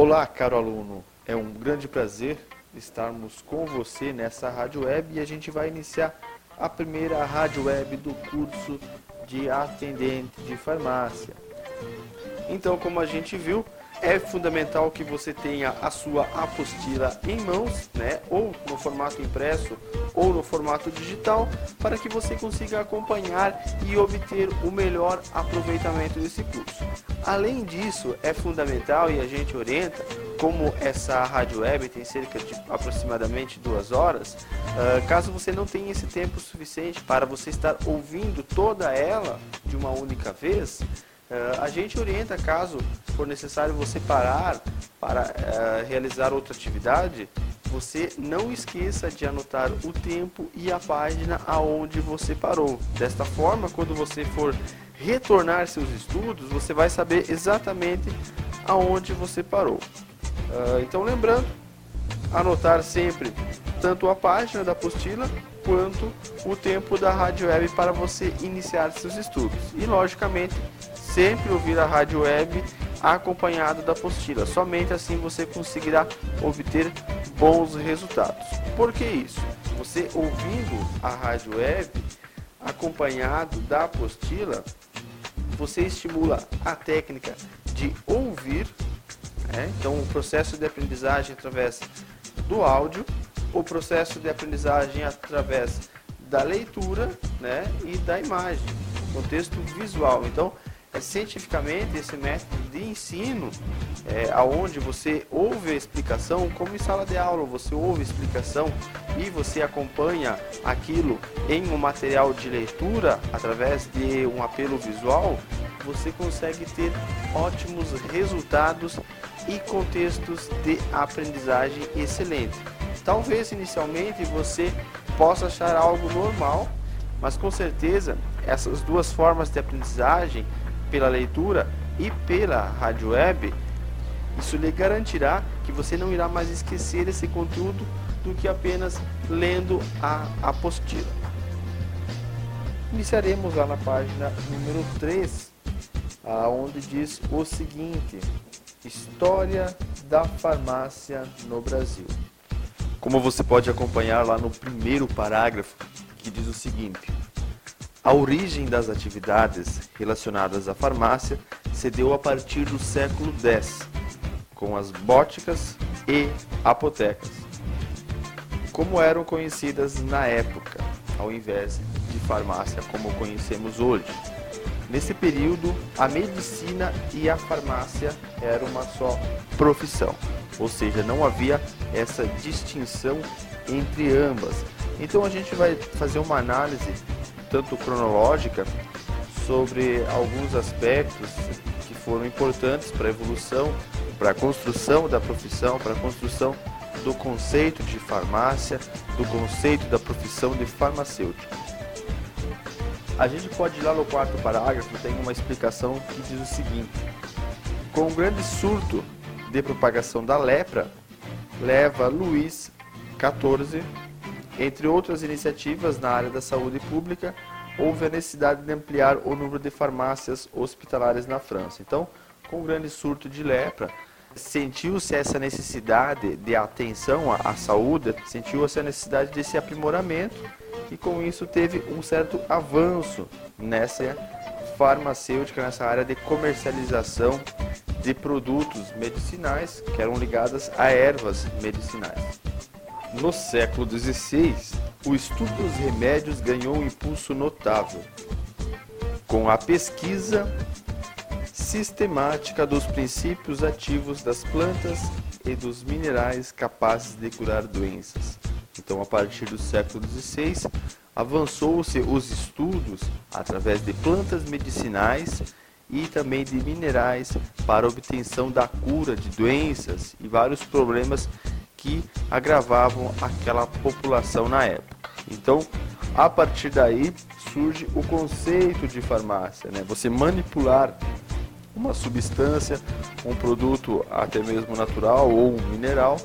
Olá, caro aluno. É um grande prazer estarmos com você nessa rádio web e a gente vai iniciar a primeira rádio web do curso de atendente de farmácia. Então, como a gente viu, é fundamental que você tenha a sua apostila em mãos, né, ou no formato impresso ou no formato digital, para que você consiga acompanhar e obter o melhor aproveitamento desse curso. Além disso, é fundamental e a gente orienta, como essa rádio web tem cerca de aproximadamente duas horas, uh, caso você não tenha esse tempo suficiente para você estar ouvindo toda ela de uma única vez, Uh, a gente orienta, caso for necessário você parar para uh, realizar outra atividade, você não esqueça de anotar o tempo e a página aonde você parou. Desta forma, quando você for retornar seus estudos, você vai saber exatamente aonde você parou. Uh, então, lembrando, anotar sempre tanto a página da apostila quanto o tempo da rádio web para você iniciar seus estudos. E, logicamente, sempre ouvir a rádio web acompanhado da apostila. Somente assim você conseguirá obter bons resultados. Por que isso? Você ouvindo a rádio web acompanhado da apostila, você estimula a técnica de ouvir, né? então o processo de aprendizagem através do áudio, o processo de aprendizagem através da leitura né? e da imagem, contexto visual. Então, cientificamente esse método de ensino, é, aonde você ouve a explicação, como em sala de aula, você ouve a explicação e você acompanha aquilo em um material de leitura através de um apelo visual, você consegue ter ótimos resultados e contextos de aprendizagem excelente. Talvez inicialmente você possa achar algo normal, mas com certeza essas duas formas de aprendizagem pela leitura e pela rádio web, isso lhe garantirá que você não irá mais esquecer esse conteúdo do que apenas lendo a apostila. Iniciaremos lá na página número 3, onde diz o seguinte: História da farmácia no Brasil. Como você pode acompanhar lá no primeiro parágrafo, que diz o seguinte: a origem das atividades relacionadas à farmácia se deu a partir do século X, com as bóticas e apotecas, como eram conhecidas na época, ao invés de farmácia como conhecemos hoje. Nesse período, a medicina e a farmácia eram uma só profissão, ou seja, não havia essa distinção entre ambas. Então a gente vai fazer uma análise tanto cronológica, sobre alguns aspectos que foram importantes para a evolução, para a construção da profissão, para a construção do conceito de farmácia, do conceito da profissão de farmacêutico. A gente pode ir lá no quarto parágrafo, tem uma explicação que diz o seguinte: Com o grande surto de propagação da lepra, leva Luís XIV entre outras iniciativas na área da saúde pública, houve a necessidade de ampliar o número de farmácias hospitalares na França. Então, com o grande surto de lepra, sentiu-se essa necessidade de atenção à, saúde, sentiu-se a necessidade desse aprimoramento e com isso teve um certo avanço nessa farmacêutica, nessa área de comercialização de produtos medicinais que eram ligadas a ervas medicinais. No século XVI, o estudo dos remédios ganhou um impulso notável, com a pesquisa sistemática dos princípios ativos das plantas e dos minerais capazes de curar doenças. Então, a partir do século XVI, avançou-se os estudos através de plantas medicinais e também de minerais para obtenção da cura de doenças e vários problemas que agravavam aquela população na época. Então, a partir daí surge o conceito de farmácia, né? Você manipular uma substância, um produto até mesmo natural ou um mineral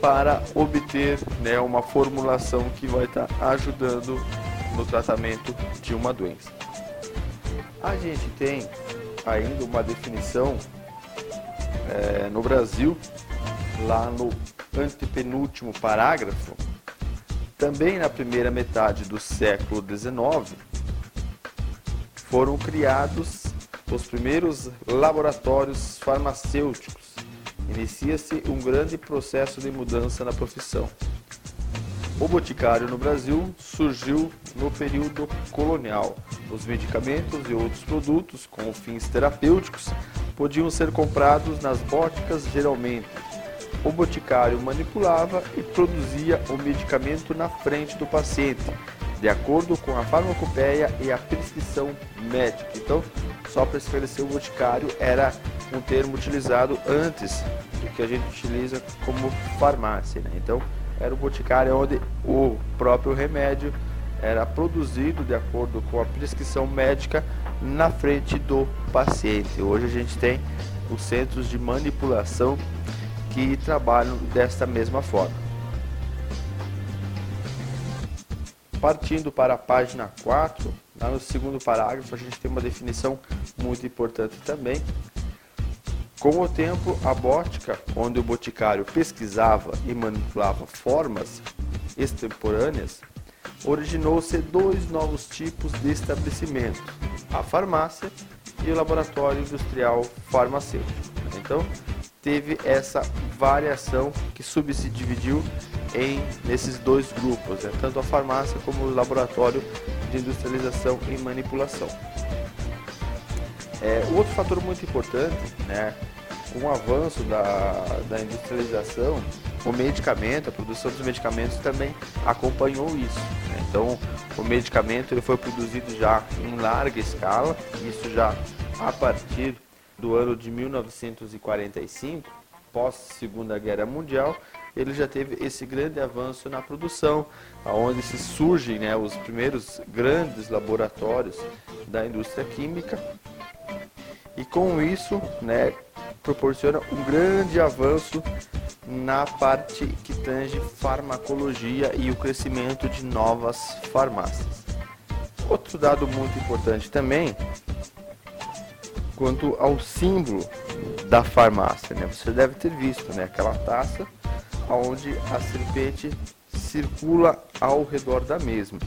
para obter né, uma formulação que vai estar tá ajudando no tratamento de uma doença. A gente tem ainda uma definição é, no Brasil, lá no antepenúltimo parágrafo, também na primeira metade do século XIX, foram criados os primeiros laboratórios farmacêuticos. Inicia-se um grande processo de mudança na profissão. O boticário no Brasil surgiu no período colonial. Os medicamentos e outros produtos com fins terapêuticos podiam ser comprados nas bóticas geralmente. O boticário manipulava e produzia o medicamento na frente do paciente, de acordo com a farmacopeia e a prescrição médica. Então, só para esclarecer, o boticário era um termo utilizado antes do que a gente utiliza como farmácia. Né? Então, era o boticário onde o próprio remédio era produzido de acordo com a prescrição médica na frente do paciente. Hoje a gente tem os centros de manipulação que trabalham desta mesma forma. Partindo para a página 4, lá no segundo parágrafo, a gente tem uma definição muito importante também, com o tempo, a bótica, onde o boticário pesquisava e manipulava formas extemporâneas, originou-se dois novos tipos de estabelecimento, a farmácia e o laboratório industrial farmacêutico. Então, teve essa variação que subdividiu em nesses dois grupos, né? tanto a farmácia como o laboratório de industrialização e manipulação. É, outro fator muito importante, né, com o avanço da, da industrialização, o medicamento, a produção dos medicamentos também acompanhou isso. Né? Então, o medicamento ele foi produzido já em larga escala, isso já a partir do ano de 1945, pós Segunda Guerra Mundial, ele já teve esse grande avanço na produção, onde se surgem né, os primeiros grandes laboratórios da indústria química e com isso, né, proporciona um grande avanço na parte que tange farmacologia e o crescimento de novas farmácias. Outro dado muito importante também, quanto ao símbolo da farmácia, né? Você deve ter visto, né, aquela taça onde a serpente circula ao redor da mesma.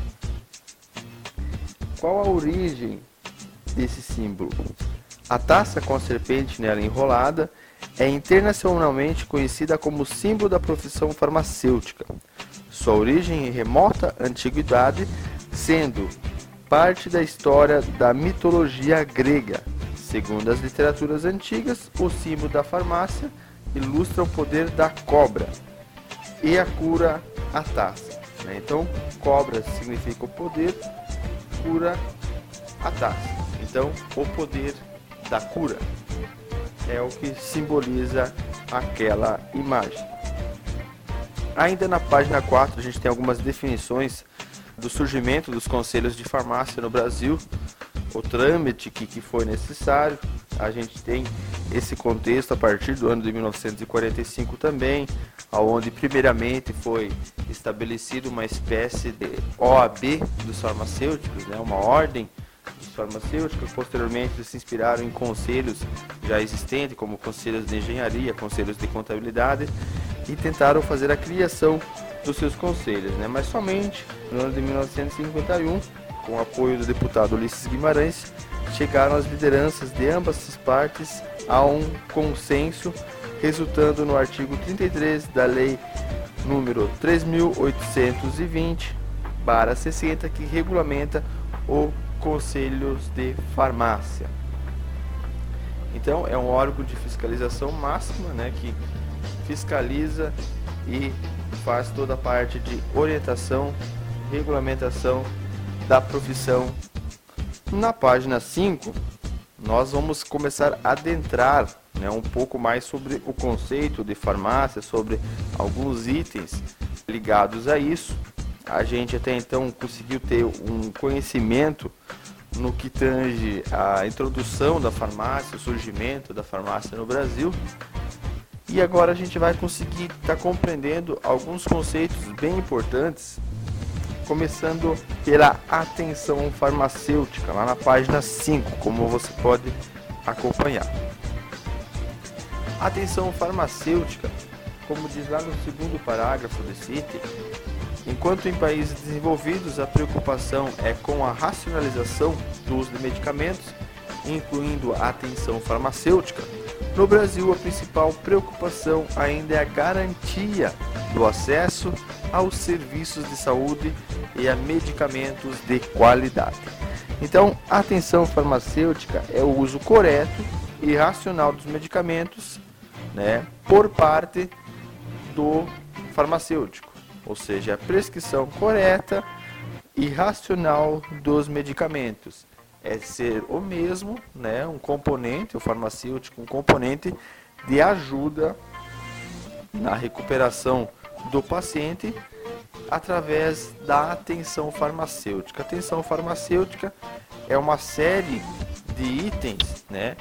Qual a origem desse símbolo? A taça com a serpente nela enrolada é internacionalmente conhecida como símbolo da profissão farmacêutica. Sua origem em remota antiguidade, sendo parte da história da mitologia grega. Segundo as literaturas antigas, o símbolo da farmácia ilustra o poder da cobra e a cura a taça. Né? Então, cobra significa o poder, cura a taça. Então, o poder da cura. É o que simboliza aquela imagem. Ainda na página 4, a gente tem algumas definições do surgimento dos conselhos de farmácia no Brasil, o trâmite que, que foi necessário. A gente tem esse contexto a partir do ano de 1945 também, onde primeiramente foi estabelecida uma espécie de OAB dos farmacêuticos, né, uma ordem farmacêuticas. Posteriormente, se inspiraram em conselhos já existentes, como conselhos de engenharia, conselhos de contabilidade, e tentaram fazer a criação dos seus conselhos. Né? Mas somente no ano de 1951, com o apoio do deputado Ulisses Guimarães, chegaram as lideranças de ambas as partes a um consenso, resultando no artigo 33 da Lei número 3820 60, que regulamenta o conselhos de farmácia. Então, é um órgão de fiscalização máxima né, que fiscaliza e faz toda a parte de orientação, regulamentação da profissão. Na página 5, nós vamos começar a adentrar né, um pouco mais sobre o conceito de farmácia, sobre alguns itens ligados a isso a gente até então conseguiu ter um conhecimento no que tange a introdução da farmácia, o surgimento da farmácia no Brasil. E agora a gente vai conseguir estar tá compreendendo alguns conceitos bem importantes, começando pela atenção farmacêutica, lá na página 5, como você pode acompanhar. Atenção farmacêutica, como diz lá no segundo parágrafo desse item, enquanto em países desenvolvidos a preocupação é com a racionalização do uso de medicamentos, incluindo a atenção farmacêutica, no Brasil a principal preocupação ainda é a garantia do acesso aos serviços de saúde e a medicamentos de qualidade. Então, atenção farmacêutica é o uso correto e racional dos medicamentos, né, por parte do farmacêutico, ou seja, a prescrição correta e racional dos medicamentos. É ser o mesmo, né, um componente, o farmacêutico, um componente de ajuda na recuperação do paciente através da atenção farmacêutica. A atenção farmacêutica é uma série de itens, né,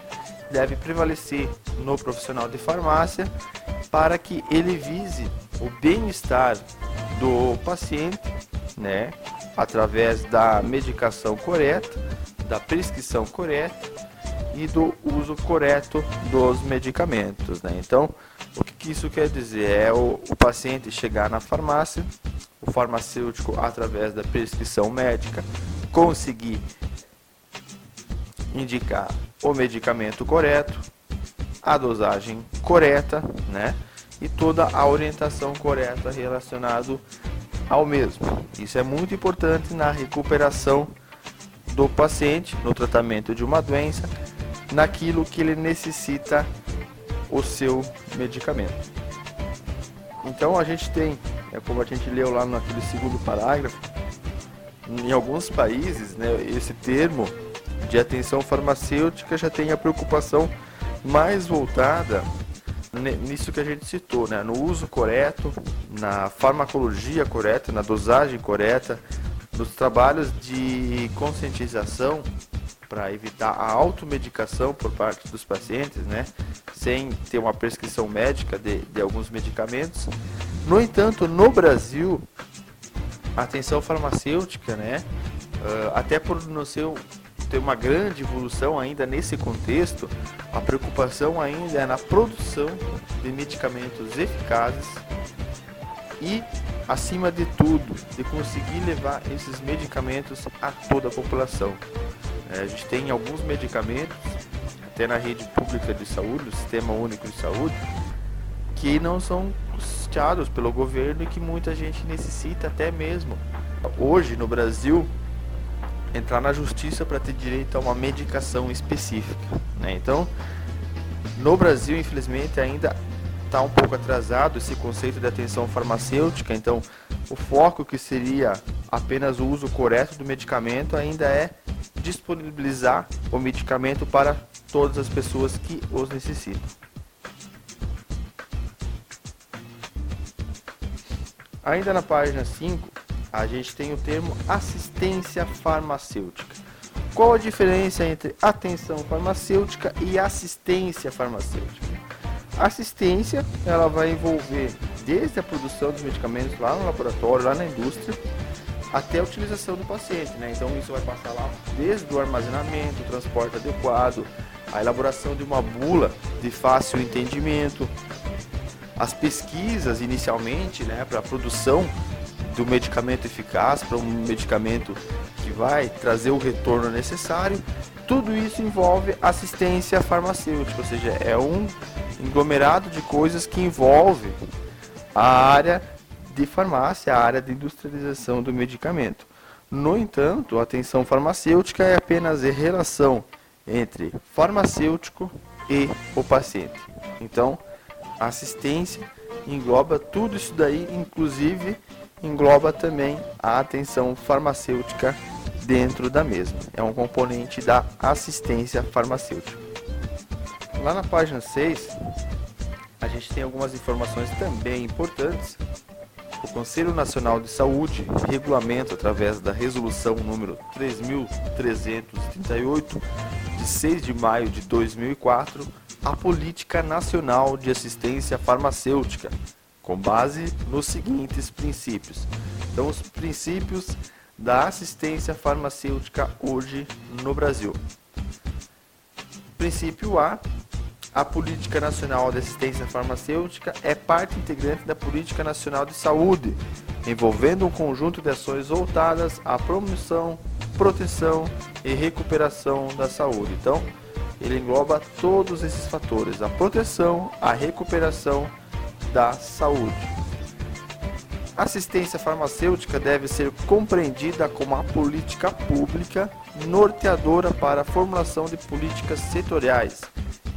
deve prevalecer no profissional de farmácia para que ele vise o bem-estar do paciente, né, através da medicação correta, da prescrição correta e do uso correto dos medicamentos, né? Então, o que, isso quer dizer? É o, o paciente chegar na farmácia, o farmacêutico, através da prescrição médica, conseguir indicar o medicamento correto, a dosagem correta, né? E toda a orientação correta relacionado ao mesmo. Isso é muito importante na recuperação do paciente, no tratamento de uma doença, naquilo que ele necessita o seu medicamento. Então a gente tem, é como a gente leu lá naquele segundo parágrafo, em alguns países, né, esse termo de atenção farmacêutica já tem a preocupação mais voltada nisso que a gente citou, né, no uso correto, na farmacologia correta, na dosagem correta, nos trabalhos de conscientização para evitar a automedicação por parte dos pacientes, né, sem ter uma prescrição médica de, de alguns medicamentos. No entanto, no Brasil, a atenção farmacêutica, né, uh, até por não ser ter uma grande evolução ainda nesse contexto, a preocupação ainda é na produção de medicamentos eficazes e, acima de tudo, de conseguir levar esses medicamentos a toda a população. É, a gente tem alguns medicamentos, até na rede pública de saúde, o Sistema Único de Saúde, que não são custeados pelo governo e que muita gente necessita até mesmo. Hoje no Brasil, entrar na justiça para ter direito a uma medicação específica. Né? Então, no Brasil, infelizmente, ainda está um pouco atrasado esse conceito de atenção farmacêutica. Então, o foco que seria apenas o uso correto do medicamento ainda é disponibilizar o medicamento para todas as pessoas que os necessitam. Ainda na página 5, a gente tem o termo assistência farmacêutica. Qual a diferença entre atenção farmacêutica e assistência farmacêutica? assistência, ela vai envolver desde a produção dos medicamentos lá no laboratório, lá na indústria, até a utilização do paciente, né? Então isso vai passar lá desde o armazenamento, o transporte adequado, a elaboração de uma bula de fácil entendimento, as pesquisas inicialmente, né, para a produção do medicamento eficaz, para um medicamento que vai trazer o retorno necessário. Tudo isso envolve assistência farmacêutica, ou seja, é um englomerado de coisas que envolve a área de farmácia, a área de industrialização do medicamento. No entanto, a atenção farmacêutica é apenas a relação entre farmacêutico e o paciente. Então, assistência engloba tudo isso daí, inclusive engloba também a atenção farmacêutica dentro da mesma. É um componente da assistência farmacêutica. Lá na página 6, a gente tem algumas informações também importantes. O Conselho Nacional de Saúde regulamenta através da resolução número 3338 de 6 de maio de 2004 a Política Nacional de Assistência Farmacêutica, com base nos seguintes princípios. Então, os princípios da assistência farmacêutica hoje no Brasil. Princípio A: a Política Nacional de Assistência Farmacêutica é parte integrante da Política Nacional de Saúde, envolvendo um conjunto de ações voltadas à promoção, proteção e recuperação da saúde. Então, ele engloba todos esses fatores: a proteção, a recuperação da saúde. Assistência farmacêutica deve ser compreendida como a política pública norteadora para a formulação de políticas setoriais,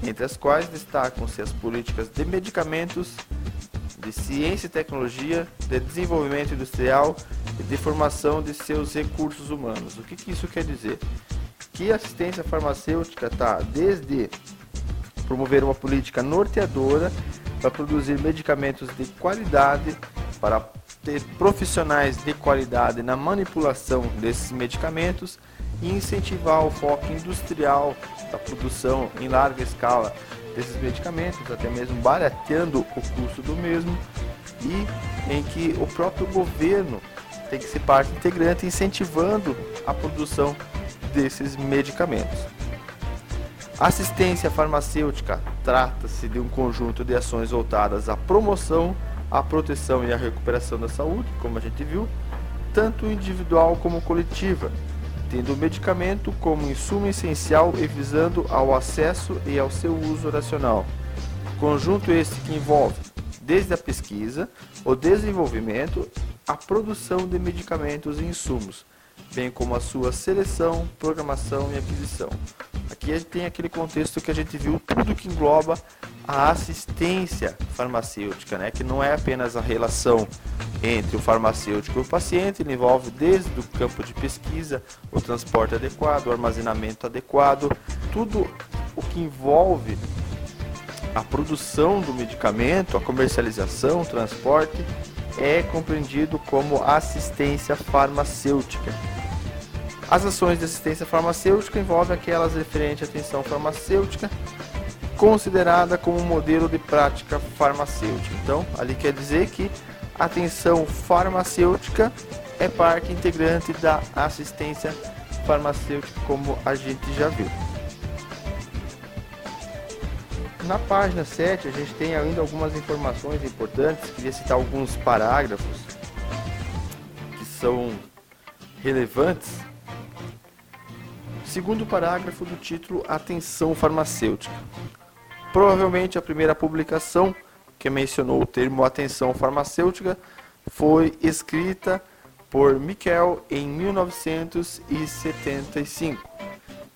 entre as quais destacam-se as políticas de medicamentos, de ciência e tecnologia, de desenvolvimento industrial e de formação de seus recursos humanos. O que, que isso quer dizer? Que a assistência farmacêutica está desde promover uma política norteadora para produzir medicamentos de qualidade para ter profissionais de qualidade na manipulação desses medicamentos e incentivar o foco industrial da produção em larga escala desses medicamentos, até mesmo barateando o custo do mesmo, e em que o próprio governo tem que ser parte integrante incentivando a produção desses medicamentos. Assistência farmacêutica trata-se de um conjunto de ações voltadas à promoção a proteção e a recuperação da saúde, como a gente viu, tanto individual como coletiva, tendo o medicamento como insumo essencial e visando ao acesso e ao seu uso racional. Conjunto este que envolve desde a pesquisa, o desenvolvimento, a produção de medicamentos e insumos, bem como a sua seleção, programação e aquisição. Aqui a gente tem aquele contexto que a gente viu tudo que engloba a assistência farmacêutica, né, que não é apenas a relação entre o farmacêutico e o paciente, ele envolve desde o campo de pesquisa, o transporte adequado, o armazenamento adequado, tudo o que envolve a produção do medicamento, a comercialização, o transporte, é compreendido como assistência farmacêutica. As ações de assistência farmacêutica envolvem aquelas referentes à atenção farmacêutica, considerada como modelo de prática farmacêutica. Então, ali quer dizer que a atenção farmacêutica é parte integrante da assistência farmacêutica, como a gente já viu. Na página 7, a gente tem ainda algumas informações importantes, queria citar alguns parágrafos que são relevantes. Segundo parágrafo do título Atenção Farmacêutica. Provavelmente a primeira publicação que mencionou o termo atenção farmacêutica foi escrita por Miquel em 1975.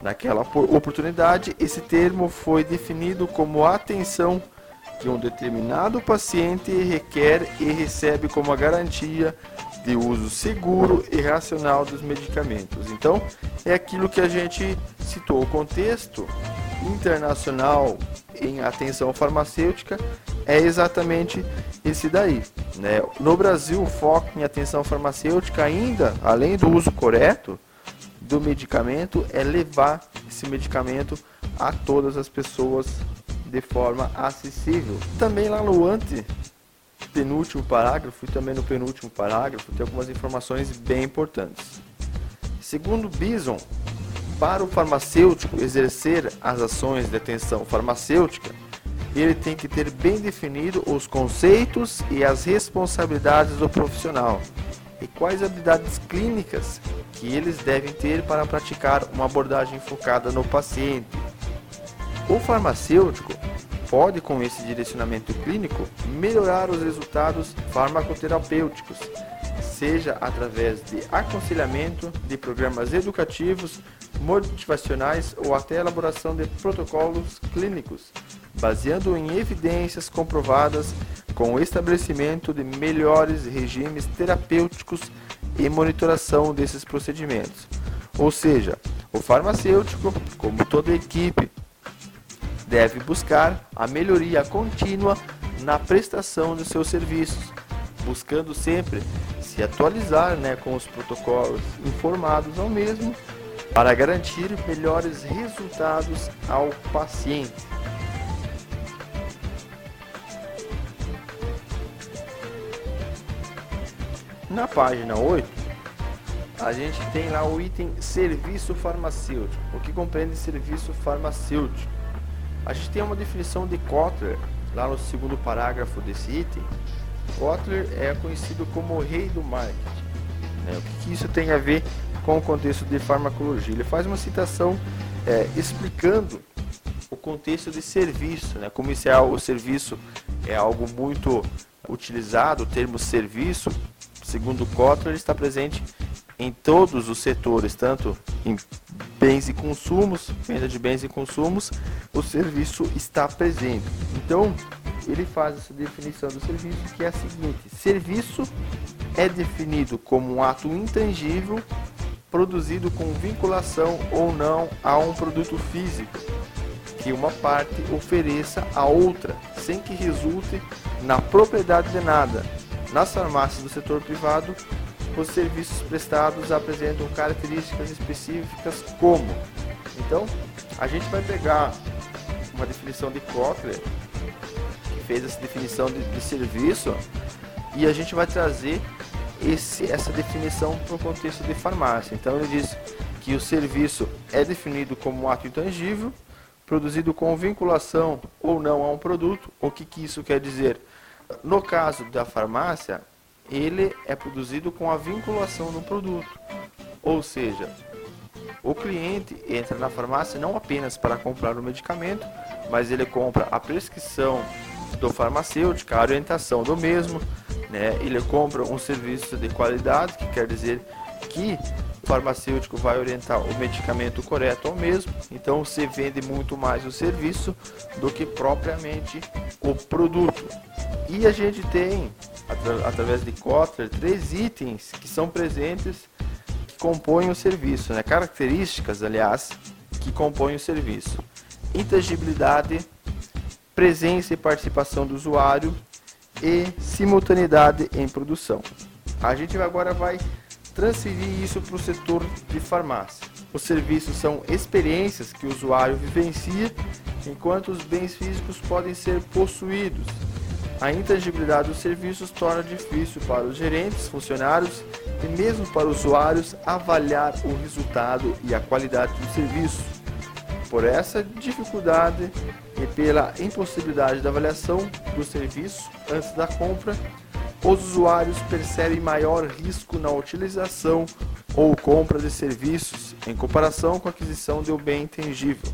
Naquela oportunidade, esse termo foi definido como atenção que um determinado paciente requer e recebe como a garantia de uso seguro e racional dos medicamentos. Então, é aquilo que a gente citou. O contexto internacional em atenção farmacêutica é exatamente esse daí. Né? No Brasil, o foco em atenção farmacêutica, ainda além do uso correto do medicamento, é levar esse medicamento a todas as pessoas de forma acessível. Também lá no ante penúltimo parágrafo e também no penúltimo parágrafo tem algumas informações bem importantes. Segundo Bison, para o farmacêutico exercer as ações de atenção farmacêutica, ele tem que ter bem definido os conceitos e as responsabilidades do profissional e quais habilidades clínicas que eles devem ter para praticar uma abordagem focada no paciente. O farmacêutico pode, com esse direcionamento clínico, melhorar os resultados farmacoterapêuticos seja através de aconselhamento, de programas educativos, motivacionais ou até elaboração de protocolos clínicos, baseando em evidências comprovadas com o estabelecimento de melhores regimes terapêuticos e monitoração desses procedimentos. Ou seja, o farmacêutico, como toda equipe, deve buscar a melhoria contínua na prestação de seus serviços, buscando sempre se atualizar né, com os protocolos informados ao mesmo para garantir melhores resultados ao paciente. Na página 8, a gente tem lá o item serviço farmacêutico. O que compreende serviço farmacêutico? A gente tem uma definição de Kotler, lá no segundo parágrafo desse item. Kotler é conhecido como o rei do marketing. Né? O que, que, isso tem a ver com o contexto de farmacologia? Ele faz uma citação é, explicando o contexto de serviço, né? como isso é o serviço é algo muito utilizado, o termo serviço, segundo Kotler, está presente em todos os setores, tanto em bens e consumos, venda de bens e consumos, o serviço está presente. Então, ele faz essa definição do serviço que é a seguinte: serviço é definido como um ato intangível produzido com vinculação ou não a um produto físico que uma parte ofereça a outra, sem que resulte na propriedade de nada. Nas farmácias do setor privado, os serviços prestados apresentam características específicas como. Então, a gente vai pegar uma definição de Kotler, que fez essa definição de, de serviço, e a gente vai trazer esse, essa definição para o contexto de farmácia. Então, ele diz que o serviço é definido como um ato intangível, produzido com vinculação ou não a um produto. O que, que isso quer dizer? No caso da farmácia, ele é produzido com a vinculação no produto. Ou seja, o cliente entra na farmácia não apenas para comprar o medicamento, mas ele compra a prescrição do farmacêutico, a orientação do mesmo, né? ele compra um serviço de qualidade, que quer dizer que farmacêutico vai orientar o medicamento correto ao mesmo, então você vende muito mais o serviço do que propriamente o produto. E a gente tem atra através de Kotler, três itens que são presentes que compõem o serviço, né? características, aliás, que compõem o serviço. Intangibilidade, presença e participação do usuário e simultaneidade em produção. A gente agora vai transferir isso para o setor de farmácia. Os serviços são experiências que o usuário vivencia, enquanto os bens físicos podem ser possuídos a intangibilidade dos serviços torna difícil para os gerentes, funcionários e mesmo para os usuários avaliar o resultado e a qualidade do serviço. Por essa dificuldade e pela impossibilidade da avaliação do serviço antes da compra, os usuários percebem maior risco na utilização ou compra de serviços em comparação com a aquisição de um bem intangível.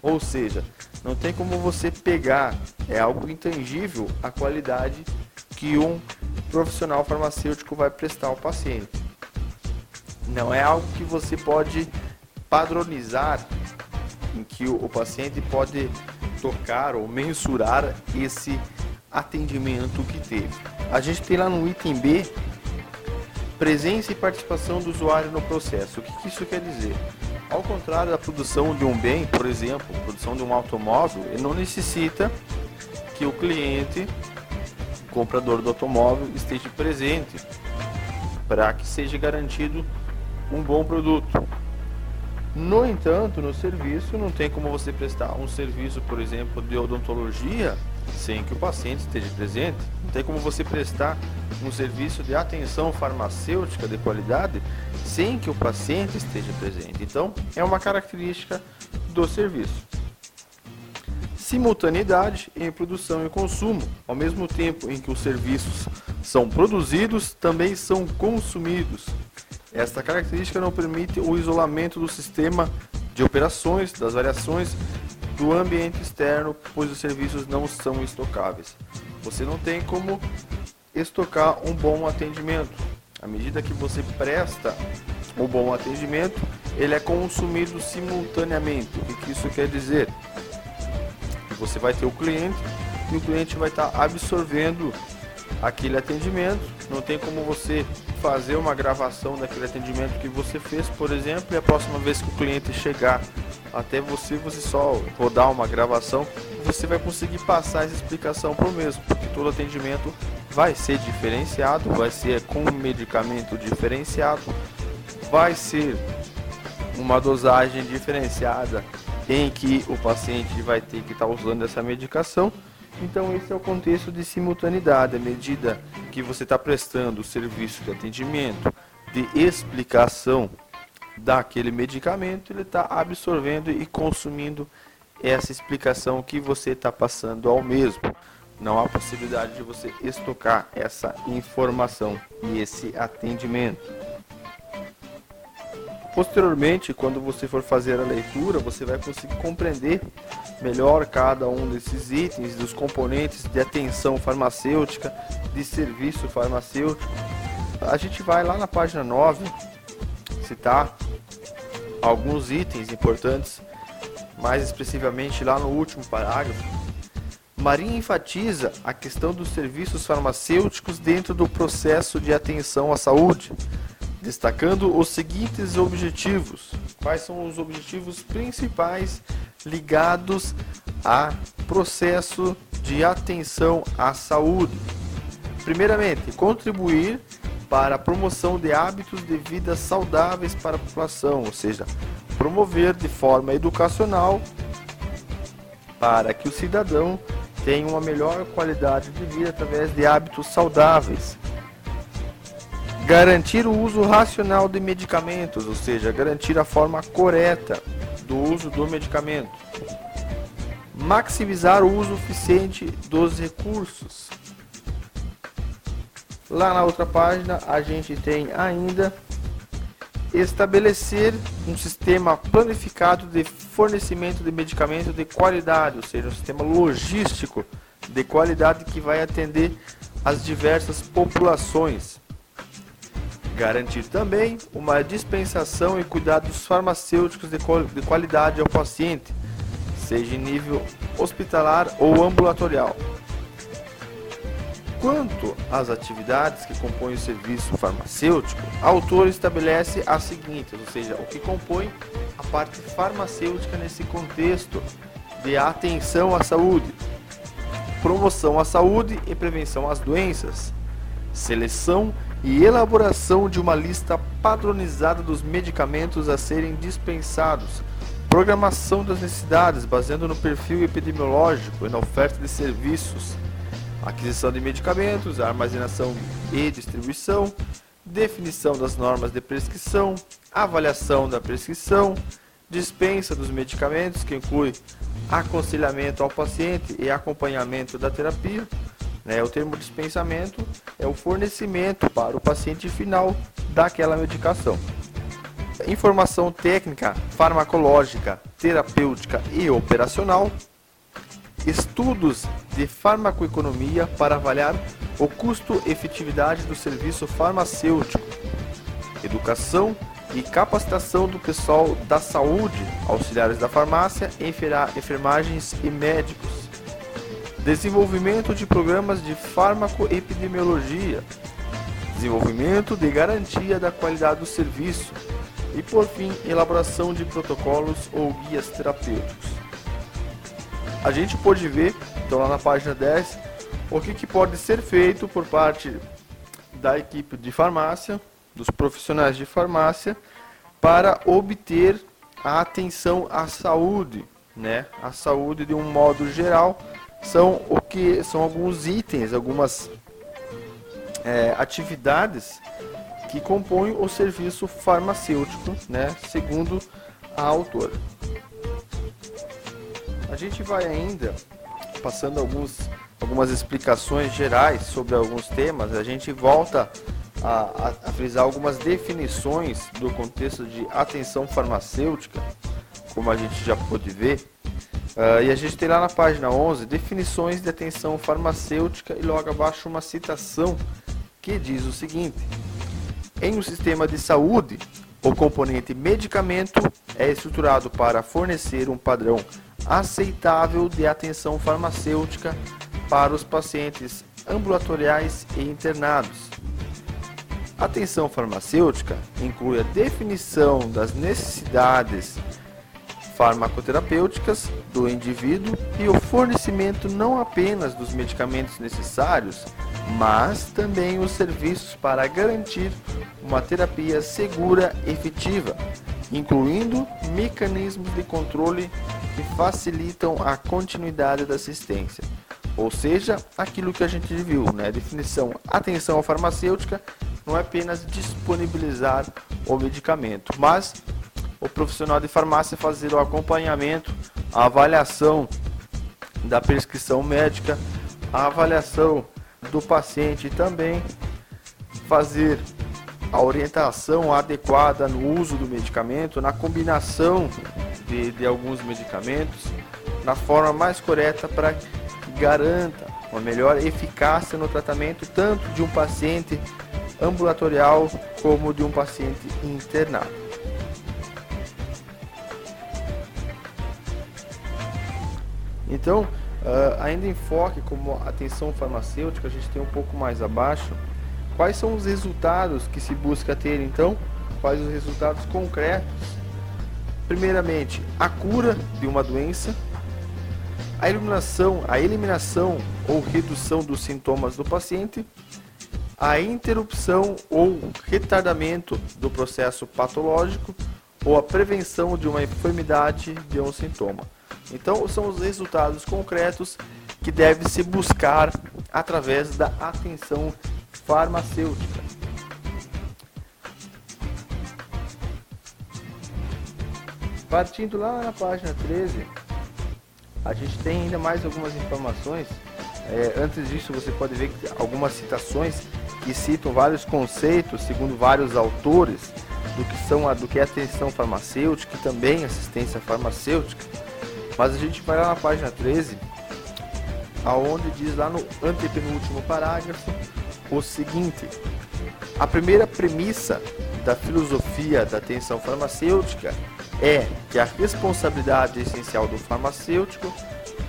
Ou seja, não tem como você pegar, é algo intangível, a qualidade que um profissional farmacêutico vai prestar ao paciente. Não é algo que você pode padronizar, em que o paciente pode tocar ou mensurar esse atendimento que teve. A gente tem lá no item B presença e participação do usuário no processo. O que, que isso quer dizer? Ao contrário da produção de um bem, por exemplo, produção de um automóvel, ele não necessita que o cliente, o comprador do automóvel, esteja presente para que seja garantido um bom produto. No entanto, no serviço, não tem como você prestar um serviço, por exemplo, de odontologia sem que o paciente esteja presente. Não tem como você prestar um serviço de atenção farmacêutica de qualidade sem que o paciente esteja presente. Então, é uma característica do serviço. Simultaneidade em produção e consumo. Ao mesmo tempo em que os serviços são produzidos, também são consumidos. Esta característica não permite o isolamento do sistema de operações, das variações do ambiente externo, pois os serviços não são estocáveis. Você não tem como estocar um bom atendimento. À medida que você presta um bom atendimento, ele é consumido simultaneamente. O que isso quer dizer? Você vai ter o cliente e o cliente vai estar absorvendo aquele atendimento. Não tem como você fazer uma gravação daquele atendimento que você fez, por exemplo, e a próxima vez que o cliente chegar até você, você só rodar uma gravação, você vai conseguir passar essa explicação para o mesmo, porque todo atendimento vai ser diferenciado, vai ser com um medicamento diferenciado, vai ser uma dosagem diferenciada em que o paciente vai ter que estar tá usando essa medicação. Então esse é o contexto de simultaneidade, à medida que você está prestando o serviço de atendimento, de explicação daquele medicamento, ele está absorvendo e consumindo essa explicação que você está passando ao mesmo. Não há possibilidade de você estocar essa informação e esse atendimento. Posteriormente, quando você for fazer a leitura, você vai conseguir compreender melhor cada um desses itens, dos componentes de atenção farmacêutica, de serviço farmacêutico. A gente vai lá na página 9 citar alguns itens importantes, mais expressivamente lá no último parágrafo. Marinha enfatiza a questão dos serviços farmacêuticos dentro do processo de atenção à saúde destacando os seguintes objetivos. Quais são os objetivos principais ligados a processo de atenção à saúde? Primeiramente, contribuir para a promoção de hábitos de vida saudáveis para a população, ou seja, promover de forma educacional para que o cidadão tenha uma melhor qualidade de vida através de hábitos saudáveis Garantir o uso racional de medicamentos, ou seja, garantir a forma correta do uso do medicamento. Maximizar o uso eficiente dos recursos. Lá na outra página a gente tem ainda estabelecer um sistema planificado de fornecimento de medicamento de qualidade, ou seja, um sistema logístico de qualidade que vai atender as diversas populações. Garantir também uma dispensação e cuidados farmacêuticos de, de qualidade ao paciente, seja em nível hospitalar ou ambulatorial. Quanto às atividades que compõem o serviço farmacêutico, a autor estabelece as seguintes, ou seja, o que compõe a parte farmacêutica nesse contexto de atenção à saúde, promoção à saúde e prevenção às doenças, seleção e elaboração de uma lista padronizada dos medicamentos a serem dispensados, programação das necessidades baseando no perfil epidemiológico e na oferta de serviços, aquisição de medicamentos, armazenação e distribuição, definição das normas de prescrição, avaliação da prescrição, dispensa dos medicamentos, que inclui aconselhamento ao paciente e acompanhamento da terapia, né? O termo dispensamento é o fornecimento para o paciente final daquela medicação. Informação técnica, farmacológica, terapêutica e operacional. Estudos de farmacoeconomia para avaliar o custo-efetividade do serviço farmacêutico. Educação e capacitação do pessoal da saúde, auxiliares da farmácia, enfermagens e médicos desenvolvimento de programas de farmacoepidemiologia, desenvolvimento de garantia da qualidade do serviço e, por fim, elaboração de protocolos ou guias terapêuticos. A gente pode ver, então lá na página 10, o que, que pode ser feito por parte da equipe de farmácia, dos profissionais de farmácia, para obter a atenção à saúde, né? A saúde de um modo geral, são o que são alguns itens, algumas é, atividades que compõem o serviço farmacêutico, né, segundo a autora. A gente vai ainda passando alguns, algumas explicações gerais sobre alguns temas. A gente volta a, a, a frisar algumas definições do contexto de atenção farmacêutica, como a gente já pôde ver. Uh, e a gente tem lá na página 11 definições de atenção farmacêutica e logo abaixo uma citação que diz o seguinte: Em um sistema de saúde, o componente medicamento é estruturado para fornecer um padrão aceitável de atenção farmacêutica para os pacientes ambulatoriais e internados. A atenção farmacêutica inclui a definição das necessidades farmacoterapêuticas do indivíduo e o fornecimento não apenas dos medicamentos necessários, mas também os serviços para garantir uma terapia segura e efetiva, incluindo mecanismos de controle que facilitam a continuidade da assistência. Ou seja, aquilo que a gente viu, né? Definição atenção farmacêutica não é apenas disponibilizar o medicamento, mas o profissional de farmácia fazer o acompanhamento a avaliação da prescrição médica, a avaliação do paciente e também fazer a orientação adequada no uso do medicamento, na combinação de, de alguns medicamentos, na forma mais correta para que garanta uma melhor eficácia no tratamento tanto de um paciente ambulatorial como de um paciente internado. Então, Uh, ainda enfoque como atenção farmacêutica, a gente tem um pouco mais abaixo. Quais são os resultados que se busca ter então? Quais os resultados concretos? Primeiramente, a cura de uma doença, a eliminação, a eliminação ou redução dos sintomas do paciente, a interrupção ou retardamento do processo patológico ou a prevenção de uma enfermidade de um sintoma. Então, são os resultados concretos que deve se buscar através da atenção farmacêutica. Partindo lá na página 13, a gente tem ainda mais algumas informações. É, antes disso, você pode ver algumas citações que citam vários conceitos, segundo vários autores, do que, são a, do que é atenção farmacêutica e também assistência farmacêutica. Mas a gente vai lá na página 13, aonde diz lá no antepenúltimo parágrafo o seguinte: a primeira premissa da filosofia da atenção farmacêutica é que a responsabilidade essencial do farmacêutico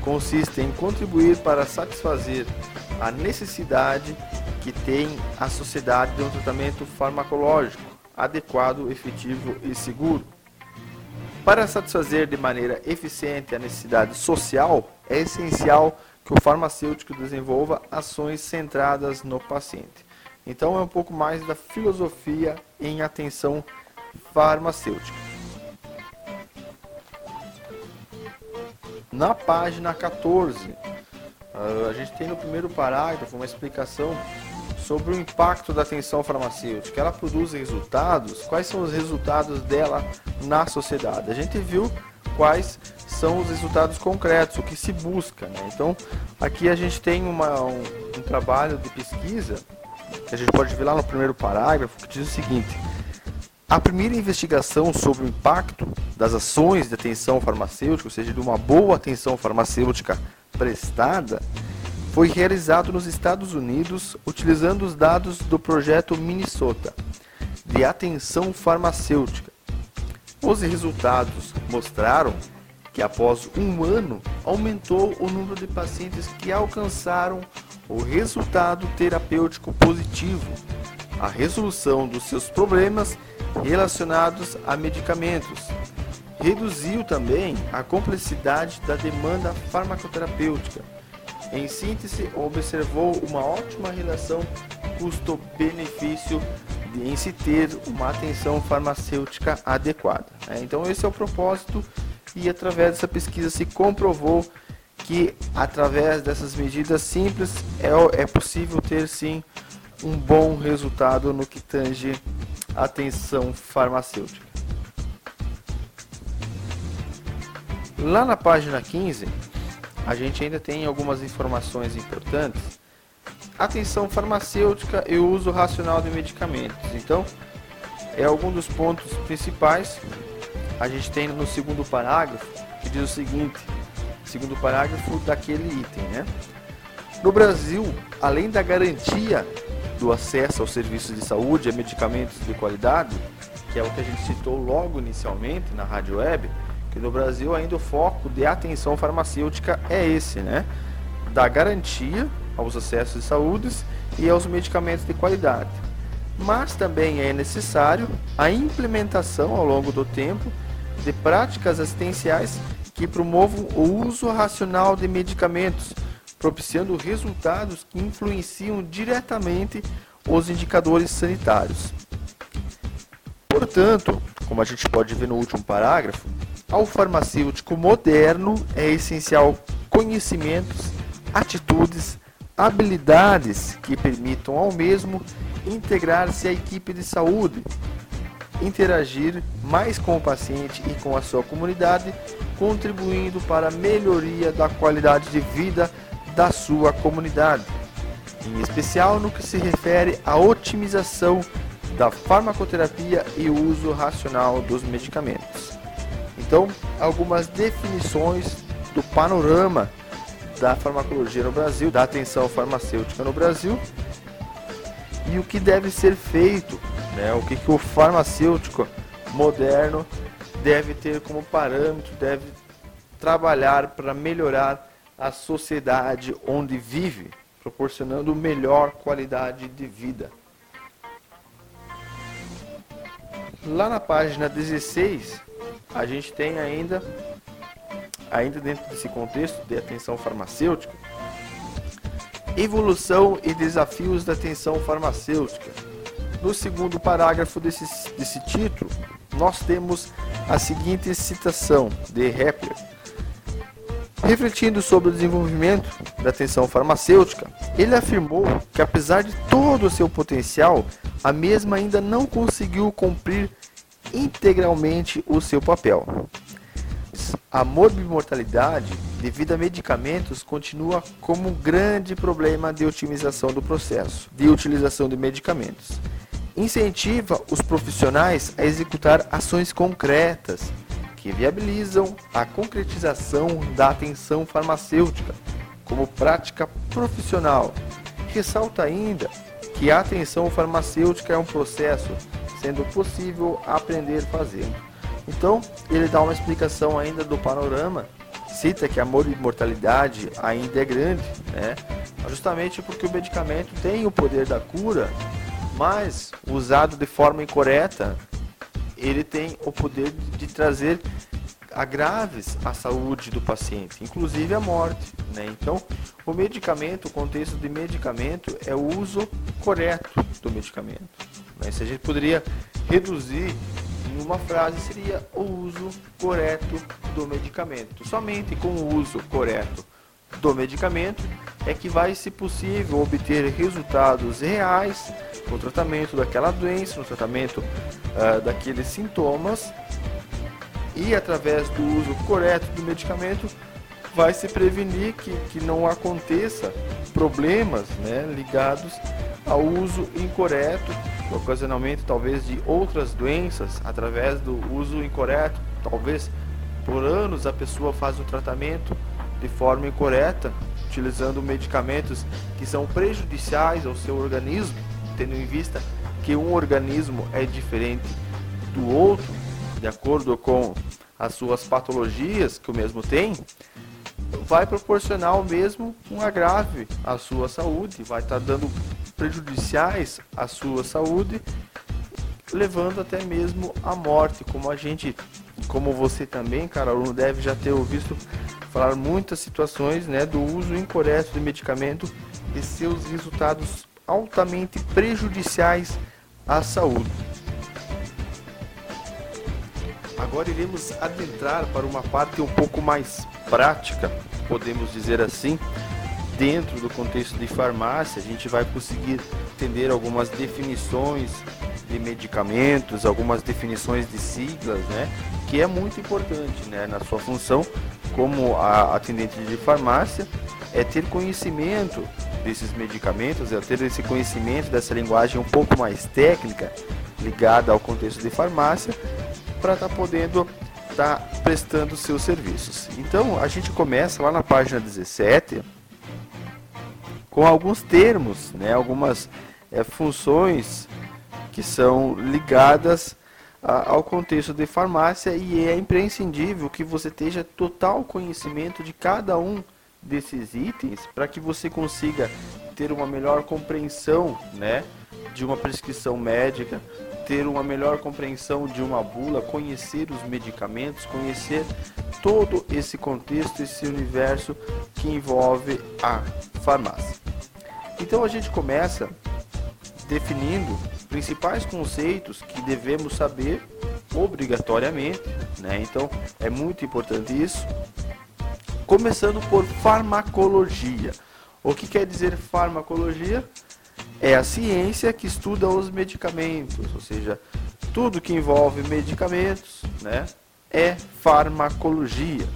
consiste em contribuir para satisfazer a necessidade que tem a sociedade de um tratamento farmacológico adequado, efetivo e seguro. Para satisfazer de maneira eficiente a necessidade social, é essencial que o farmacêutico desenvolva ações centradas no paciente. Então é um pouco mais da filosofia em atenção farmacêutica. Na página 14, ah, a gente tem no primeiro parágrafo uma explicação sobre o impacto da atenção farmacêutica. Ela produz resultados? Quais são os resultados dela na sociedade? A gente viu quais são os resultados concretos, o que se busca. Né? Então, aqui a gente tem uma, um, um trabalho de pesquisa que a gente pode ver lá no primeiro parágrafo que diz o seguinte: a primeira investigação sobre o impacto das ações de atenção farmacêutica, ou seja, de uma boa atenção farmacêutica prestada, foi realizado nos Estados Unidos utilizando os dados do projeto Minnesota de atenção farmacêutica. Os resultados mostraram que após um ano aumentou o número de pacientes que alcançaram o resultado terapêutico positivo, a resolução dos seus problemas relacionados a medicamentos. Reduziu também a complexidade da demanda farmacoterapêutica em síntese, observou uma ótima relação custo-benefício em se ter uma atenção farmacêutica adequada. Né? Então, esse é o propósito, e através dessa pesquisa se comprovou que, através dessas medidas simples, é, é possível ter sim um bom resultado no que tange atenção farmacêutica. Lá na página 15, a gente ainda tem algumas informações importantes. Atenção farmacêutica e o uso racional de medicamentos. Então, é algum dos pontos principais. A gente tem no segundo parágrafo que diz o seguinte: segundo parágrafo daquele item, né? No Brasil, além da garantia do acesso aos serviços de saúde e medicamentos de qualidade, que é o que a gente citou logo inicialmente na rádio web, que no Brasil ainda o foco de atenção farmacêutica é esse, né? Da garantia aos acessos de saúde e aos medicamentos de qualidade. Mas também é necessário a implementação ao longo do tempo de práticas assistenciais que promovam o uso racional de medicamentos, propiciando resultados que influenciam diretamente os indicadores sanitários. Portanto, como a gente pode ver no último parágrafo, ao farmacêutico moderno é essencial conhecimentos, atitudes, habilidades que permitam ao mesmo integrar-se à equipe de saúde, interagir mais com o paciente e com a sua comunidade, contribuindo para a melhoria da qualidade de vida da sua comunidade, em especial no que se refere à otimização da farmacoterapia e uso racional dos medicamentos. Então, algumas definições do panorama da farmacologia no Brasil, da atenção farmacêutica no Brasil e o que deve ser feito, né? o que, que o farmacêutico moderno deve ter como parâmetro, deve trabalhar para melhorar a sociedade onde vive, proporcionando melhor qualidade de vida. Lá na página 16, a gente tem ainda, ainda dentro desse contexto de atenção farmacêutica, evolução e desafios da atenção farmacêutica. No segundo parágrafo desse, desse título, nós temos a seguinte citação de Hepler. Refletindo sobre o desenvolvimento da atenção farmacêutica, ele afirmou que, apesar de todo o seu potencial, a mesma ainda não conseguiu cumprir integralmente o seu papel. A morbimortalidade devido a medicamentos continua como um grande problema de otimização do processo de utilização de medicamentos. Incentiva os profissionais a executar ações concretas que viabilizam a concretização da atenção farmacêutica como prática profissional. Ressalta ainda que a atenção farmacêutica é um processo, sendo possível aprender fazendo. Então, ele dá uma explicação ainda do panorama, cita que a mortalidade ainda é grande, né? justamente porque o medicamento tem o poder da cura, mas usado de forma incorreta, ele tem o poder de trazer agraves à saúde do paciente, inclusive a morte. Né? Então, o medicamento, o contexto de medicamento é o uso correto do medicamento. Né? Se a gente poderia reduzir em uma frase, seria o uso correto do medicamento. Somente com o uso correto do medicamento é que vai, se possível, obter resultados reais no tratamento daquela doença, no tratamento uh, daqueles sintomas e através do uso correto do medicamento vai se prevenir que, que não aconteça problemas né, ligados ao uso incorreto, ocasionalmente talvez de outras doenças através do uso incorreto, talvez por anos a pessoa faz o tratamento de forma incorreta, utilizando medicamentos que são prejudiciais ao seu organismo, tendo em vista que um organismo é diferente do outro, de acordo com as suas patologias que o mesmo tem, vai proporcionar o mesmo um agrave à sua saúde, vai estar tá dando prejudiciais à sua saúde, levando até mesmo à morte, como a gente, como você também, cara, aluno deve já ter ouvido falar muitas situações, né, do uso incorreto de medicamento e seus resultados altamente prejudiciais à saúde. Agora iremos adentrar para uma parte um pouco mais prática, podemos dizer assim, dentro do contexto de farmácia, a gente vai conseguir entender algumas definições de medicamentos, algumas definições de siglas, né, que é muito importante, né, na sua função como atendente de farmácia, é ter conhecimento desses medicamentos, é ter esse conhecimento dessa linguagem um pouco mais técnica ligada ao contexto de farmácia para estar tá podendo estar tá prestando seus serviços. Então a gente começa lá na página 17 com alguns termos, né, algumas é, funções que são ligadas a, ao contexto de farmácia e é imprescindível que você tenha total conhecimento de cada um desses itens para que você consiga ter uma melhor compreensão né, de uma prescrição médica, ter uma melhor compreensão de uma bula, conhecer os medicamentos, conhecer todo esse contexto, esse universo que envolve a farmácia. Então a gente começa definindo principais conceitos que devemos saber obrigatoriamente, né? Então é muito importante isso. Começando por farmacologia. O que quer dizer farmacologia? é a ciência que estuda os medicamentos, ou seja, tudo que envolve medicamentos, né, é farmacologia.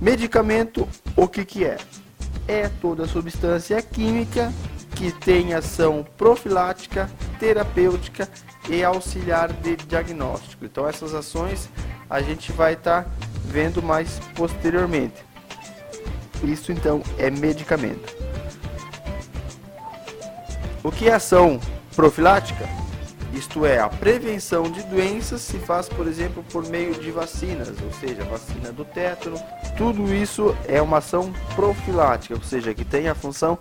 Medicamento, o que, que é? É toda substância química que tem ação profilática, terapêutica e auxiliar de diagnóstico. Então essas ações a gente vai estar tá vendo mais posteriormente. Isso então é medicamento. O que é ação profilática? Isto é, a prevenção de doenças se faz, por exemplo, por meio de vacinas, ou seja, vacina do tétano. Tudo isso é uma ação profilática, ou seja, que tem a função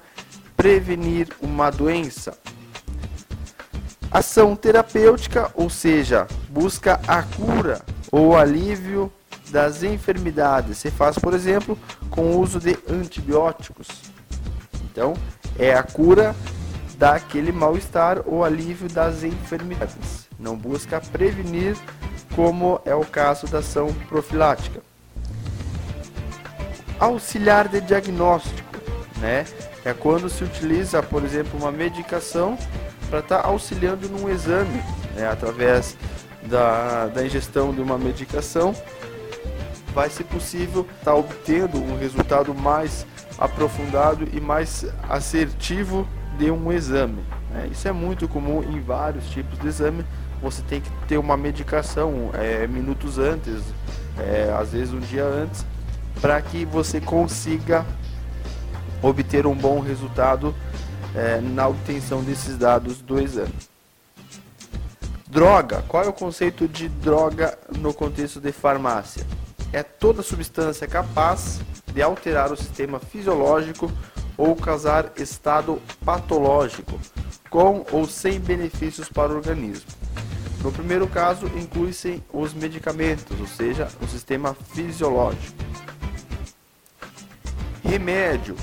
prevenir uma doença. Ação terapêutica, ou seja, busca a cura ou alívio das enfermidades. Se faz, por exemplo, com o uso de antibióticos. Então, é a cura daquele mal-estar ou alívio das enfermidades. Não busca prevenir, como é o caso da ação profilática. Auxiliar de diagnóstico, né? É quando se utiliza, por exemplo, uma medicação para estar tá auxiliando num exame, né? através da, da ingestão de uma medicação, vai ser possível estar tá obtendo um resultado mais aprofundado e mais assertivo de um exame. Né? Isso é muito comum em vários tipos de exame. Você tem que ter uma medicação é, minutos antes, é, às vezes um dia antes, para que você consiga obter um bom resultado é, na obtenção desses dados do exame. Droga. Qual é o conceito de droga no contexto de farmácia? É toda substância capaz de alterar o sistema fisiológico ou causar estado patológico, com ou sem benefícios para o organismo. No primeiro caso, inclui-se os medicamentos, ou seja, o sistema fisiológico. Remédio.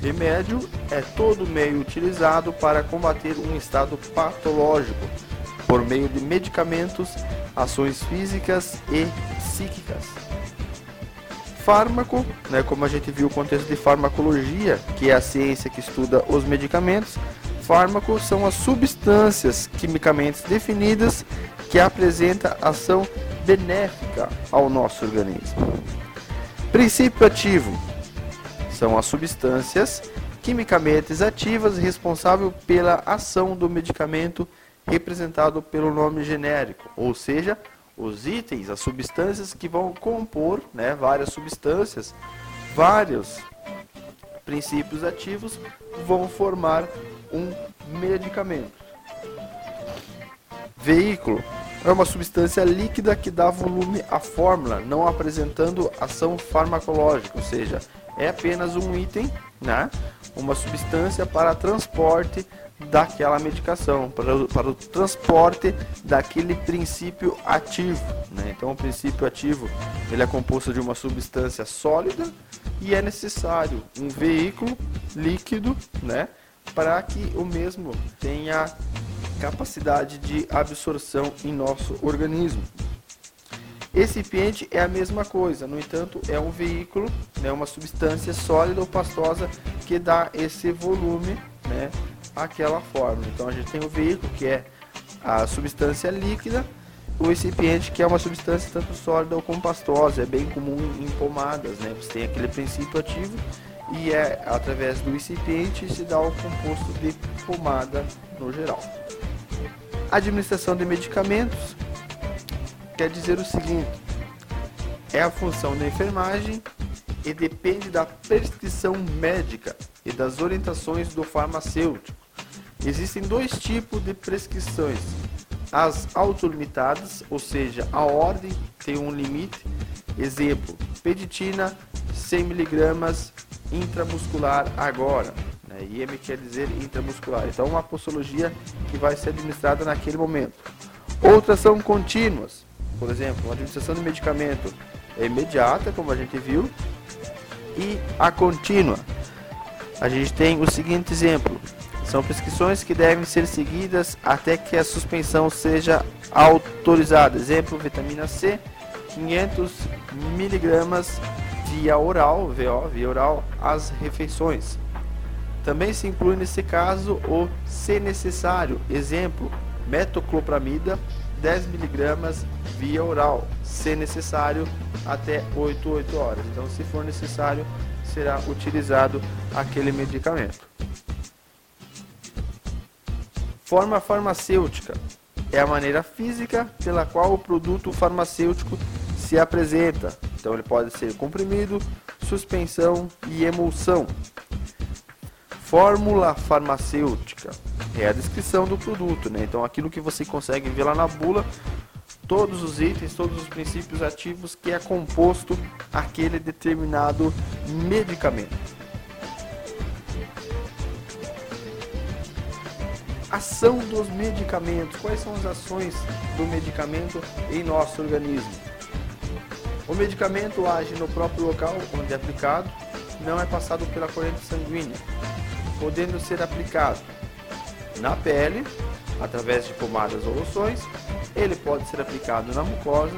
Remédio é todo meio utilizado para combater um estado patológico, por meio de medicamentos, ações físicas e psíquicas fármaco, né, como a gente viu o contexto de farmacologia, que é a ciência que estuda os medicamentos, fármacos são as substâncias quimicamente definidas que apresentam ação benéfica ao nosso organismo. Princípio ativo são as substâncias quimicamente ativas responsáveis pela ação do medicamento representado pelo nome genérico, ou seja, os itens, as substâncias que vão compor, né, várias substâncias, vários princípios ativos vão formar um medicamento. Veículo é uma substância líquida que dá volume à fórmula, não apresentando ação farmacológica, ou seja, é apenas um item, né, uma substância para transporte daquela medicação, para o, para o transporte daquele princípio ativo. Né? Então, o princípio ativo ele é composto de uma substância sólida e é necessário um veículo líquido né, para que o mesmo tenha capacidade de absorção em nosso organismo. Recipiente é a mesma coisa, no entanto, é um veículo, né, uma substância sólida ou pastosa que dá esse volume né, aquela forma. Então a gente tem o veículo, que é a substância líquida, o recipiente, que é uma substância tanto sólida ou pastosa, é bem comum em pomadas, né? Você tem aquele princípio ativo e é através do recipiente se dá o composto de pomada no geral. Administração de medicamentos quer dizer o seguinte: é a função da enfermagem e depende da prescrição médica e das orientações do farmacêutico. Existem dois tipos de prescrições. As autolimitadas, ou seja, a ordem tem um limite. Exemplo, peditina 100mg intramuscular agora. Né? IM quer dizer intramuscular. Então, uma posologia que vai ser administrada naquele momento. Outras são contínuas. Por exemplo, a administração de medicamento é imediata, como a gente viu, e a contínua. A gente tem o seguinte exemplo: são prescrições que devem ser seguidas até que a suspensão seja autorizada. Exemplo, vitamina C, 500 miligramas via oral, VO, via oral, as refeições. Também se inclui nesse caso o se necessário. Exemplo, metoclopramida 10mg via oral, se necessário até 8, 8 horas. Então, se for necessário, será utilizado aquele medicamento. Forma farmacêutica é a maneira física pela qual o produto farmacêutico se apresenta. Então, ele pode ser comprimido, suspensão e emulsão. Fórmula farmacêutica é a descrição do produto, né? Então, aquilo que você consegue ver lá na bula, todos os itens, todos os princípios ativos que é composto aquele determinado medicamento. Ação dos medicamentos. Quais são as ações do medicamento em nosso organismo? O medicamento age no próprio local onde é aplicado, não é passado pela corrente sanguínea podendo ser aplicado na pele, através de pomadas ou loções, ele pode ser aplicado na mucosa,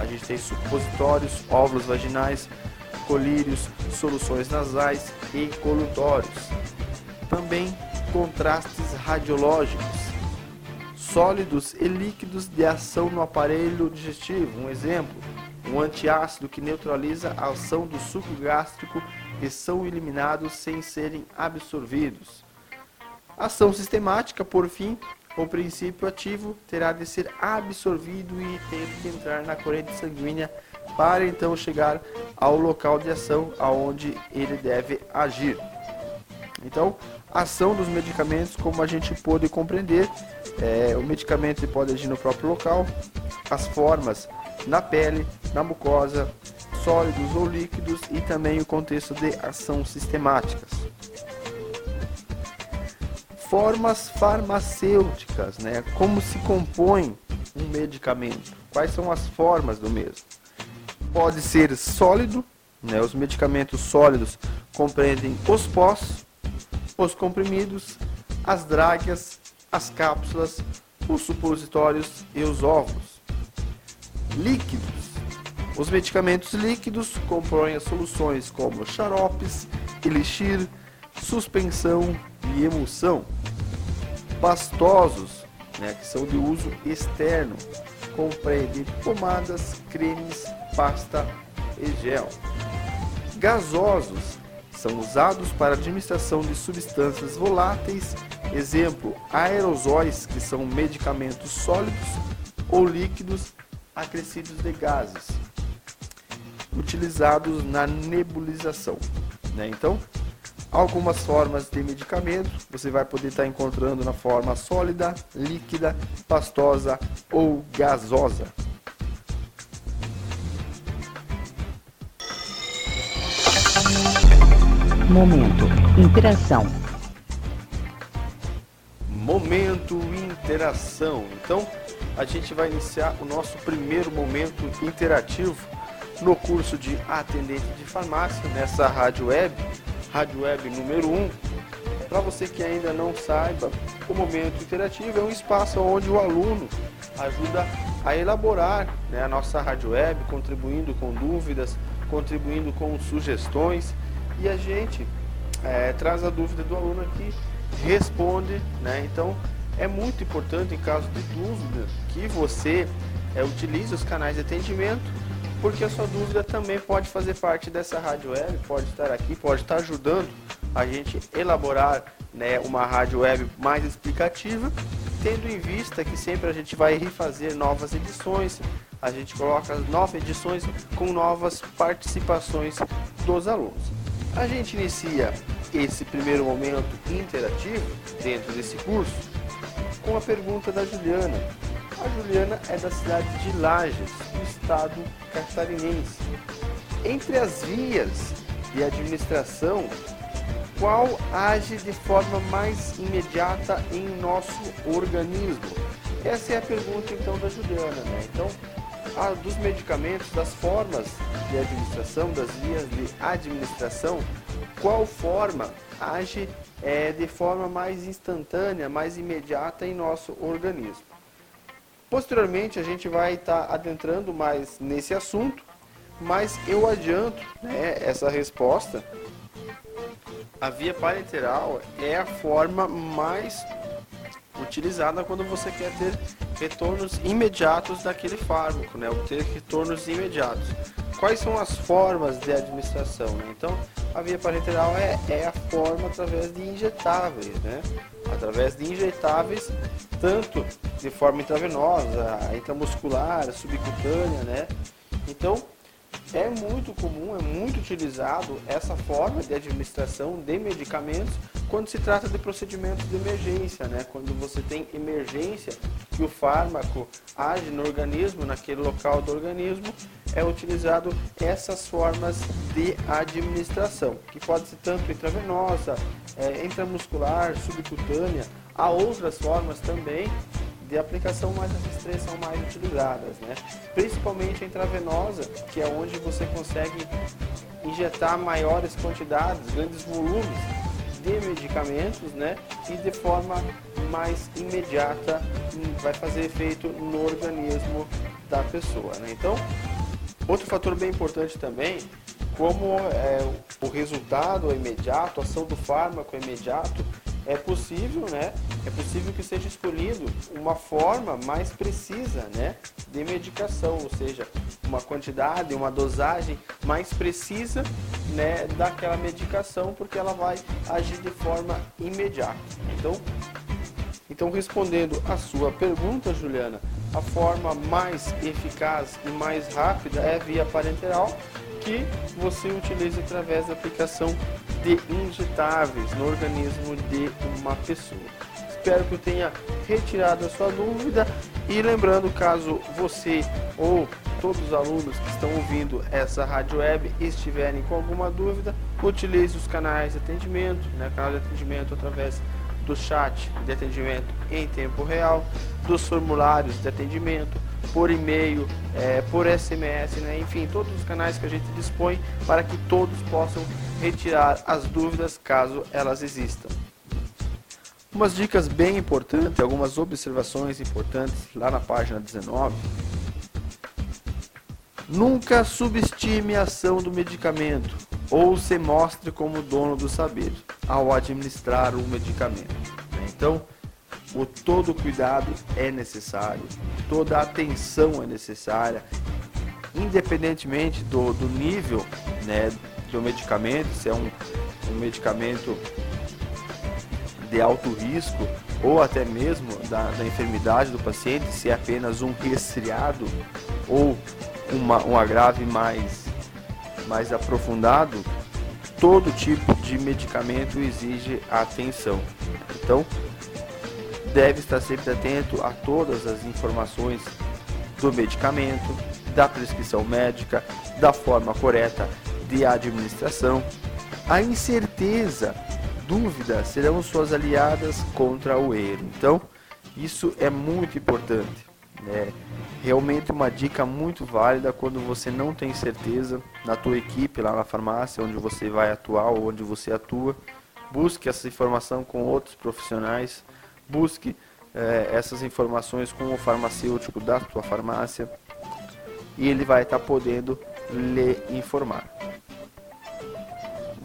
a gente tem supositórios, óvulos vaginais, colírios, soluções nasais e colutórios. Também contrastes radiológicos, sólidos e líquidos de ação no aparelho digestivo. Um exemplo, um antiácido que neutraliza a ação do suco gástrico e são eliminados sem serem absorvidos. Ação sistemática, por fim, o princípio ativo terá de ser absorvido e ter que entrar na corrente sanguínea para então chegar ao local de ação aonde ele deve agir. Então, ação dos medicamentos, como a gente pôde compreender, é, o medicamento pode agir no próprio local, as formas na pele, na mucosa, sólidos ou líquidos e também o contexto de ação sistemáticas. Formas farmacêuticas, né? Como se compõe um medicamento? Quais são as formas do mesmo? Pode ser sólido, né? Os medicamentos sólidos compreendem os pós, os comprimidos, as dráguias, as cápsulas, os supositórios e os óvulos. Líquidos os medicamentos líquidos compõem as soluções como xaropes, elixir, suspensão e emulsão. Pastosos, né, que são de uso externo, compreendem pomadas, cremes, pasta e gel. Gasosos são usados para administração de substâncias voláteis, exemplo, aerosóis, que são medicamentos sólidos ou líquidos acrescidos de gases utilizados na nebulização. Né? Então, algumas formas de medicamento você vai poder estar encontrando na forma sólida, líquida, pastosa ou gasosa. Momento Interação. Momento Interação. Então, a gente vai iniciar o nosso primeiro momento interativo no curso de atendente de farmácia, nessa rádio web, rádio web número 1. Para você que ainda não saiba, o momento interativo é um espaço onde o aluno ajuda a elaborar né, a nossa rádio web, contribuindo com dúvidas, contribuindo com sugestões e a gente é, traz a dúvida do aluno aqui, responde, né? Então é muito importante em caso de dúvida que você é, utilize os canais de atendimento porque a sua dúvida também pode fazer parte dessa rádio web, pode estar aqui, pode estar ajudando a gente elaborar né, uma rádio web mais explicativa, tendo em vista que sempre a gente vai refazer novas edições, a gente coloca novas edições com novas participações dos alunos. A gente inicia esse primeiro momento interativo dentro desse curso com a pergunta da Juliana. A Juliana é da cidade de Lages, no estado catarinense. Entre as vias de administração, qual age de forma mais imediata em nosso organismo? Essa é a pergunta então da Juliana, né? Então, a, dos medicamentos, das formas de administração, das vias de administração, qual forma age é, de forma mais instantânea, mais imediata em nosso organismo? Posteriormente, a gente vai estar tá adentrando mais nesse assunto, mas eu adianto né, essa resposta. A via parenteral é a forma mais utilizada quando você quer ter retornos imediatos daquele fármaco, né? obter retornos imediatos. Quais são as formas de administração? Né? Então, a via parenteral é, é a forma através de injetáveis, né? através de injetáveis, tanto de forma intravenosa, intramuscular, subcutânea, né? Então, é muito comum, é muito utilizado essa forma de administração de medicamentos quando se trata de procedimentos de emergência, né? Quando você tem emergência que o fármaco age no organismo, naquele local do organismo, é utilizado essas formas de administração, que pode ser tanto intravenosa, é, intramuscular, subcutânea, há outras formas também de aplicação, mas essas três são mais utilizadas, né? Principalmente a intravenosa, que é onde você consegue injetar maiores quantidades, grandes volumes de medicamentos, né? E de forma mais imediata vai fazer efeito no organismo da pessoa, né? Então, outro fator bem importante também como é, o resultado é imediato, a ação do fármaco é imediato, é possível, né? É possível que seja escolhido uma forma mais precisa, né, de medicação, ou seja, uma quantidade, uma dosagem mais precisa, né, daquela medicação, porque ela vai agir de forma imediata. Então, então respondendo a sua pergunta, Juliana, a forma mais eficaz e mais rápida é via parenteral, que você utiliza através da aplicação de injetáveis no organismo de uma pessoa. Espero que eu tenha retirado a sua dúvida e lembrando, caso você ou todos os alunos que estão ouvindo essa rádio web estiverem com alguma dúvida, utilize os canais de atendimento, né, canal de atendimento através do chat de atendimento em tempo real, dos formulários de atendimento, por e-mail, é, por SMS, né? enfim, todos os canais que a gente dispõe para que todos possam retirar as dúvidas caso elas existam. Umas dicas bem importantes, algumas observações importantes lá na página 19. Nunca subestime a ação do medicamento ou se mostre como dono do saber ao administrar o medicamento. Então, o todo cuidado é necessário, toda atenção é necessária, independentemente do, do nível né, do medicamento, se é um, um medicamento de alto risco ou até mesmo da, da, enfermidade do paciente, se é apenas um resfriado ou uma, um agrave mais, mais aprofundado, todo tipo de medicamento exige atenção. Então, deve estar sempre atento a todas as informações do medicamento, da prescrição médica, da forma correta de administração. A incerteza, dúvida serão suas aliadas contra o erro. Então, isso é muito importante. É realmente uma dica muito válida quando você não tem certeza na tua equipe lá na farmácia onde você vai atuar ou onde você atua. Busque essa informação com outros profissionais busque é, essas informações com o farmacêutico da sua farmácia e ele vai estar tá podendo lhe informar.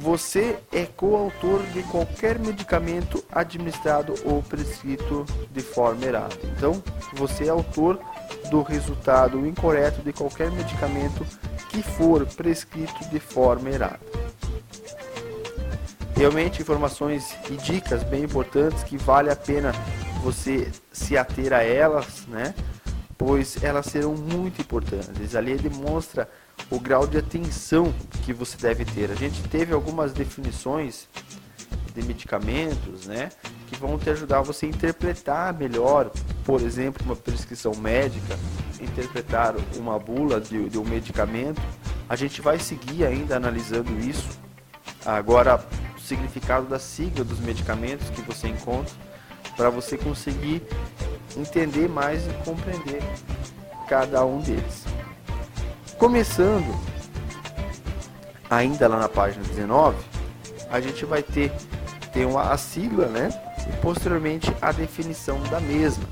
Você é coautor de qualquer medicamento administrado ou prescrito de forma errada. Então, você é autor do resultado incorreto de qualquer medicamento que for prescrito de forma errada realmente informações e dicas bem importantes que vale a pena você se ater a elas, né? Pois elas serão muito importantes. Ali demonstra o grau de atenção que você deve ter. A gente teve algumas definições de medicamentos, né? Que vão te ajudar você a interpretar melhor, por exemplo, uma prescrição médica, interpretar uma bula de, de um medicamento. A gente vai seguir ainda analisando isso. Agora, significado da sigla dos medicamentos que você encontra para você conseguir entender mais e compreender cada um deles. Começando ainda lá na página 19, a gente vai ter, ter uma, a sigla, né? E posteriormente a definição da mesma.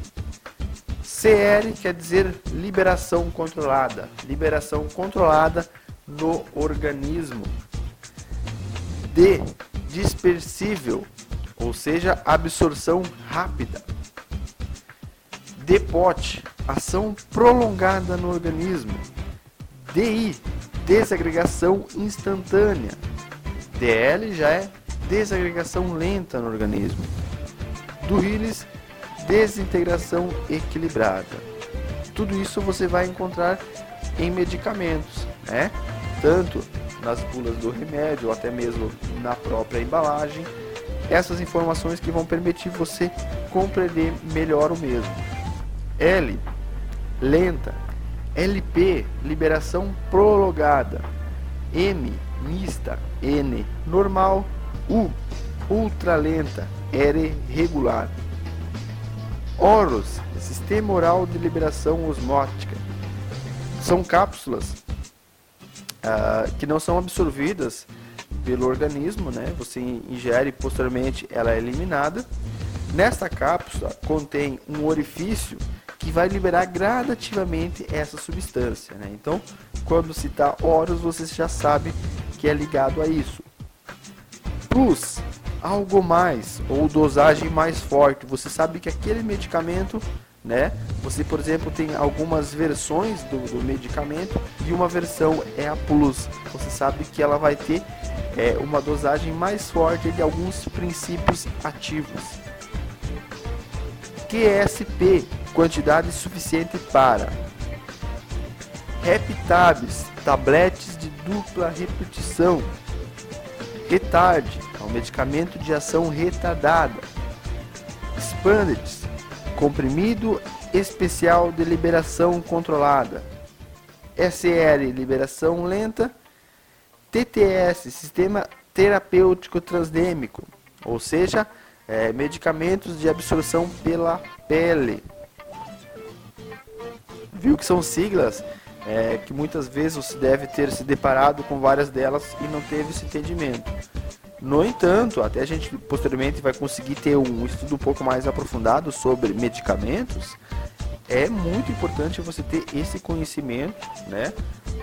CL quer dizer liberação controlada, liberação controlada no organismo. D dispersível, ou seja, absorção rápida. DPOT, ação prolongada no organismo. DI, desagregação instantânea. DL já é desagregação lenta no organismo. Do Hillis, desintegração equilibrada. Tudo isso você vai encontrar em medicamentos, né? Tanto nas bulas do remédio ou até mesmo na própria embalagem. Essas informações que vão permitir você compreender melhor o mesmo. L, lenta. LP, liberação prolongada. M, mista. N, normal. U, ultralenta. R, regular. OROS, sistema oral de liberação osmótica. São cápsulas uh, que não são absorvidas pelo organismo, né? Você ingere e posteriormente ela é eliminada. Nesta cápsula contém um orifício que vai liberar gradativamente essa substância, né? Então, quando citar Horus, você já sabe que é ligado a isso. Plus, algo mais ou dosagem mais forte. Você sabe que aquele medicamento né? Você, por exemplo, tem algumas versões do, do, medicamento e uma versão é a Plus. Você sabe que ela vai ter é, uma dosagem mais forte de alguns princípios ativos. QSP, quantidade suficiente para Reptabs, tabletes de dupla repetição. Retard, é um medicamento de ação retardada. Spandets, comprimido especial de liberação controlada. SR, liberação lenta. TTS, sistema terapêutico transdêmico, ou seja, é, medicamentos de absorção pela pele. Viu que são siglas é, que muitas vezes você deve ter se deparado com várias delas e não teve esse entendimento. No entanto, até a gente posteriormente vai conseguir ter um estudo um pouco mais aprofundado sobre medicamentos, é muito importante você ter esse conhecimento, né?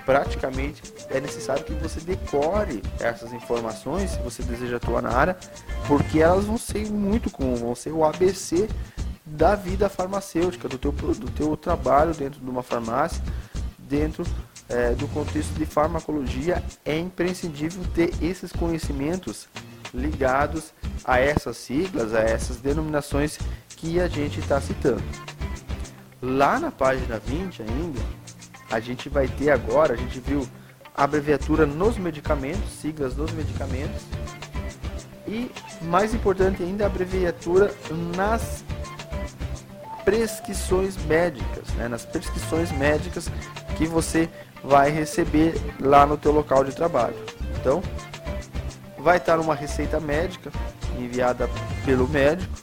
Praticamente é necessário que você decore essas informações se você deseja atuar na área, porque elas vão ser muito comuns, vão ser o ABC da vida farmacêutica, do teu, do teu trabalho dentro de uma farmácia, dentro é, do contexto de farmacologia, é imprescindível ter esses conhecimentos ligados a essas siglas, a essas denominações que a gente está citando. Lá na página 20 ainda, a gente vai ter agora, a gente viu a abreviatura nos medicamentos, siglas dos medicamentos, e mais importante ainda, a abreviatura nas prescrições médicas, né? nas prescrições médicas que você vai receber lá no teu local de trabalho. Então, vai estar uma receita médica enviada pelo médico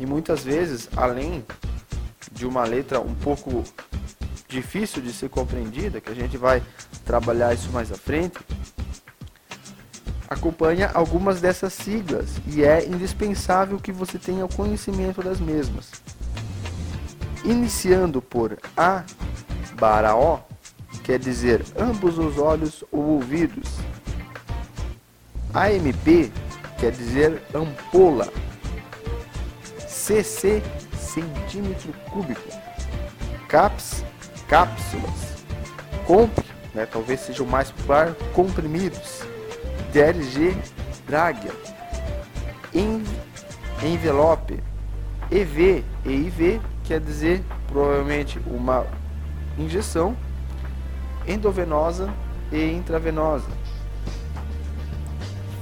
e muitas vezes, além de uma letra um pouco difícil de ser compreendida, que a gente vai trabalhar isso mais à frente, acompanha algumas dessas siglas e é indispensável que você tenha o conhecimento das mesmas. Iniciando por A barra O, quer dizer ambos os olhos ou ouvidos. AMP quer dizer ampola. CC centímetro cúbico. CAPS cápsulas. COMP, né, talvez seja o mais popular, comprimidos. DLG draga. En envelope. EV e IV quer dizer provavelmente uma injeção endovenosa e intravenosa.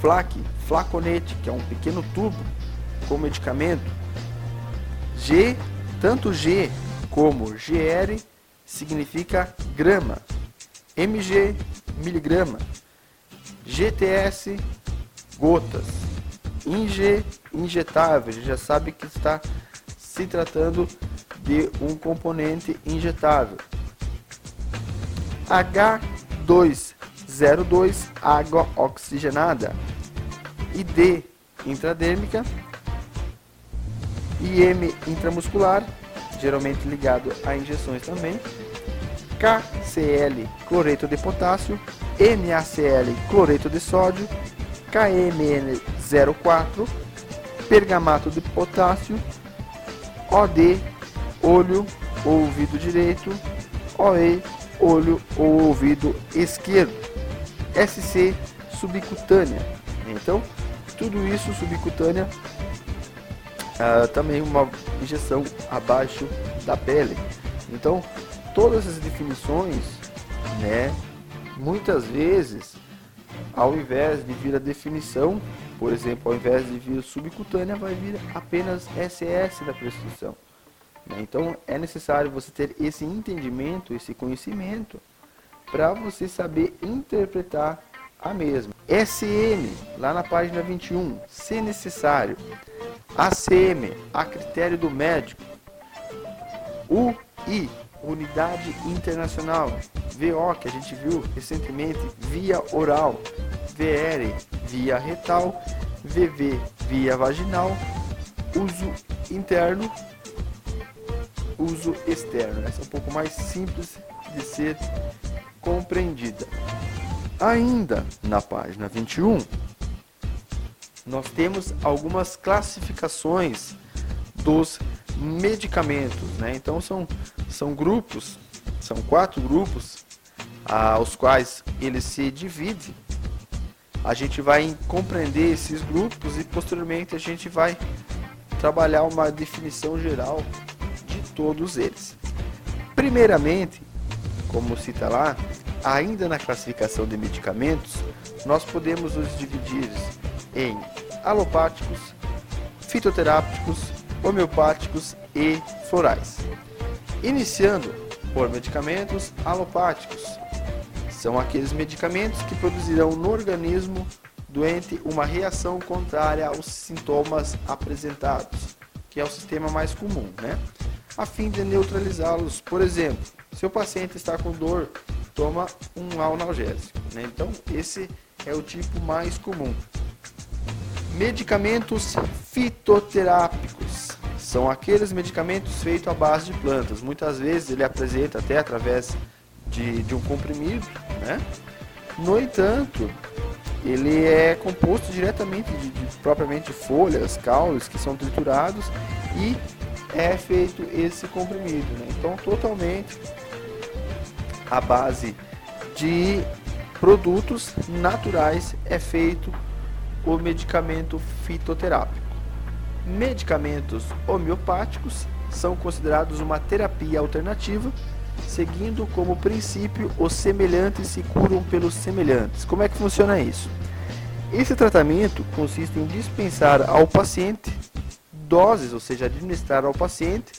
Flac, flaconete, que é um pequeno tubo com medicamento. G, tanto G como GR significa grama. MG, miligrama. GTS, gotas. ING, injetável. Já sabe que está se tratando de um componente injetável. H202 água oxigenada, ID intradérmica, IM intramuscular, geralmente ligado a injeções também, KCl cloreto de potássio, NaCl cloreto de sódio, KMN04 pergamato de potássio, OD olho ou ouvido direito, OE, olho ou ouvido esquerdo, SC, subcutânea. Então, tudo isso subcutânea, ah, também uma injeção abaixo da pele. Então, todas as definições, né, muitas vezes, ao invés de vir a definição, por exemplo, ao invés de vir subcutânea, vai vir apenas SS da prescrição. Né? Então, é necessário você ter esse entendimento, esse conhecimento, para você saber interpretar a mesma. SN, lá na página 21, se necessário. ACM, a critério do médico. UI, Unidade Internacional. VO, que a gente viu recentemente, via oral. VR, via retal. VV, via vaginal. Uso interno. Uso externo. Essa é um pouco mais simples de ser compreendida. Ainda na página 21, nós temos algumas classificações dos medicamentos, né? Então são, são grupos, são quatro grupos aos quais eles se dividem. A gente vai compreender esses grupos e posteriormente a gente vai trabalhar uma definição geral de todos eles. Primeiramente, como cita lá, ainda na classificação de medicamentos, nós podemos os dividir em alopáticos, fitoterápicos, homeopáticos e florais. Iniciando por medicamentos alopáticos. São aqueles medicamentos que produzirão no organismo doente uma reação contrária aos sintomas apresentados, que é o sistema mais comum, né? A fim de neutralizá-los. Por exemplo, se o paciente está com dor toma um analgésico. Né? Então, esse é o tipo mais comum. Medicamentos fitoterápicos são aqueles medicamentos feitos à base de plantas. Muitas vezes ele apresenta até através de, de um comprimido. Né? No entanto, ele é composto diretamente de, de propriamente folhas, caules que são triturados e é feito esse comprimido. Né? Então, totalmente à base de produtos naturais é feito o medicamento fitoterápico. Medicamentos homeopáticos são considerados uma terapia alternativa, seguindo como princípio os semelhantes se curam pelos semelhantes. Como é que funciona isso? Esse tratamento consiste em dispensar ao paciente doses, ou seja, administrar ao paciente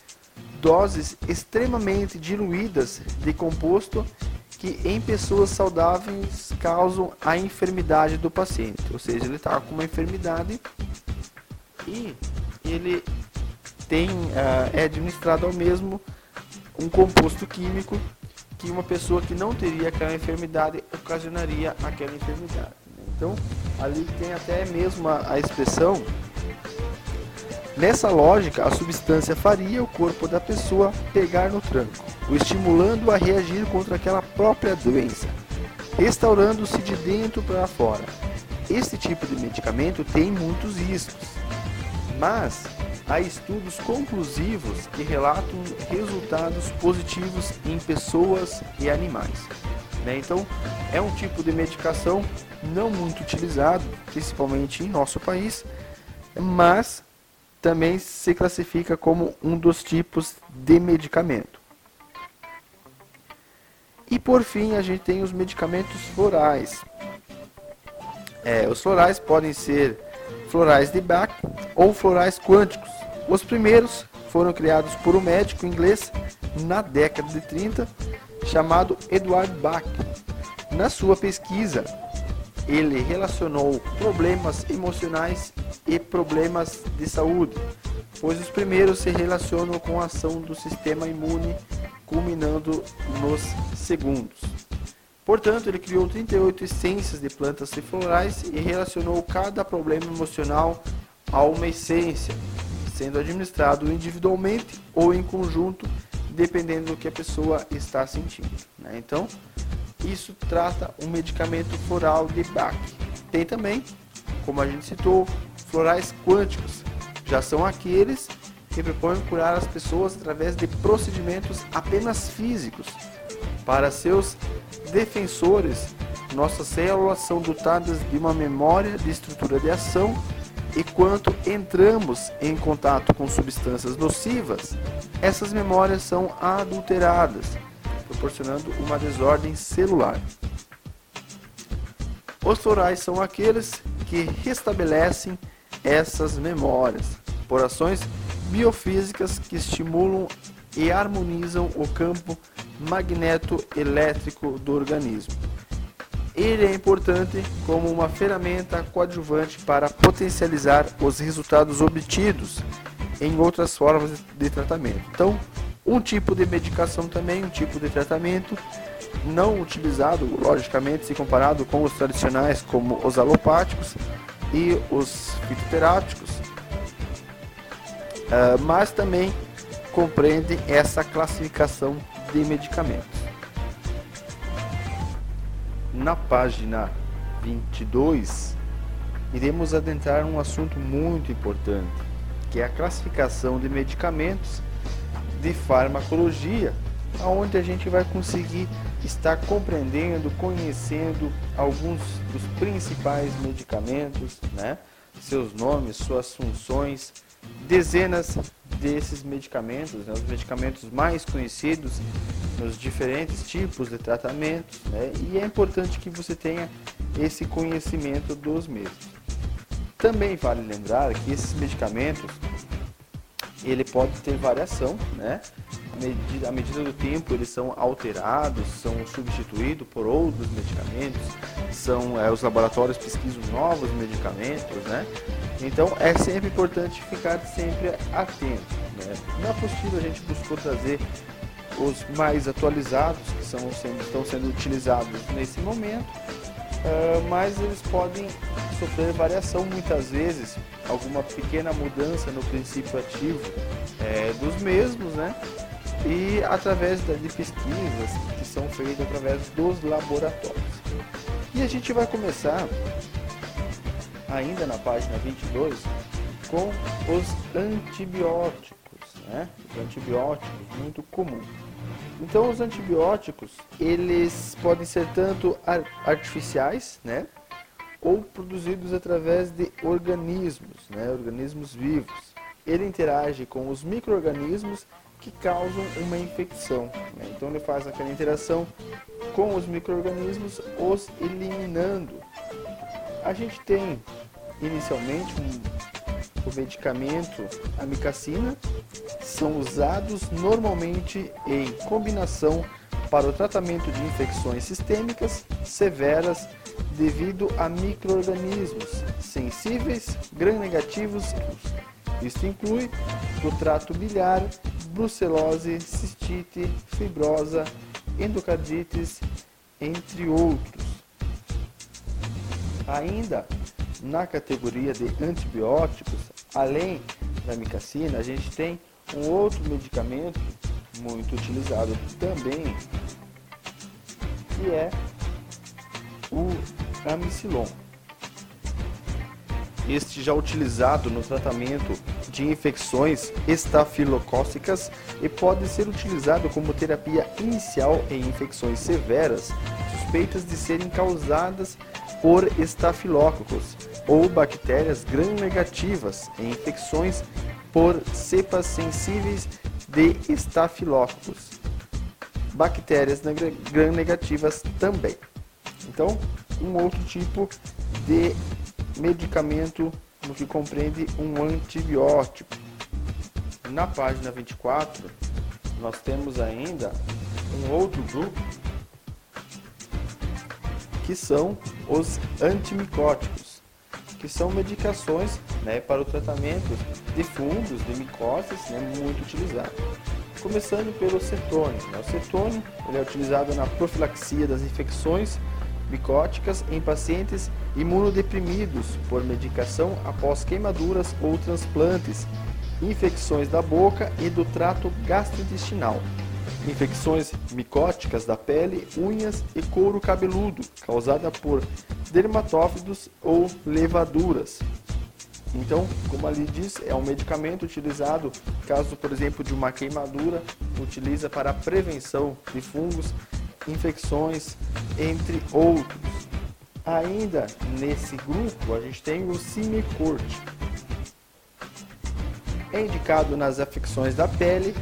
doses extremamente diluídas de composto que em pessoas saudáveis causam a enfermidade do paciente. Ou seja, ele está com uma enfermidade e ele tem uh, é administrado ao mesmo um composto químico que uma pessoa que não teria aquela enfermidade ocasionaria aquela enfermidade. Então, ali tem até mesmo a, a expressão Nessa lógica, a substância faria o corpo da pessoa pegar no tranco, o estimulando a reagir contra aquela própria doença, restaurando-se de dentro para fora. Este tipo de medicamento tem muitos riscos, mas há estudos conclusivos que relatam resultados positivos em pessoas e animais. Né? Então, é um tipo de medicação não muito utilizado, principalmente em nosso país, mas também se classifica como um dos tipos de medicamento. E por fim, a gente tem os medicamentos florais. É, os florais podem ser florais de Bach ou florais quânticos. Os primeiros foram criados por um médico inglês na década de 30 chamado Edward Bach. Na sua pesquisa, ele relacionou problemas emocionais e problemas de saúde, pois os primeiros se relacionam com a ação do sistema imune, culminando nos segundos. Portanto, ele criou 38 essências de plantas e florais e relacionou cada problema emocional a uma essência, sendo administrado individualmente ou em conjunto, dependendo do que a pessoa está sentindo. Né? Então, isso trata um medicamento floral de Bach. Tem também, como a gente citou, florais quânticos. Já são aqueles que propõe curar as pessoas através de procedimentos apenas físicos. Para seus defensores, nossas células são dotadas de uma memória de estrutura de ação e quando entramos em contato com substâncias nocivas, essas memórias são adulteradas, proporcionando uma desordem celular. Os florais são aqueles que restabelecem essas memórias por ações biofísicas que estimulam e harmonizam o campo magneto-elétrico do organismo. Ele é importante como uma ferramenta coadjuvante para potencializar os resultados obtidos em outras formas de tratamento. Então, um tipo de medicação também, um tipo de tratamento não utilizado, logicamente, se comparado com os tradicionais, como os alopáticos e os fitoterápicos, uh, mas também compreende essa classificação de medicamentos. Na página 22, iremos adentrar um assunto muito importante, que é a classificação de medicamentos de farmacologia, onde a gente vai conseguir estar compreendendo, conhecendo alguns dos principais medicamentos, né? seus nomes, suas funções, dezenas desses medicamentos, né? os medicamentos mais conhecidos nos diferentes tipos de tratamentos, né? e é importante que você tenha esse conhecimento dos mesmos. Também vale lembrar que esses medicamentos ele pode ter variação, né? à medida do tempo eles são alterados, são substituídos por outros medicamentos, são é, os laboratórios pesquisam novos medicamentos, né? Então é sempre importante ficar sempre atento. Né? Na apostila a gente buscou trazer os mais atualizados que são sendo, estão sendo utilizados nesse momento, uh, mas eles podem sofrer variação muitas vezes, alguma pequena mudança no princípio ativo é, dos mesmos, né? e através de pesquisas que são feitas através dos laboratórios. E a gente vai começar ainda na página 22 com os antibióticos, né? Os antibióticos muito comum. Então os antibióticos, eles podem ser tanto artificiais, né? Ou produzidos através de organismos, né? Organismos vivos. Ele interage com os micro-organismos que causam uma infecção. Né? Então ele faz aquela interação com os micro-organismos, os eliminando. A gente tem inicialmente um, o medicamento amicacina, são usados normalmente em combinação para o tratamento de infecções sistêmicas severas devido a micro-organismos sensíveis, gram-negativos. Isso inclui o trato biliar, brucelose, cistite, fibrosa, endocardites, entre outros. Ainda na categoria de antibióticos, além da micacina, a gente tem um outro medicamento muito utilizado também, que é o amicilon. Este já utilizado no tratamento de infecções estafilocócicas e pode ser utilizado como terapia inicial em infecções severas suspeitas de serem causadas por estafilócocos ou bactérias gram-negativas em infecções por cepas sensíveis de estafilócocos. Bactérias gram-negativas também. Então, um outro tipo de medicamento no que compreende um antibiótico. Na página 24, nós temos ainda um outro grupo que são os antimicóticos, que são medicações né, para o tratamento de fungos, de micoses, né, muito utilizado. Começando pelo cetônio. Né? O cetônio ele é utilizado na profilaxia das infecções micóticas em pacientes imunodeprimidos por medicação após queimaduras ou transplantes, infecções da boca e do trato gastrointestinal, infecções micóticas da pele, unhas e couro cabeludo, causada por dermatófidos ou levaduras, Então, como ali diz, é um medicamento utilizado caso, por exemplo, de uma queimadura, utiliza para a prevenção de fungos, infecções, entre outros. Ainda nesse grupo, a gente tem o Cimecort. É indicado nas afecções da pele,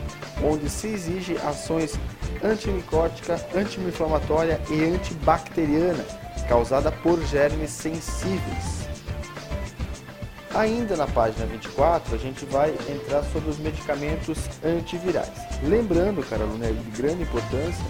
onde se exige ações antimicótica, anti-inflamatória e antibacteriana, causada por germes sensíveis. Ainda na página 24, a gente vai entrar sobre os medicamentos antivirais. Lembrando, cara, é de grande importância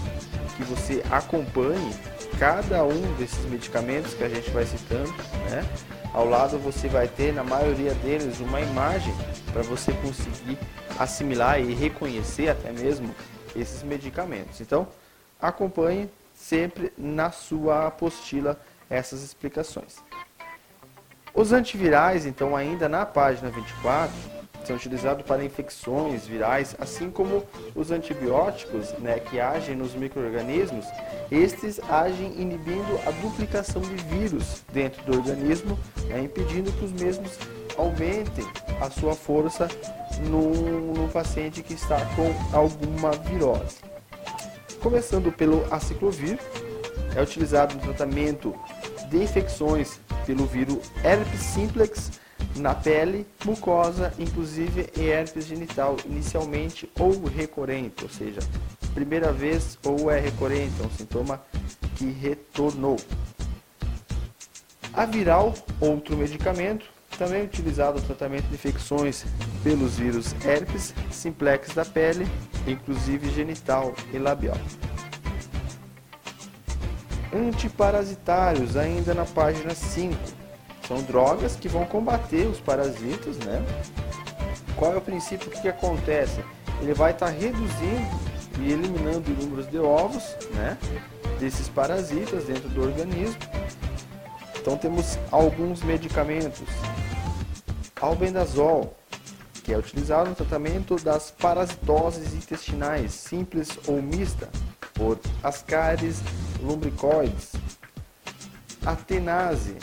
que você acompanhe cada um desses medicamentos que a gente vai citando, né? Ao lado você vai ter, na maioria deles, uma imagem para você conseguir assimilar e reconhecer até mesmo esses medicamentos. Então, acompanhe sempre na sua apostila essas explicações. Os antivirais, então, ainda na página 24, são utilizados para infecções virais, assim como os antibióticos, né, que agem nos microrganismos, estes agem inibindo a duplicação de vírus dentro do organismo, né, impedindo que os mesmos aumentem a sua força no, no paciente que está com alguma virose. Começando pelo aciclovir, é utilizado no tratamento de infecções pelo vírus herpes simplex na pele, mucosa, inclusive herpes genital, inicialmente ou recorrente, ou seja, primeira vez ou é recorrente, é um sintoma que retornou. A viral, outro medicamento, também utilizado no tratamento de infecções pelos vírus herpes simplex da pele, inclusive genital e labial antiparasitários, ainda na página 5. São drogas que vão combater os parasitas, né? Qual é o princípio? Que, que acontece? Ele vai estar tá reduzindo e eliminando o número de ovos, né? Desses parasitas dentro do organismo. Então temos alguns medicamentos. Albendazol, que é utilizado no tratamento das parasitoses intestinais, simples ou mista, por ascaris lumbricoides, atenase,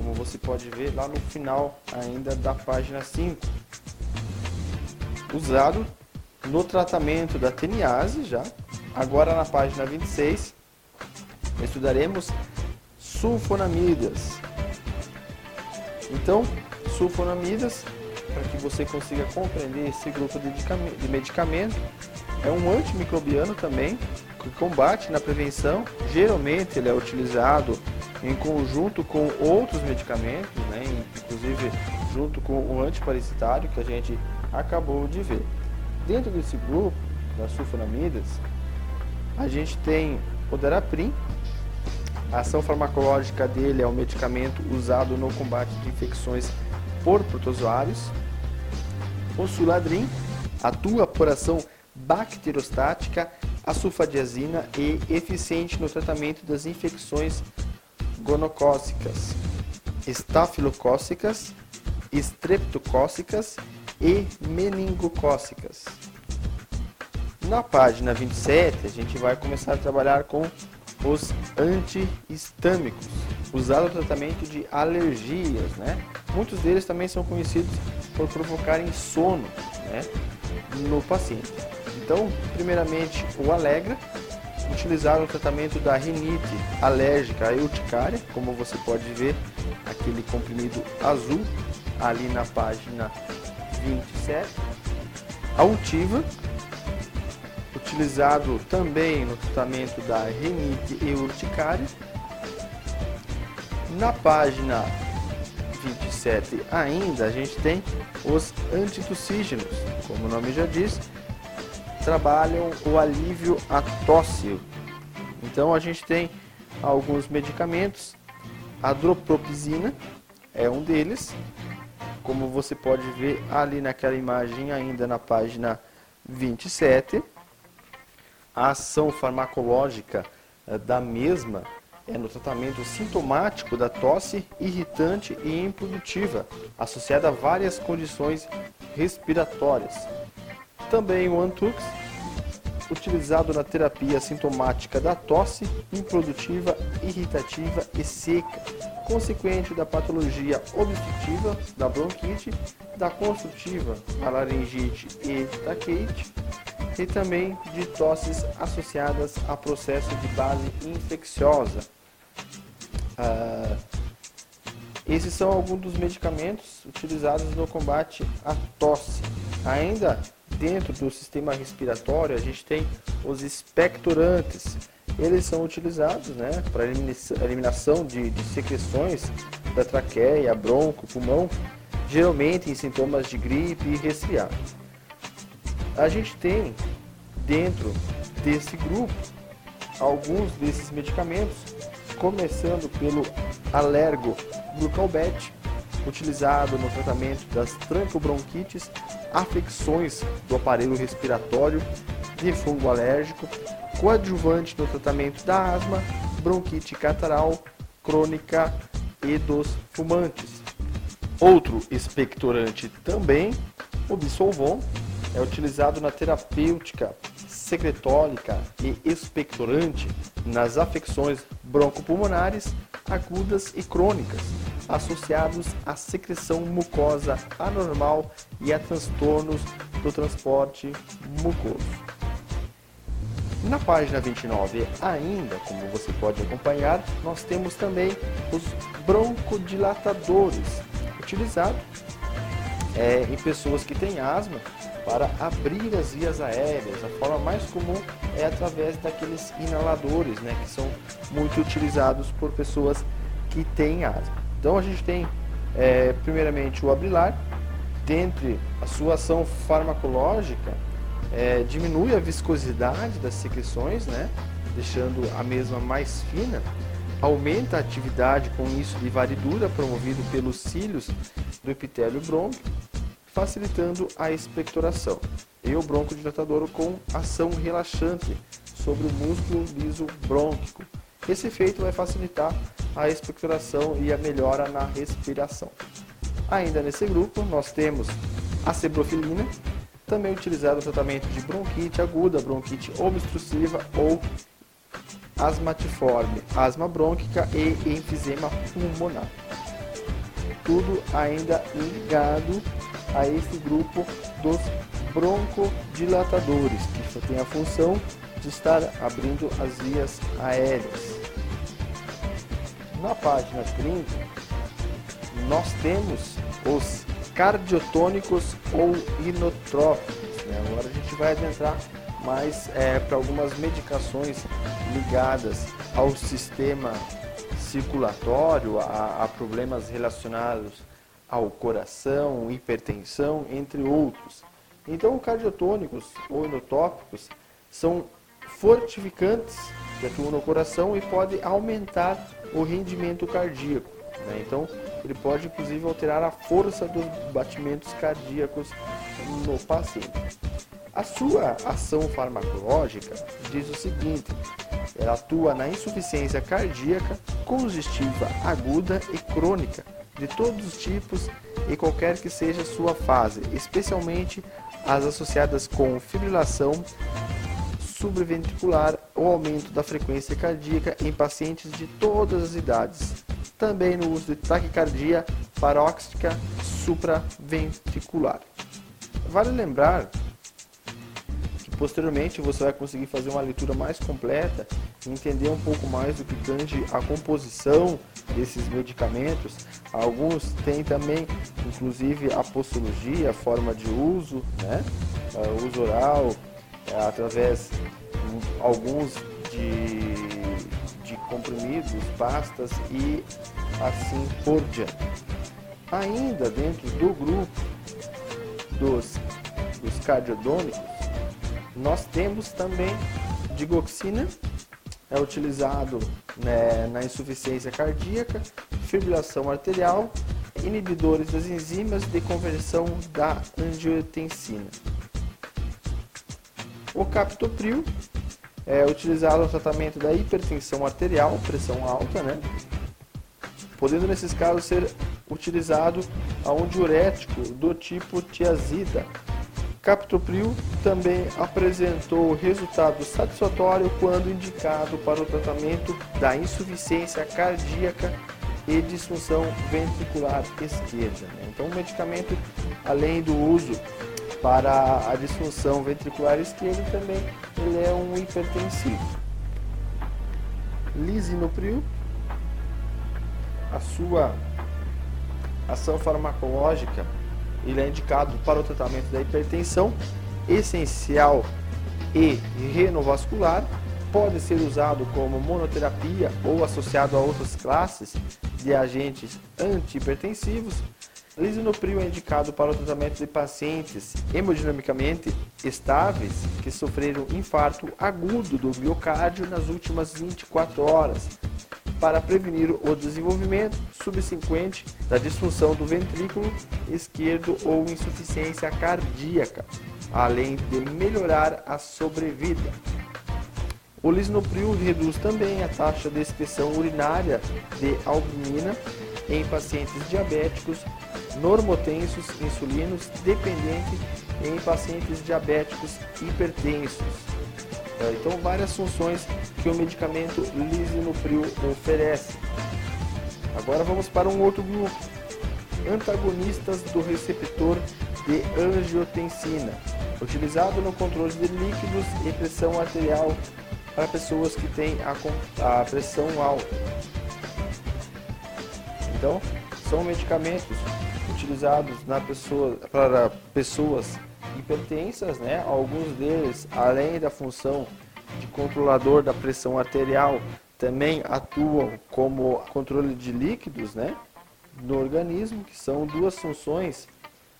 como você pode ver lá no final ainda da página 5, usado no tratamento da teniase já. Agora na página 26 estudaremos sulfonamidas. Então, sulfonamidas, para que você consiga compreender esse grupo de medicamento, é um antimicrobiano também, que combate na prevenção. Geralmente ele é utilizado em conjunto com outros medicamentos, né? inclusive junto com o antiparasitário que a gente acabou de ver. Dentro desse grupo das sulfonamidas, a gente tem o Daraprim. A ação farmacológica dele é um medicamento usado no combate de infecções por protozoários. O Suladrim atua por ação bacterostática, a sulfadiazina e eficiente no tratamento das infecções gonocócicas, estafilocócicas, estreptocócicas e meningocócicas. Na página 27, a gente vai começar a trabalhar com os antihistâmicos, usados no tratamento de alergias, né? Muitos deles também são conhecidos por provocarem sono, né, no paciente. Então, primeiramente, o Alegra, utilizado no tratamento da rinite alérgica e urticária, como você pode ver, aquele comprimido azul ali na página 27. A Ultiva, utilizado também no tratamento da rinite e urticária. Na página 27 ainda a gente tem os antitussígenos, como o nome já diz, trabalham o alívio à tosse. Então a gente tem alguns medicamentos, a dropropizina é um deles, como você pode ver ali naquela imagem ainda na página 27. A ação farmacológica eh, da mesma é no tratamento sintomático da tosse irritante e improdutiva, associada a várias condições respiratórias. Também o Antux, utilizado na terapia sintomática da tosse improdutiva, irritativa e seca, consequente da patologia obstrutiva, da bronquite, da construtiva, a laringite e taqueite, e também de tosses associadas a processo de base infecciosa. Ah, esses são alguns dos medicamentos utilizados no combate à tosse. Ainda dentro do sistema respiratório, a gente tem os expectorantes. Eles são utilizados né, para eliminação de, de secreções da traqueia, bronco, pulmão, geralmente em sintomas de gripe e resfriado. A gente tem dentro desse grupo alguns desses medicamentos, começando pelo alergo glucalbet, utilizado no tratamento das trancobronquites, afecções do aparelho respiratório de fungo alérgico, coadjuvante no tratamento da asma, bronquite cataral crônica e dos fumantes. Outro expectorante também, o bisolvon, é utilizado na terapêutica secretólica e expectorante nas afecções broncopulmonares agudas e crônicas, associados à secreção mucosa anormal e a transtornos do transporte mucoso. Na página 29, ainda, como você pode acompanhar, nós temos também os broncodilatadores, utilizados é, em pessoas que têm asma para abrir as vias aéreas. A forma mais comum é através daqueles inaladores, né, que são muito utilizados por pessoas que têm asma. Então a gente tem é, primeiramente o abrilar, dentre a sua ação farmacológica, é, diminui a viscosidade das secreções, né, deixando a mesma mais fina, aumenta a atividade com isso de varidura promovido pelos cílios do epitélio brônquio, facilitando a expectoração. E o broncodilatador com ação relaxante sobre o músculo liso brônquico. Esse efeito vai facilitar a expectoração e a melhora na respiração. Ainda nesse grupo, nós temos a cebrofilina, também utilizada no tratamento de bronquite aguda, bronquite obstrutiva ou asmatiforme, asma brônquica e enfisema pulmonar. Tudo ainda ligado a esse grupo dos broncodilatadores, que tem a função de estar abrindo as vias aéreas. Na página 30, nós temos os cardiotônicos ou inotrópicos. Né? Agora a gente vai adentrar mais é, para algumas medicações ligadas ao sistema circulatório, a, a problemas relacionados ao coração, hipertensão, entre outros. Então, cardiotônicos ou inotópicos são fortificantes que atuam no coração e podem aumentar o rendimento cardíaco. Né? Então, ele pode inclusive alterar a força dos batimentos cardíacos no paciente. A sua ação farmacológica diz o seguinte: ela atua na insuficiência cardíaca congestiva aguda e crônica de todos os tipos e qualquer que seja sua fase, especialmente as associadas com fibrilação subventricular ou aumento da frequência cardíaca em pacientes de todas as idades. Também no uso de taquicardia paróxica supraventricular. Vale lembrar posteriormente você vai conseguir fazer uma leitura mais completa entender um pouco mais do que tange a composição desses medicamentos. Alguns têm também, inclusive, a postologia, a forma de uso, né? Uh, uso oral, é, através um, alguns de, de comprimidos, pastas e assim por diante. Ainda dentro do grupo dos, dos cardiodônicos, nós temos também digoxina, é utilizado né, na insuficiência cardíaca, fibrilação arterial, inibidores das enzimas de conversão da angiotensina. O captopril é utilizado no tratamento da hipertensão arterial, pressão alta, né? podendo nesses casos ser utilizado a um diurético do tipo tiazida. Captopril também apresentou resultado satisfatório quando indicado para o tratamento da insuficiência cardíaca e disfunção ventricular esquerda. Né? Então, o medicamento, além do uso para a disfunção ventricular esquerda, também ele é um hipertensivo. Lisinopril, a sua ação farmacológica, ele é indicado para o tratamento da hipertensão essencial e renovascular, pode ser usado como monoterapia ou associado a outras classes de agentes antihipertensivos. Lisinopril é indicado para o tratamento de pacientes hemodinamicamente estáveis que sofreram infarto agudo do miocárdio nas últimas 24 horas, para prevenir o desenvolvimento subsequente da disfunção do ventrículo esquerdo ou insuficiência cardíaca, além de melhorar a sobrevida. O lisinopril reduz também a taxa de excreção urinária de albumina em pacientes diabéticos, normotensos, insulinos, dependentes em pacientes diabéticos hipertensos. É, então, várias funções que o medicamento lisinopril oferece. Agora vamos para um outro grupo. Antagonistas do receptor de angiotensina, utilizado no controle de líquidos e pressão arterial para pessoas que têm a, a pressão alta. Então, são medicamentos utilizados na pessoa, para pessoas hipertensas, né? Alguns deles, além da função de controlador da pressão arterial, também atuam como controle de líquidos, né? No organismo, que são duas funções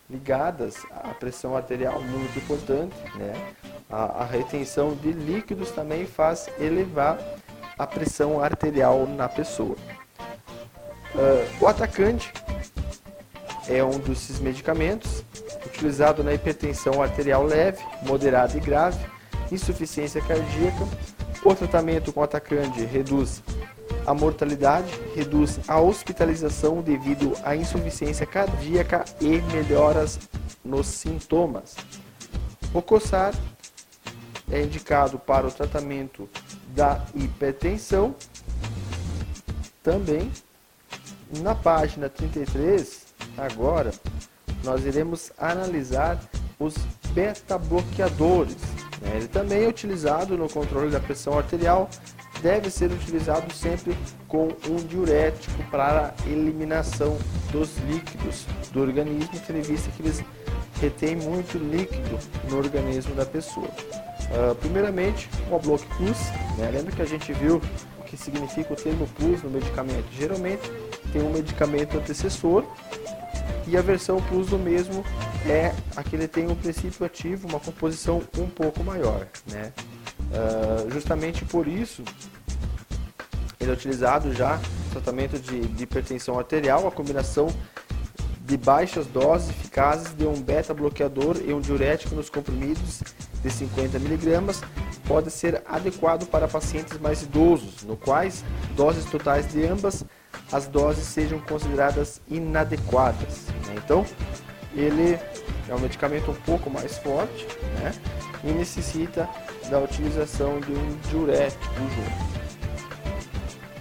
ligadas à pressão arterial muito importante, né? A, a retenção de líquidos também faz elevar a pressão arterial na pessoa. Uh, o atacante é um desses medicamentos utilizado na hipertensão arterial leve, moderada e grave, insuficiência cardíaca. O tratamento com atacante reduz a mortalidade, reduz a hospitalização devido à insuficiência cardíaca e melhoras nos sintomas. O COSAR é indicado para o tratamento da hipertensão. Também na página 33, agora, nós iremos analisar os beta-bloqueadores. Né? Ele também é utilizado no controle da pressão arterial, deve ser utilizado sempre com um diurético para eliminação dos líquidos do organismo, tendo vista que eles retêm muito líquido no organismo da pessoa. Uh, primeiramente, o Block Plus, né? lembra que a gente viu o que significa o termo Plus no medicamento? Geralmente tem um medicamento antecessor e a versão Plus do mesmo é aquele que tem um princípio ativo, uma composição um pouco maior. Né? Uh, justamente por isso, ele é utilizado já no tratamento de, de hipertensão arterial, a combinação de baixas doses eficazes de um beta-bloqueador e um diurético nos comprimidos de 50 mg pode ser adequado para pacientes mais idosos, no quais doses totais de ambas as doses sejam consideradas inadequadas. Né? Então, ele é um medicamento um pouco mais forte né? e necessita da utilização de um diurético junto.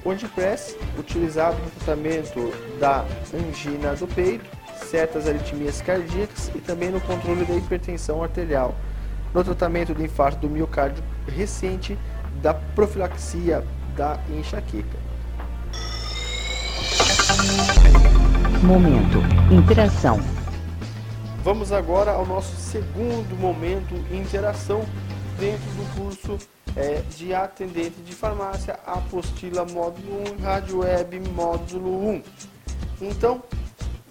O antipress, utilizado no tratamento da angina do peito, certas aritmias cardíacas e também no controle da hipertensão arterial, no tratamento do infarto do miocárdio recente, da profilaxia da enxaqueca. Momento Interação. Vamos agora ao nosso segundo momento interação dentro do curso é, de atendente de farmácia, apostila módulo 1, rádio web módulo 1. Então,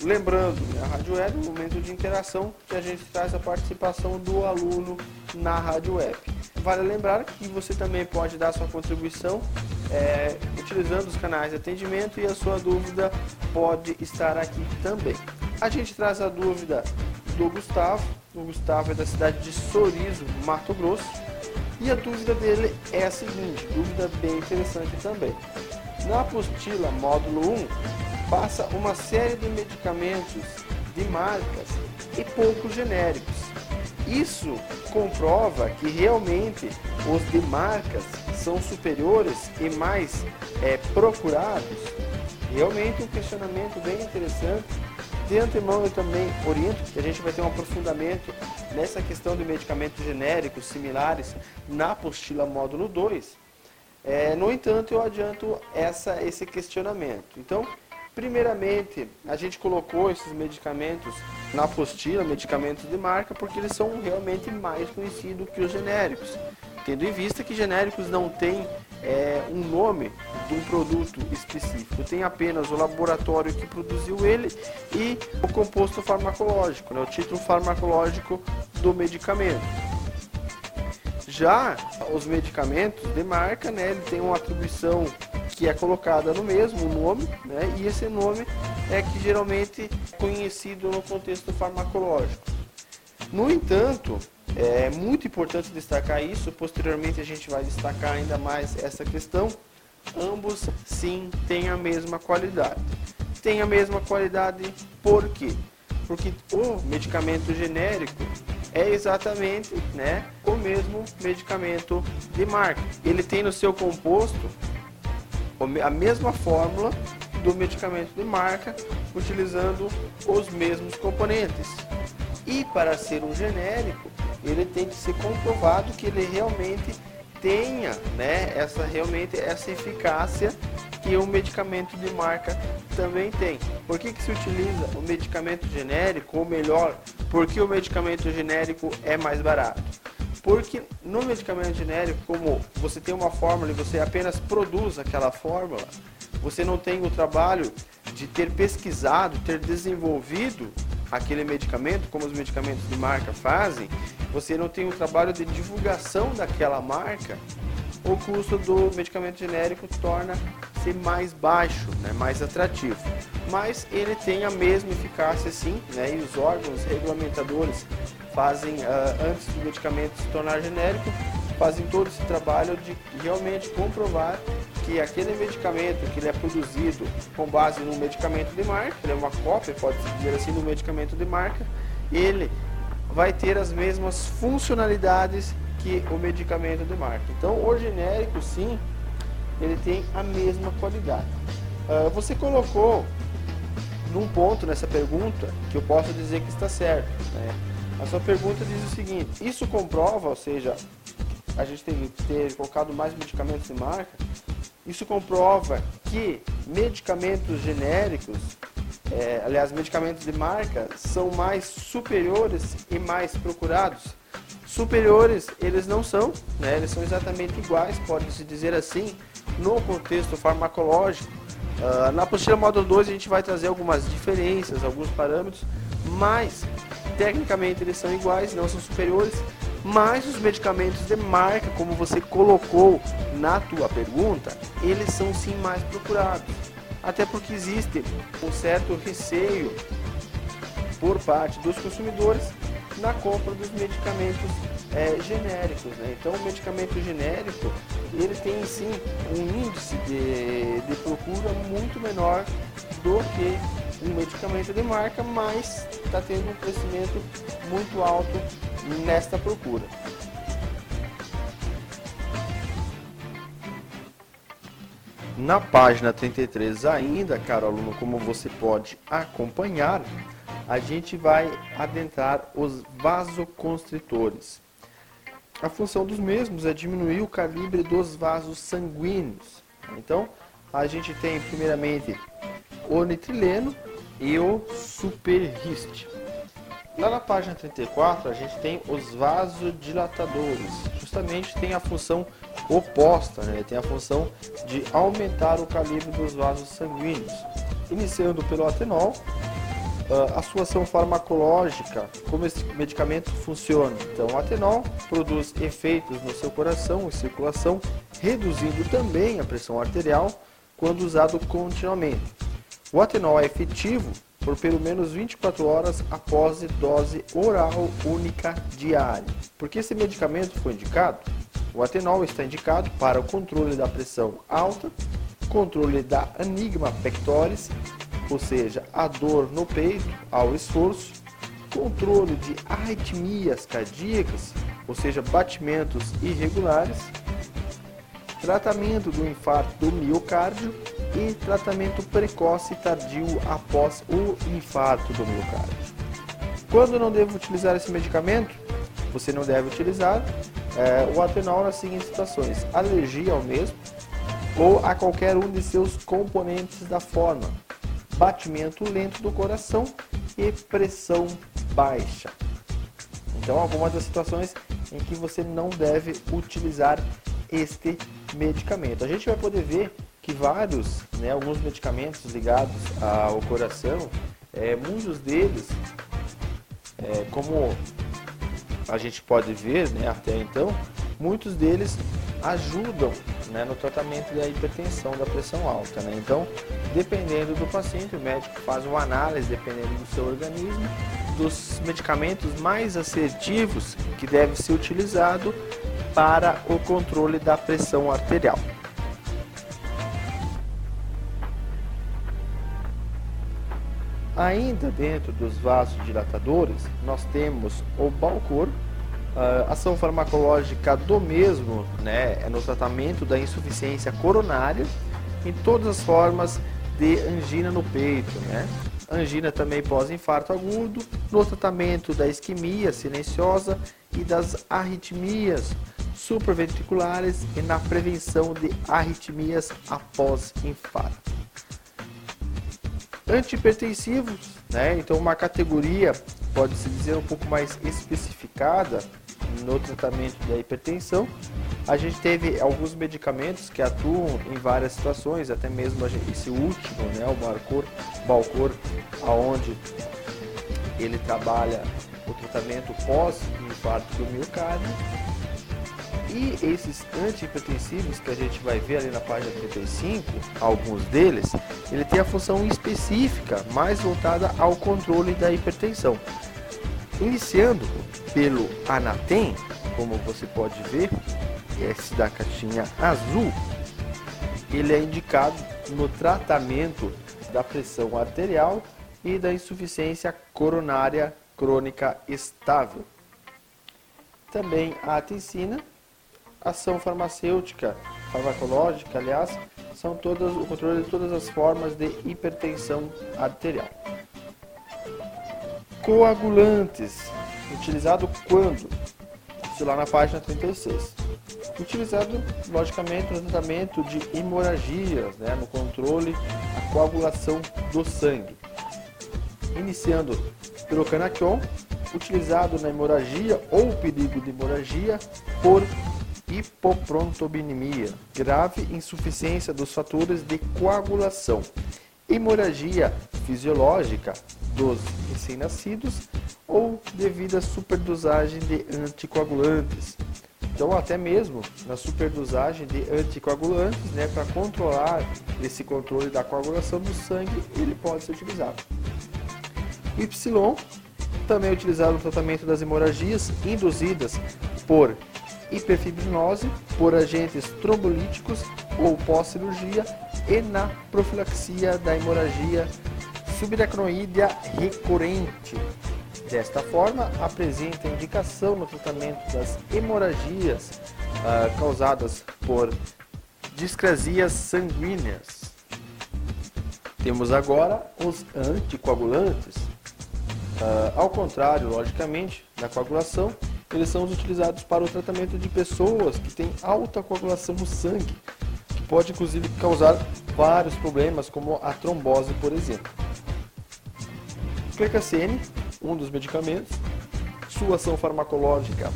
lembrando, a rádio web é um momento de interação que a gente traz a participação do aluno na rádio web. Vale lembrar que você também pode dar sua contribuição é, utilizando os canais de atendimento e a sua dúvida pode estar aqui também. A gente traz a dúvida do Gustavo. O Gustavo é da cidade de Sorriso, Mato Grosso. E a dúvida dele é a seguinte, dúvida bem interessante também. Na apostila módulo 1, passa uma série de medicamentos de marcas e poucos genéricos. Isso comprova que realmente os de marcas são superiores e mais é, procurados. realmente um questionamento bem interessante. De antemão eu também oriento que a gente vai ter um aprofundamento nessa questão de medicamentos genéricos similares na apostila módulo 2. É, no entanto, eu adianto essa, esse questionamento. Então, primeiramente, a gente colocou esses medicamentos na apostila, medicamentos de marca, porque eles são realmente mais conhecidos que os genéricos tendo em vista que genéricos não têm é, um nome de um produto específico, tem apenas o laboratório que produziu ele e o composto farmacológico, né, o título farmacológico do medicamento. Já os medicamentos de marca, né, ele tem uma atribuição que é colocada no mesmo nome, né, e esse nome é que geralmente conhecido no contexto farmacológico. No entanto, é muito importante destacar isso, posteriormente a gente vai destacar ainda mais essa questão. Ambos sim têm a mesma qualidade. Tem a mesma qualidade por quê? Porque o medicamento genérico é exatamente né, o mesmo medicamento de marca. Ele tem no seu composto a mesma fórmula do medicamento de marca, utilizando os mesmos componentes. E para ser um genérico, ele tem que ser comprovado que ele realmente tenha, né, essa realmente essa eficácia que o medicamento de marca também tem. Por que, que se utiliza o medicamento genérico, ou melhor, porque o medicamento genérico é mais barato? Porque no medicamento genérico, como você tem uma fórmula e você apenas produz aquela fórmula, você não tem o trabalho de ter pesquisado, ter desenvolvido aquele medicamento, como os medicamentos de marca fazem, você não tem o trabalho de divulgação daquela marca, o custo do medicamento genérico torna-se mais baixo, né, mais atrativo. Mas ele tem a mesma eficácia sim, né, e os órgãos regulamentadores fazem, uh, antes do medicamento se tornar genérico, fazem todo esse trabalho de realmente comprovar que aquele medicamento que ele é produzido com base no medicamento de marca, ele é uma cópia, pode se dizer assim, do medicamento de marca, ele vai ter as mesmas funcionalidades que o medicamento de marca. Então, o genérico, sim, ele tem a mesma qualidade. Uh, você colocou num ponto nessa pergunta que eu posso dizer que está certo. Né? A sua pergunta diz o seguinte: isso comprova, ou seja, a gente tem que ter colocado mais medicamentos de marca, isso comprova que medicamentos genéricos, é, aliás, medicamentos de marca, são mais superiores e mais procurados. Superiores, eles não são, né? eles são exatamente iguais, pode-se dizer assim, no contexto farmacológico. Uh, na apostila módulo 2 a gente vai trazer algumas diferenças, alguns parâmetros, mas tecnicamente eles são iguais, não são superiores, mas os medicamentos de marca, como você colocou na tua pergunta, eles são sim mais procurados. Até porque existe um certo receio por parte dos consumidores na compra dos medicamentos é, genéricos. Né? Então, o medicamento genérico ele tem sim um índice de, de procura muito menor do que um medicamento de marca, mas está tendo um crescimento muito alto nesta procura. Na página 33 ainda, caro aluno, como você pode acompanhar, a gente vai adentrar os vasoconstritores. A função dos mesmos é diminuir o calibre dos vasos sanguíneos. Então, a gente tem primeiramente o nitrileno e o superhist. Lá na página 34 a gente tem os vasodilatadores. Justamente tem a função oposta, né? tem a função de aumentar o calibre dos vasos sanguíneos. Iniciando pelo atenol, a sua ação farmacológica, como esse medicamento funciona. Então, o atenol produz efeitos no seu coração e circulação, reduzindo também a pressão arterial quando usado continuamente. O atenol é efetivo por pelo menos 24 horas após dose oral única diária. Por que esse medicamento foi indicado? O atenol está indicado para o controle da pressão alta, controle da anigma pectoris, ou seja, a dor no peito ao esforço, controle de arritmias cardíacas, ou seja, batimentos irregulares, tratamento do infarto do miocárdio e tratamento precoce e tardio após o infarto do miocárdio. Quando não devo utilizar esse medicamento? Você não deve utilizar é, o atenol nas seguintes situações: alergia ao mesmo ou a qualquer um de seus componentes da forma, batimento lento do coração e pressão baixa. Então, algumas das situações em que você não deve utilizar este medicamento. A gente vai poder ver que vários, né, alguns medicamentos ligados ao coração, é, muitos deles, é, como a gente pode ver né, até então, muitos deles ajudam né, no tratamento da hipertensão, da pressão alta. Né? Então, dependendo do paciente, o médico faz uma análise, dependendo do seu organismo, dos medicamentos mais assertivos que deve ser utilizado para o controle da pressão arterial. Ainda dentro dos vasodilatadores, nós temos o Balcor, ação farmacológica do mesmo né, é no tratamento da insuficiência coronária em todas as formas de angina no peito, né? Angina também pós-infarto agudo, no tratamento da isquemia silenciosa e das arritmias supraventriculares e na prevenção de arritmias após infarto. Antihipertensivos, né? Então uma categoria pode se dizer um pouco mais especificada no tratamento da hipertensão. A gente teve alguns medicamentos que atuam em várias situações, até mesmo esse último, né, o Marcor, Balcor, aonde ele trabalha o tratamento pós-infarto do miocárdio. E esses antihipertensivos que a gente vai ver ali na página 35, alguns deles, ele tem a função específica mais voltada ao controle da hipertensão. Iniciando pelo Anatem, como você pode ver, esse da caixinha azul, ele é indicado no tratamento da pressão arterial e da insuficiência coronária crônica estável. Também a aticina, ação farmacêutica, farmacológica, aliás, são todas o controle de todas as formas de hipertensão arterial. Coagulantes, utilizado quando? Isso lá na página 36. Utilizado, logicamente, no tratamento de hemorragias, né, no controle da coagulação do sangue. Iniciando pelo canaquion, utilizado na hemorragia ou perigo de hemorragia por hipoprontobinemia, grave insuficiência dos fatores de coagulação, hemorragia fisiológica dos recém-nascidos ou devido à superdosagem de anticoagulantes. Então, até mesmo na superdosagem de anticoagulantes, né, para controlar esse controle da coagulação do sangue, ele pode ser utilizado. Y também é utilizado no tratamento das hemorragias induzidas por hiperfibrinose, por agentes trombolíticos ou pós-cirurgia e na profilaxia da hemorragia subaracnoídea recorrente. Desta forma, apresenta indicação no tratamento das hemorragias ah, causadas por discrasias sanguíneas. Temos agora os anticoagulantes. Ah, ao contrário, logicamente, da coagulação, eles são utilizados para o tratamento de pessoas que têm alta coagulação no sangue, pode inclusive causar vários problemas, como a trombose, por exemplo. Clercacene, um dos medicamentos, sua ação farmacológica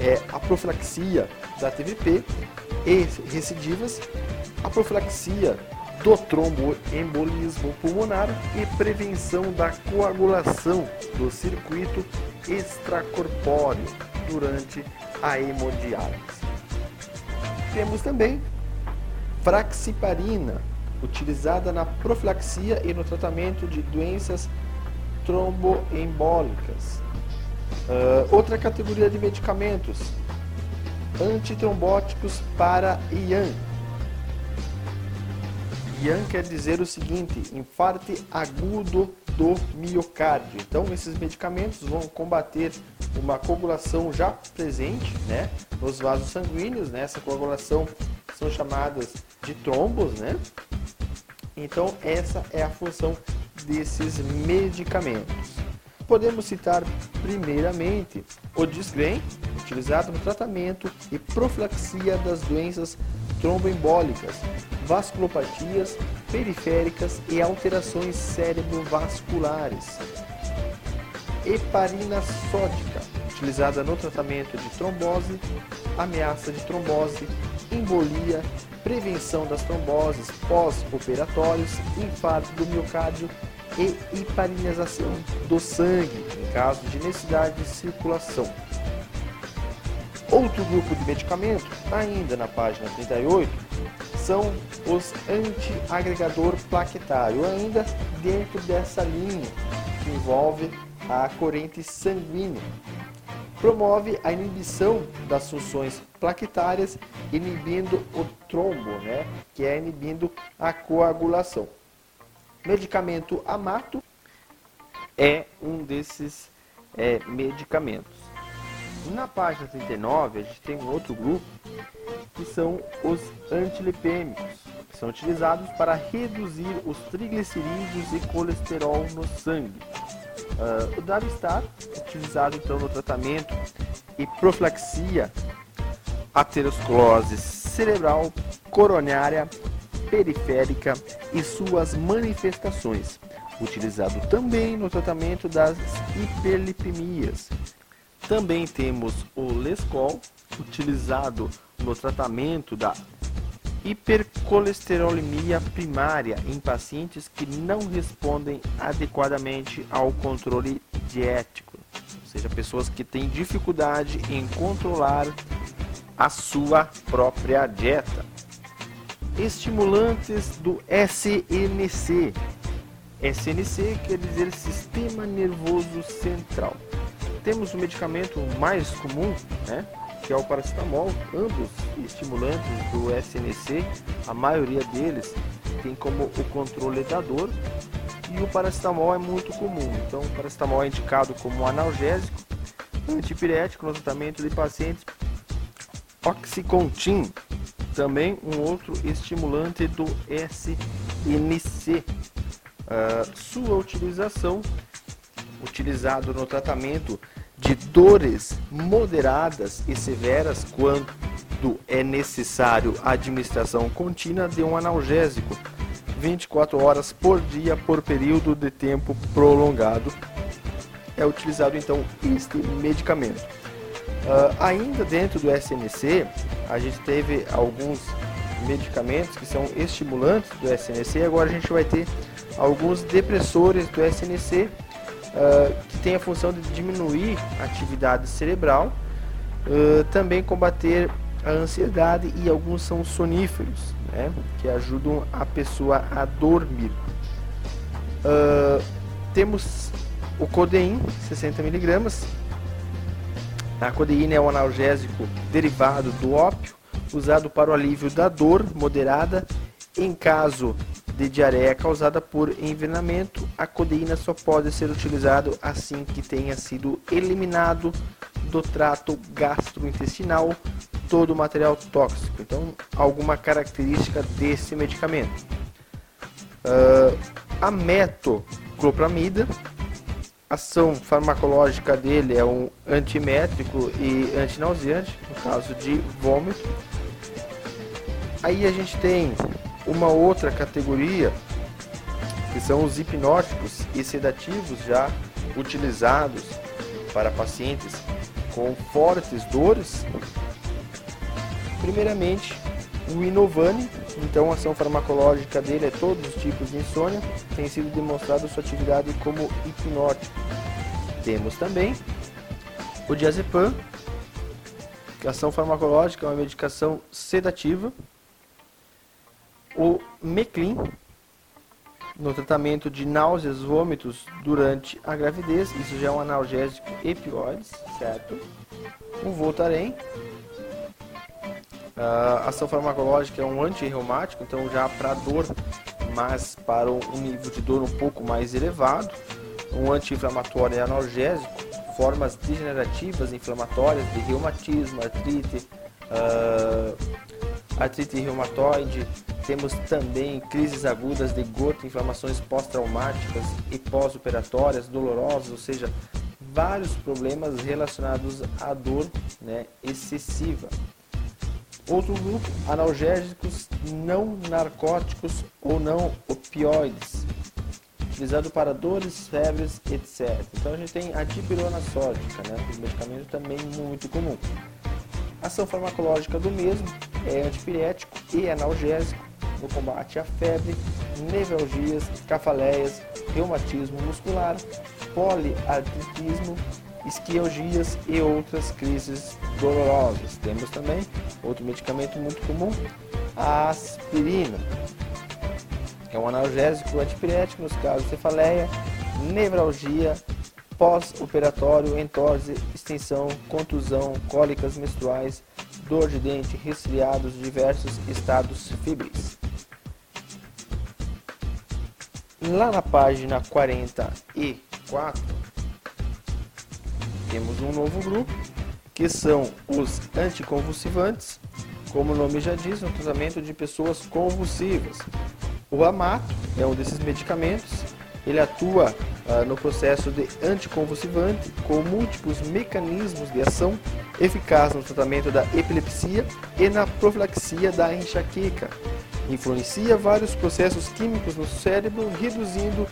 é a profilaxia da TVP e recidivas, a profilaxia do tromboembolismo pulmonar e prevenção da coagulação do circuito extracorpóreo durante a hemodiálise. Temos também fraxiparina, utilizada na profilaxia e no tratamento de doenças tromboembólicas. Uh, outra categoria de medicamentos, antitrombóticos para IAN. IAN quer dizer o seguinte, infarte agudo do miocárdio. Então, esses medicamentos vão combater uma coagulação já presente né, nos vasos sanguíneos, né, essa coagulação são chamadas de trombos, né? Então, essa é a função desses medicamentos. Podemos citar primeiramente o Disglen, utilizado no tratamento e profilaxia das doenças tromboembólicas, vasculopatias periféricas e alterações cerebrovasculares. Heparina sódica, utilizada no tratamento de trombose, ameaça de trombose, embolia, prevenção das tromboses pós-operatórios, infarto do miocárdio e heparinização do sangue, em caso de necessidade de circulação. Outro grupo de medicamentos, ainda na página 38, são os antiagregador plaquetário, ainda dentro dessa linha que envolve a corrente sanguínea. Promove a inibição das funções plaquetárias, inibindo o trombo, né, que é inibindo a coagulação. Medicamento amato é um desses é, medicamentos. Na página 39, a gente tem um outro grupo que são os antilipêmicos, que são utilizados para reduzir os triglicerídeos e colesterol no sangue. Uh, o Davistar, utilizado então no tratamento e profilaxia aterosclerose cerebral, coronária, periférica e suas manifestações, utilizado também no tratamento das hiperlipemias. Também temos o Lescol, utilizado no tratamento da hipercolesterolemia primária em pacientes que não respondem adequadamente ao controle diético, ou seja, pessoas que têm dificuldade em controlar a sua própria dieta. Estimulantes do SNC. SNC quer dizer Sistema Nervoso Central. Temos o medicamento mais comum, né, que é o paracetamol, ambos estimulantes do SNC, a maioria deles tem como o controle da dor e o paracetamol é muito comum. Então, o paracetamol é indicado como analgésico, antipirético no tratamento de pacientes Oxycontin, também um outro estimulante do SNC. Uh, ah, sua utilização, utilizado no tratamento de dores moderadas e severas quando é necessário a administração contínua de um analgésico 24 horas por dia por período de tempo prolongado. É utilizado então este medicamento. Uh, ainda dentro do SNC, a gente teve alguns medicamentos que são estimulantes do SNC. Agora a gente vai ter alguns depressores do SNC uh, que tem a função de diminuir a atividade cerebral, uh, também combater a ansiedade e alguns são soníferos, né, que ajudam a pessoa a dormir. Uh, temos o codeín, 60 miligramas. A codeína é um analgésico derivado do ópio, usado para o alívio da dor moderada em caso de diarreia causada por envenenamento, a codeína só pode ser utilizada assim que tenha sido eliminado do trato gastrointestinal todo o material tóxico. Então, alguma característica desse medicamento. Uh, a metoclopramida, ação farmacológica dele é um antimétrico e antinauseante, no caso de vômito. Aí a gente tem uma outra categoria que são os hipnóticos e sedativos já utilizados para pacientes com fortes dores. Primeiramente, o Inovane, então a ação farmacológica dele é todos os tipos de insônia, tem sido demonstrado sua atividade como hipnótico. Temos também o diazepam, que a ação farmacológica é uma medicação sedativa o Meclin, no tratamento de náuseas, vômitos durante a gravidez, isso já é um analgésico epioides, certo? O Voltaren, a ação farmacológica é um antirreumático, então já para dor, mas para um nível de dor um pouco mais elevado. Um anti-inflamatório é analgésico, formas degenerativas inflamatórias de reumatismo, artrite, uh, artrite reumatoide, temos também crises agudas de gota, inflamações pós-traumáticas e pós-operatórias dolorosas, ou seja, vários problemas relacionados à dor né, excessiva. Outro grupo, analgésicos não narcóticos ou não opioides, utilizado para dores, febres, etc. Então a gente tem a dipirona sódica, né, um medicamento também muito comum. A ação farmacológica do mesmo é antipirético e analgésico no combate à febre, nevralgias, cafaleias, reumatismo muscular, poliartritismo, esquialgias e outras crises dolorosas. Temos também outro medicamento muito comum, a aspirina. É um analgésico antipirético nos casos de cefaleia, nevralgia, pós-operatório, entose, extensão, contusão, cólicas menstruais, dor de dente, resfriados, diversos estados febris. Lá na página 44, temos um novo grupo, que são os anticonvulsivantes, como o nome já diz, no tratamento de pessoas convulsivas. O amato é um desses medicamentos, ele atua ah, no processo de anticonvulsivante com múltiplos mecanismos de ação eficaz no tratamento da epilepsia e na profilaxia da enxaqueca. Influencia vários processos químicos no cérebro, reduzindo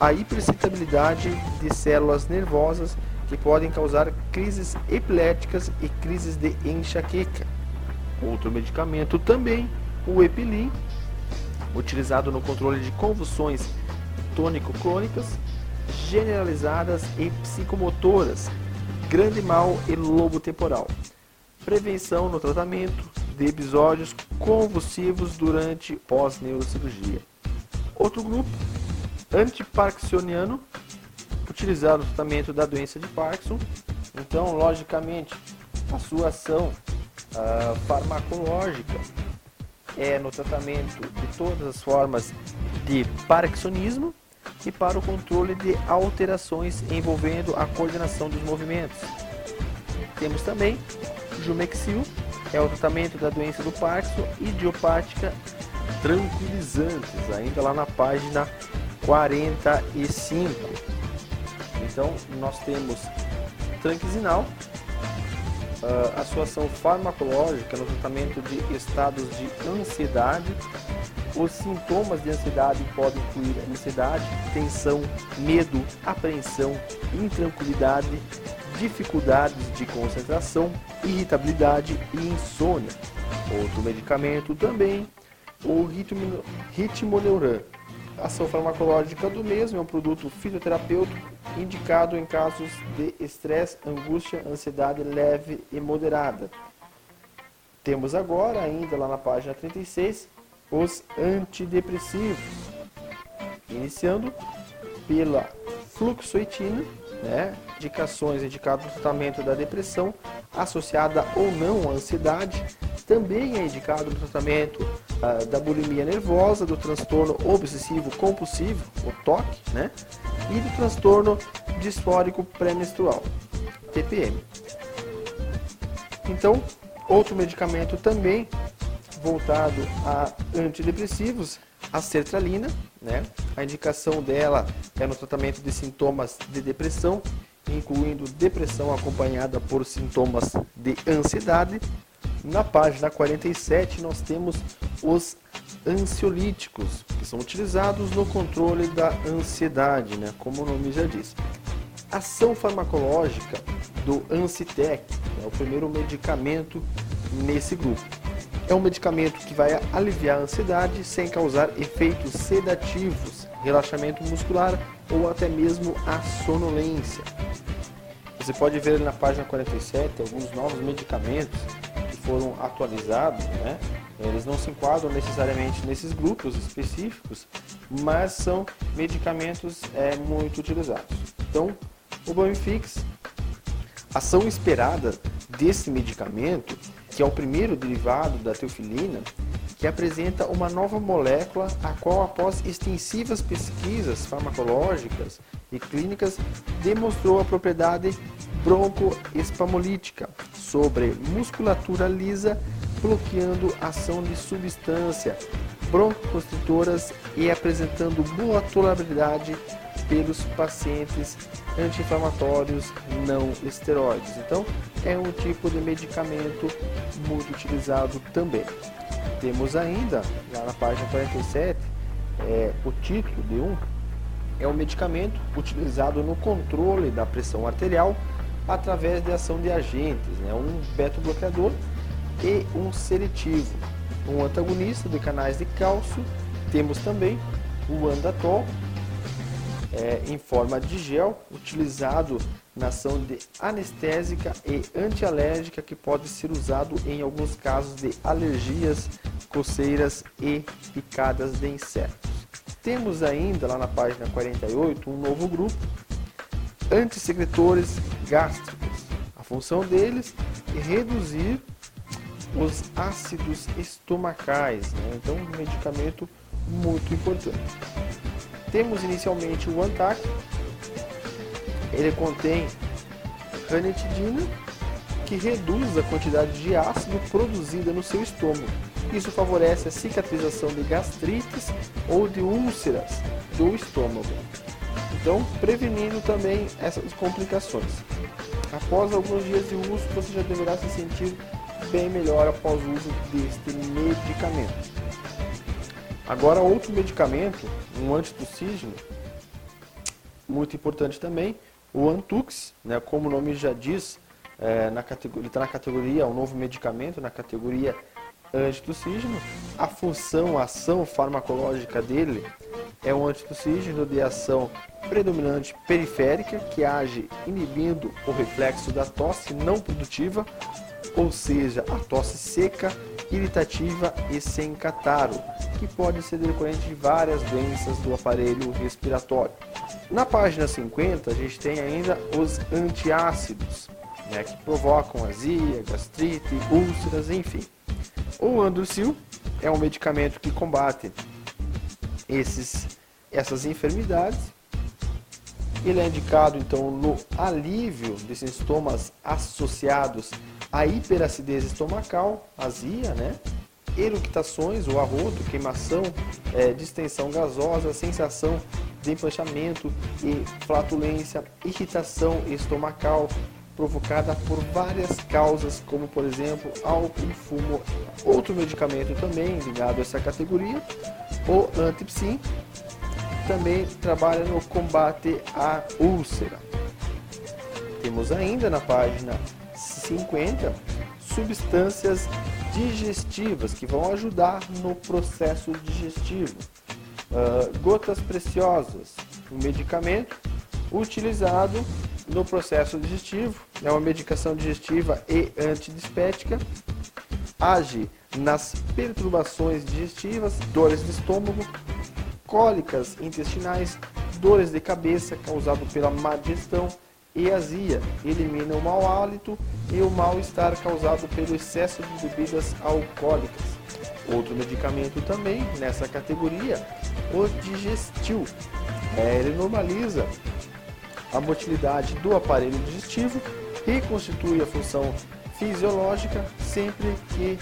a hiperexcitabilidade de células nervosas que podem causar crises epiléticas e crises de enxaqueca. Outro medicamento também, o Epilin, utilizado no controle de convulsões tônico-crônicas, generalizadas e psicomotoras, grande mal e lobo temporal. Prevenção no tratamento de episódios convulsivos durante pós-neurocirurgia. Outro grupo, antiparkinsoniano, utilizado no tratamento da doença de Parkinson. Então, logicamente, a sua ação uh, farmacológica é no tratamento de todas as formas de parkinsonismo e para o controle de alterações envolvendo a coordenação dos movimentos. Temos também Jumexil, é o tratamento da doença do Parkinson idiopática tranquilizantes, ainda lá na página 45. Então, nós temos tranquisinal, a sua ação farmacológica no tratamento de estados de ansiedade, os sintomas de ansiedade podem incluir ansiedade, tensão, medo, apreensão, intranquilidade, dificuldades de concentração, irritabilidade e insônia. Outro medicamento também, o ritmo, ritmoneuran. Ação farmacológica do mesmo é um produto fitoterapêutico indicado em casos de estresse, angústia, ansiedade leve e moderada. Temos agora, ainda lá na página 36, os antidepressivos, iniciando pela fluxoetina, né, indicações indicadas no tratamento da depressão associada ou não à ansiedade, também é indicado no tratamento ah, da bulimia nervosa, do transtorno obsessivo compulsivo, o TOC, né, e do transtorno disfórico pré-menstrual, TPM. Então, outro medicamento também voltado a antidepressivos, a sertralina, né? A indicação dela é no tratamento de sintomas de depressão, incluindo depressão acompanhada por sintomas de ansiedade. Na página 47 nós temos os ansiolíticos, que são utilizados no controle da ansiedade, né? como o nome já diz. Ação farmacológica do Ancitec, é o primeiro medicamento nesse grupo. É um medicamento que vai aliviar a ansiedade sem causar efeitos sedativos, relaxamento muscular ou até mesmo a sonolência. Você pode ver na página 47 alguns novos medicamentos que foram atualizados, né? Eles não se enquadram necessariamente nesses grupos específicos, mas são medicamentos é, muito utilizados. Então, o Bamifix, ação esperada desse medicamento que é o primeiro derivado da teofilina, que apresenta uma nova molécula, a qual, após extensivas pesquisas farmacológicas e clínicas, demonstrou a propriedade broncoespamolítica sobre musculatura lisa, bloqueando a ação de substância broncoconstritoras e apresentando boa tolerabilidade pelos pacientes anti-inflamatórios não esteroides. Então, é um tipo de medicamento muito utilizado também. Temos ainda, lá na página 47, é, o título de um é um medicamento utilizado no controle da pressão arterial através de ação de agentes, né? um beta-bloqueador e um seletivo, um antagonista de canais de cálcio. Temos também o andatol, é, em forma de gel, utilizado na ação de anestésica e antialérgica que pode ser usado em alguns casos de alergias, coceiras e picadas de insetos. Temos ainda lá na página 48 um novo grupo, antissecretores gástricos. A função deles é reduzir os ácidos estomacais, né? então um medicamento muito importante. Temos inicialmente o Antac, ele contém ranitidina, que reduz a quantidade de ácido produzida no seu estômago. Isso favorece a cicatrização de gastrites ou de úlceras do estômago. Então, prevenindo também essas complicações. Após alguns dias de uso, você já deverá se sentir bem melhor após o uso deste medicamento. Agora, outro medicamento, um antitussígeno, muito importante também, o Antux, né, como o nome já diz, é, na ele está na categoria, um novo medicamento, na categoria antitussígeno. A função, a ação farmacológica dele é um antitussígeno de ação predominante periférica, que age inibindo o reflexo da tosse não produtiva, ou seja, a tosse seca, irritativa e sem catarro, que pode ser decorrente de várias doenças do aparelho respiratório. Na página 50, a gente tem ainda os antiácidos, né, que provocam azia, gastrite, úlceras, enfim. O Androcil é um medicamento que combate esses, essas enfermidades. Ele é indicado então no alívio de sintomas associados à hiperacidez estomacal, azia, né? eructações, o arroto, queimação, é, distensão gasosa, sensação de empanchamento e flatulência, irritação estomacal provocada por várias causas, como por exemplo álcool e fumo. Outro medicamento também ligado a essa categoria, o antipsin, também trabalha no combate à úlcera. Temos ainda na página 50 substâncias digestivas que vão ajudar no processo digestivo. Uh, gotas preciosas, um medicamento utilizado no processo digestivo, é uma medicação digestiva e antidispética, age nas perturbações digestivas, dores de estômago, cólicas intestinais, dores de cabeça causado pela má digestão e azia, elimina o mau hálito e o mal-estar causado pelo excesso de bebidas alcoólicas. Outro medicamento também nessa categoria, o digestil. É, ele normaliza a motilidade do aparelho digestivo, reconstitui a função fisiológica sempre que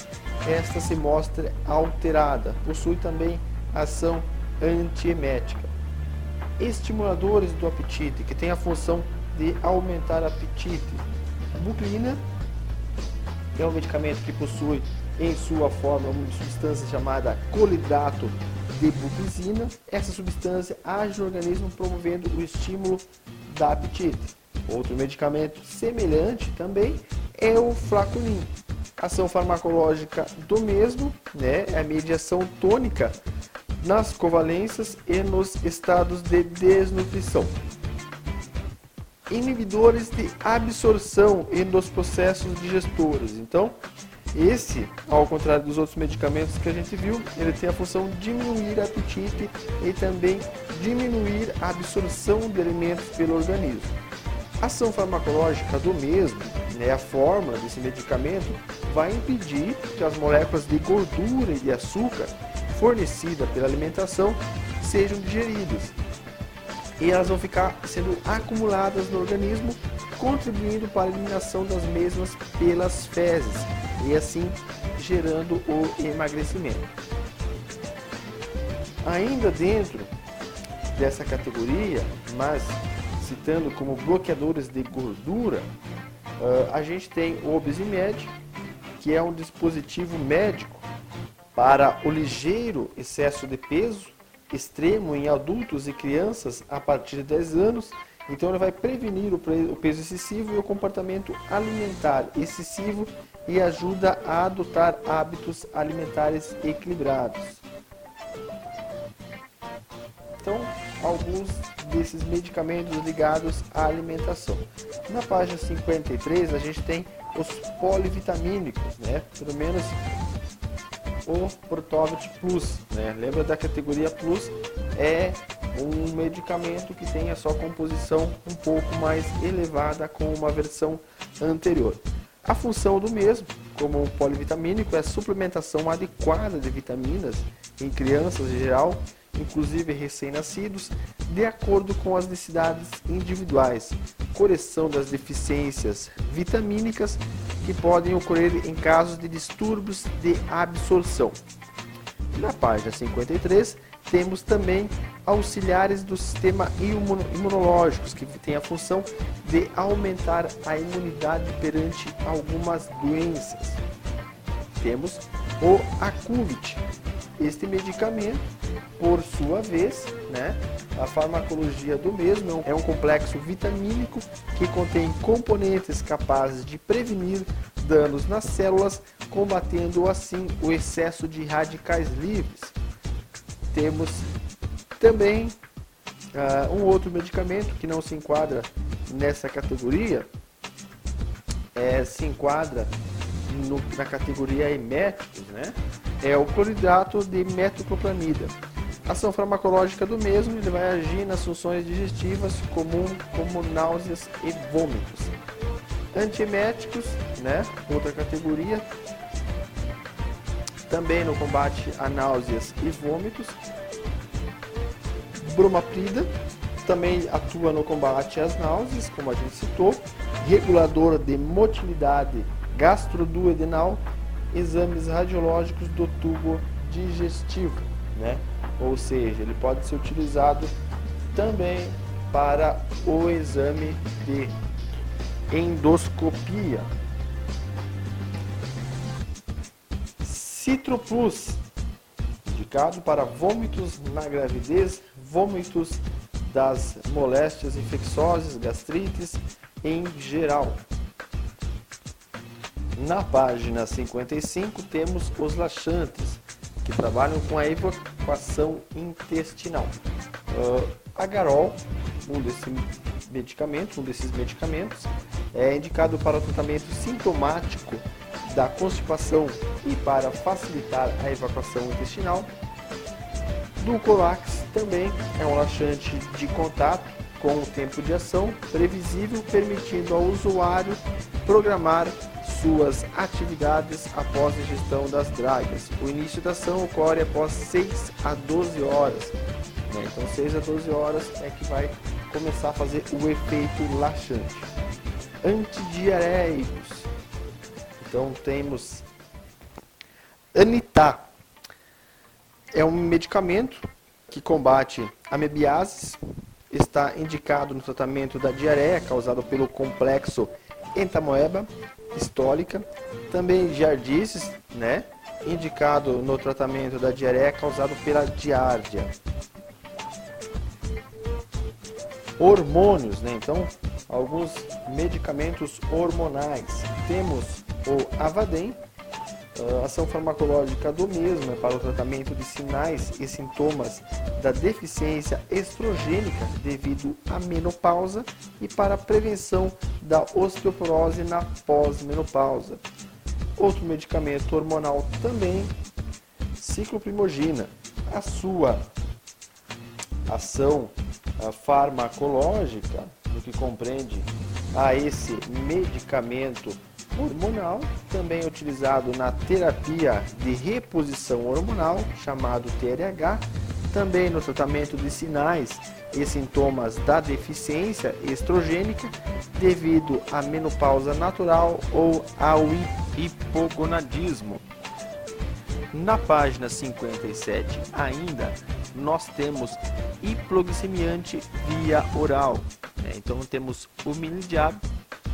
esta se mostre alterada. Possui também ação antiemética. Estimuladores do apetite, que tem a função de aumentar apetite. A buclina é um medicamento que possui em sua forma uma substância chamada colidrato de buclisina. Essa substância age no organismo promovendo o estímulo da apetite. Outro medicamento semelhante também é o flaconin. Ação farmacológica do mesmo né, é a mediação tônica nas covalências e nos estados de desnutrição inibidores de absorção dos processos digestores. Então, esse, ao contrário dos outros medicamentos que a gente viu, ele tem a função de diminuir a apetite e também diminuir a absorção de alimentos pelo organismo. A ação farmacológica do mesmo, né, a fórmula desse medicamento, vai impedir que as moléculas de gordura e de açúcar fornecidas pela alimentação sejam digeridas, e elas vão ficar sendo acumuladas no organismo, contribuindo para a eliminação das mesmas pelas fezes e assim gerando o emagrecimento. Ainda dentro dessa categoria, mas citando como bloqueadores de gordura, a gente tem o Obesimed, que é um dispositivo médico para o ligeiro excesso de peso extremo em adultos e crianças a partir de 10 anos. Então ele vai prevenir o peso excessivo e o comportamento alimentar excessivo e ajuda a adotar hábitos alimentares equilibrados. Então, alguns desses medicamentos ligados à alimentação. Na página 53 a gente tem os polivitamínicos, né? Pelo menos o Protovit Plus, né? Lembra da categoria Plus? É um medicamento que tem a sua composição um pouco mais elevada com uma versão anterior. A função do mesmo, como um polivitamínico, é a suplementação adequada de vitaminas em crianças em geral inclusive recém-nascidos, de acordo com as necessidades individuais, correção das deficiências vitamínicas que podem ocorrer em casos de distúrbios de absorção. Na página 53, temos também auxiliares do sistema imunológico, que têm a função de aumentar a imunidade perante algumas doenças. Temos o Acuvit. Este medicamento por sua vez, né, a farmacologia do mesmo é um complexo vitamínico que contém componentes capazes de prevenir danos nas células, combatendo assim o excesso de radicais livres. Temos também uh, um outro medicamento que não se enquadra nessa categoria, é, se enquadra no, na categoria eméticos, né? É o cloridrato de metoclopramida. Ação farmacológica do mesmo, ele vai agir nas funções digestivas comum, como náuseas e vômitos. Antieméticos, né? Outra categoria. Também no combate a náuseas e vômitos. Bromaprida também atua no combate às náuseas, como a gente citou. Regulador de motilidade gastroduodenal. Exames radiológicos do tubo digestivo, né? ou seja, ele pode ser utilizado também para o exame de endoscopia. Citroplus, indicado para vômitos na gravidez, vômitos das moléstias infecciosas, gastrites em geral. Na página 55 temos os laxantes, que trabalham com a evacuação intestinal. Uh, a Garol, um desses medicamentos, um desses medicamentos, é indicado para o tratamento sintomático da constipação e para facilitar a evacuação intestinal. Dulcolax também é um laxante de contato com o tempo de ação previsível, permitindo ao usuário programar suas atividades após a ingestão das dragas. O início da ação ocorre após 6 a 12 horas. Né? Então 6 a 12 horas é que vai começar a fazer o efeito laxante. Antidiarreicos. Então temos Anita. É um medicamento que combate amebiases, está indicado no tratamento da diarreia causada pelo complexo entamoeba histórica, também jardices, né? Indicado no tratamento da diarreia causado pela diárdia. Hormônios, né? Então, alguns medicamentos hormonais. Temos o Avadem, a ação farmacológica do mesmo é para o tratamento de sinais e sintomas da deficiência estrogênica devido à menopausa e para a prevenção da osteoporose na pós-menopausa. Outro medicamento hormonal também, cicloprimogina. A sua ação farmacológica, no que compreende a esse medicamento hormonal, também utilizado na terapia de reposição hormonal, chamado TRH, também no tratamento de sinais e sintomas da deficiência estrogênica devido à menopausa natural ou ao hipogonadismo. Na página 57 ainda nós temos hiploglicemiante via oral. Né? Então temos o minidiab,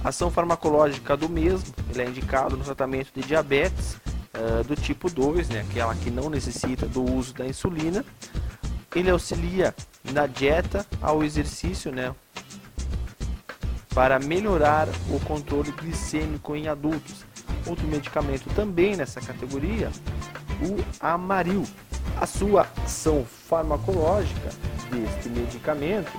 ação farmacológica do mesmo, ele é indicado no tratamento de diabetes uh, do tipo 2, né? aquela que não necessita do uso da insulina. Ele auxilia na dieta ao exercício, né? para melhorar o controle glicêmico em adultos. Outro medicamento também nessa categoria o Amaril. A sua ação farmacológica deste medicamento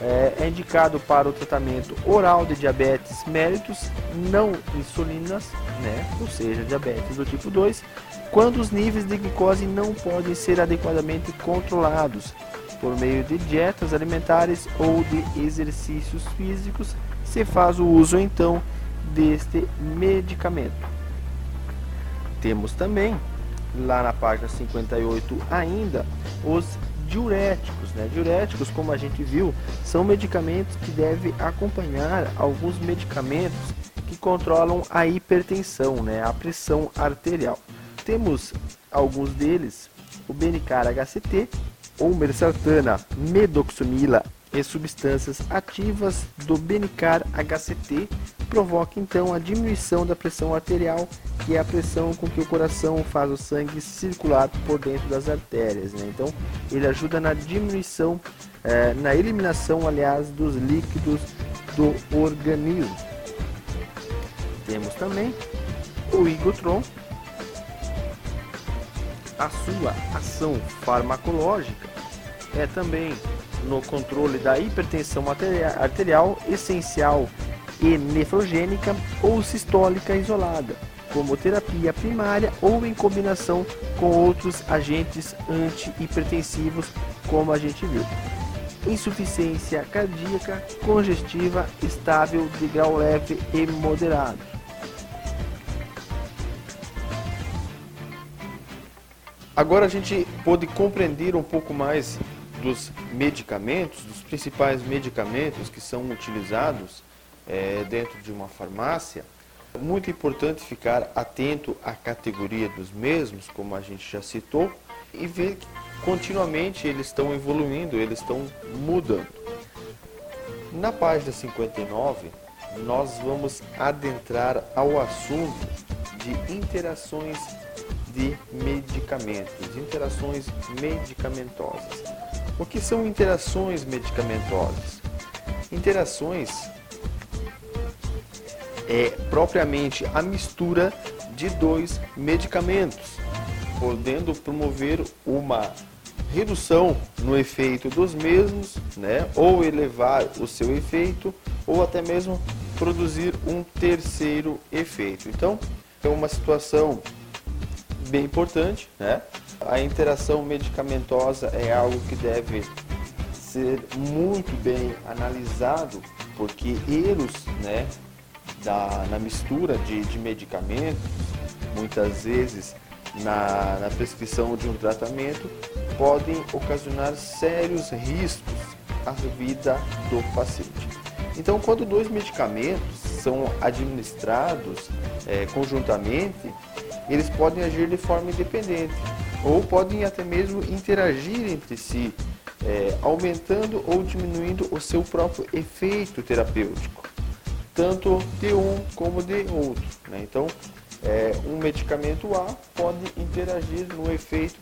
é, é indicado para o tratamento oral de diabetes mellitus não insulinas, né? ou seja, diabetes do tipo 2, quando os níveis de glicose não podem ser adequadamente controlados por meio de dietas alimentares ou de exercícios físicos, se faz o uso então deste medicamento. Temos também, lá na página 58 ainda, os diuréticos. Né? Diuréticos, como a gente viu, são medicamentos que devem acompanhar alguns medicamentos que controlam a hipertensão, né? a pressão arterial. Temos alguns deles, o Benicar HCT, ou Mersartana, Medoxumila e substâncias ativas do Benicar HCT provoca então a diminuição da pressão arterial, que é a pressão com que o coração faz o sangue circular por dentro das artérias. Né? Então, ele ajuda na diminuição, eh, na eliminação, aliás, dos líquidos do organismo. Temos também o Igotron, a sua ação farmacológica é também no controle da hipertensão arterial essencial e nefrogênica ou sistólica isolada, como terapia primária ou em combinação com outros agentes antihipertensivos, como a gente viu. Insuficiência cardíaca congestiva estável de grau leve e moderado. Agora a gente pode compreender um pouco mais dos medicamentos, dos principais medicamentos que são utilizados é, dentro de uma farmácia, é muito importante ficar atento à categoria dos mesmos, como a gente já citou, e ver que continuamente eles estão evoluindo, eles estão mudando. Na página 59, nós vamos adentrar ao assunto de interações de medicamentos, interações medicamentosas. O que são interações medicamentosas? Interações é propriamente a mistura de dois medicamentos, podendo promover uma redução no efeito dos mesmos, né, ou elevar o seu efeito, ou até mesmo produzir um terceiro efeito. Então, é uma situação bem importante, né? A interação medicamentosa é algo que deve ser muito bem analisado, porque erros, né, da, na mistura de, de medicamentos, muitas vezes na, na prescrição de um tratamento, podem ocasionar sérios riscos à vida do paciente. Então, quando dois medicamentos são administrados é, conjuntamente, eles podem agir de forma independente ou podem até mesmo interagir entre si, é, aumentando ou diminuindo o seu próprio efeito terapêutico tanto de um como de outro. Né? Então, é, um medicamento A pode interagir no efeito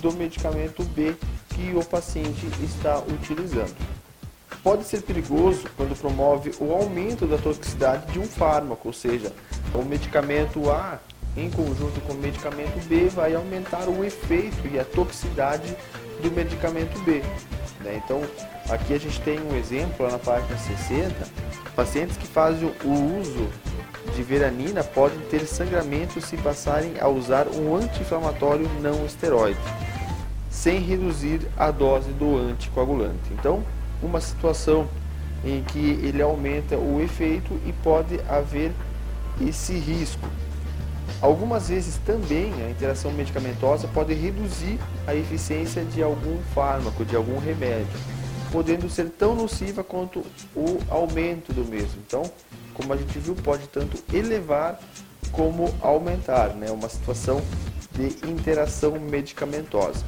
do medicamento B que o paciente está utilizando. Pode ser perigoso quando promove o aumento da toxicidade de um fármaco, ou seja, o medicamento A em conjunto com o medicamento B vai aumentar o efeito e a toxicidade do medicamento B. Né? Então, aqui a gente tem um exemplo na página 60 Pacientes que fazem o uso de veranina podem ter sangramento se passarem a usar um anti-inflamatório não esteroide, sem reduzir a dose do anticoagulante. Então, uma situação em que ele aumenta o efeito e pode haver esse risco. Algumas vezes também a interação medicamentosa pode reduzir a eficiência de algum fármaco, de algum remédio podendo ser tão nociva quanto o aumento do mesmo. Então, como a gente viu, pode tanto elevar como aumentar, né? Uma situação de interação medicamentosa.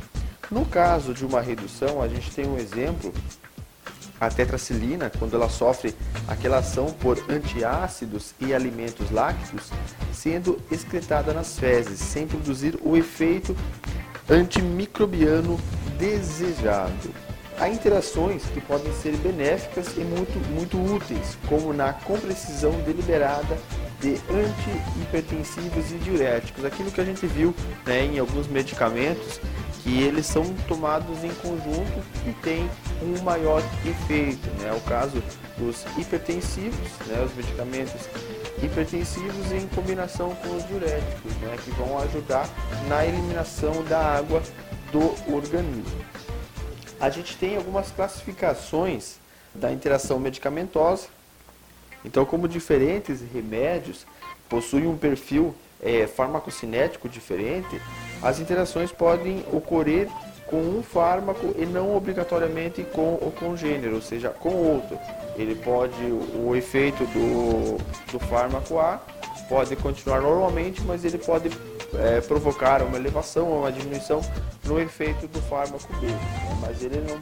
No caso de uma redução, a gente tem um exemplo, a tetracilina, quando ela sofre aquela ação por antiácidos e alimentos lácteos, sendo excretada nas fezes, sem produzir o efeito antimicrobiano desejado. Há interações que podem ser benéficas e muito, muito úteis, como na compreensão deliberada de antihipertensivos e diuréticos. Aquilo que a gente viu né, em alguns medicamentos, que eles são tomados em conjunto e tem um maior efeito. Né? O caso dos hipertensivos, né, os medicamentos hipertensivos em combinação com os diuréticos, né, que vão ajudar na eliminação da água do organismo. A gente tem algumas classificações da interação medicamentosa. Então, como diferentes remédios possuem um perfil é, farmacocinético diferente, as interações podem ocorrer com um fármaco e não obrigatoriamente com o congênero, ou seja, com outro. Ele pode, o efeito do, do fármaco A pode continuar normalmente, mas ele pode é, provocar uma elevação ou uma diminuição no efeito do fármaco B, né? mas ele não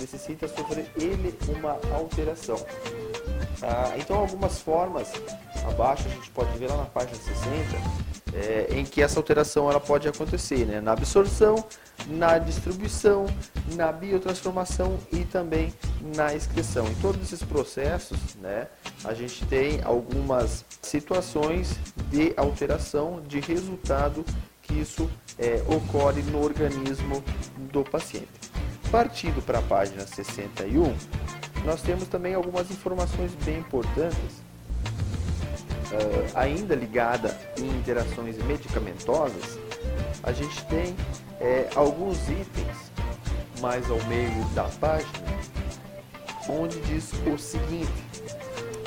necessita sofrer ele uma alteração. Ah, então algumas formas abaixo a gente pode ver lá na página 60 é, em que essa alteração ela pode acontecer, né? na absorção, na distribuição, na biotransformação e também na excreção. Em todos esses processos, né, a gente tem algumas situações de alteração de resultado que isso é, ocorre no organismo do paciente. Partindo para a página 61, nós temos também algumas informações bem importantes uh, ainda ligada em interações medicamentosas, a gente tem é, alguns itens mais ao meio da página, onde diz o seguinte: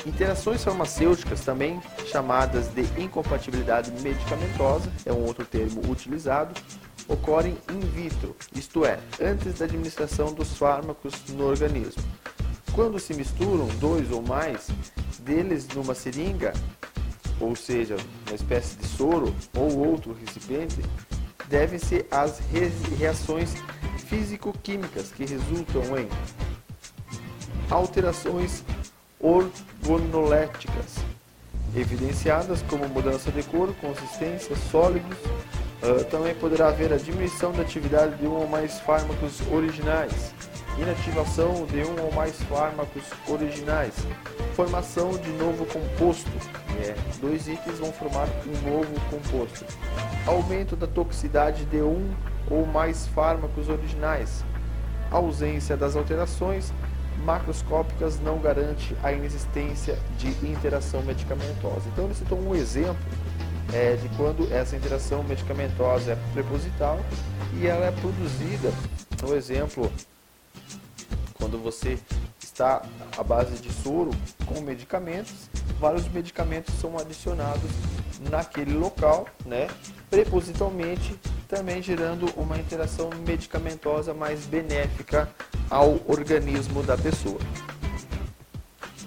interações farmacêuticas, também chamadas de incompatibilidade medicamentosa, é um outro termo utilizado, ocorrem in vitro, isto é, antes da administração dos fármacos no organismo. Quando se misturam dois ou mais deles numa seringa, ou seja, uma espécie de soro ou outro recipiente, devem ser as reações físico-químicas que resultam em alterações organoléticas, evidenciadas como mudança de cor, consistência, sólidos. Uh, também poderá haver a diminuição da atividade de um ou mais fármacos originais, inativação de um ou mais fármacos originais, formação de novo composto, é, dois itens vão formar um novo composto, aumento da toxicidade de um ou mais fármacos originais, ausência das alterações macroscópicas não garante a inexistência de interação medicamentosa. Então ele citou um exemplo é, de quando essa interação medicamentosa é preposital e ela é produzida, no exemplo, quando você está à base de soro com medicamentos, vários medicamentos são adicionados naquele local, né, prepositalmente, também gerando uma interação medicamentosa mais benéfica ao organismo da pessoa.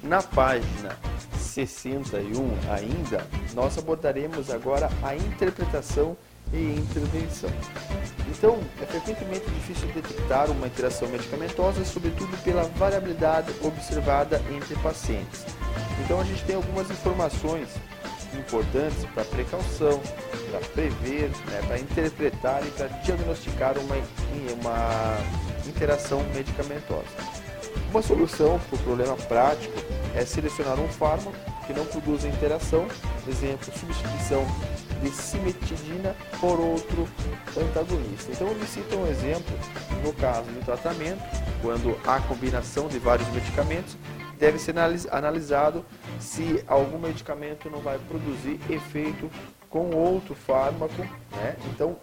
Na página 61 ainda, nós abordaremos agora a interpretação e intervenção. Então, é frequentemente difícil detectar uma interação medicamentosa, sobretudo pela variabilidade observada entre pacientes. Então, a gente tem algumas informações importantes para precaução, para prever, né, para interpretar e para diagnosticar uma, uma interação medicamentosa. Uma solução para o problema prático é selecionar um fármaco que não produza interação, exemplo, substituição de simetidina por outro antagonista. Então ele cita um exemplo no caso do tratamento, quando há combinação de vários medicamentos, deve ser analisado se algum medicamento não vai produzir efeito com outro fármaco, né? Então,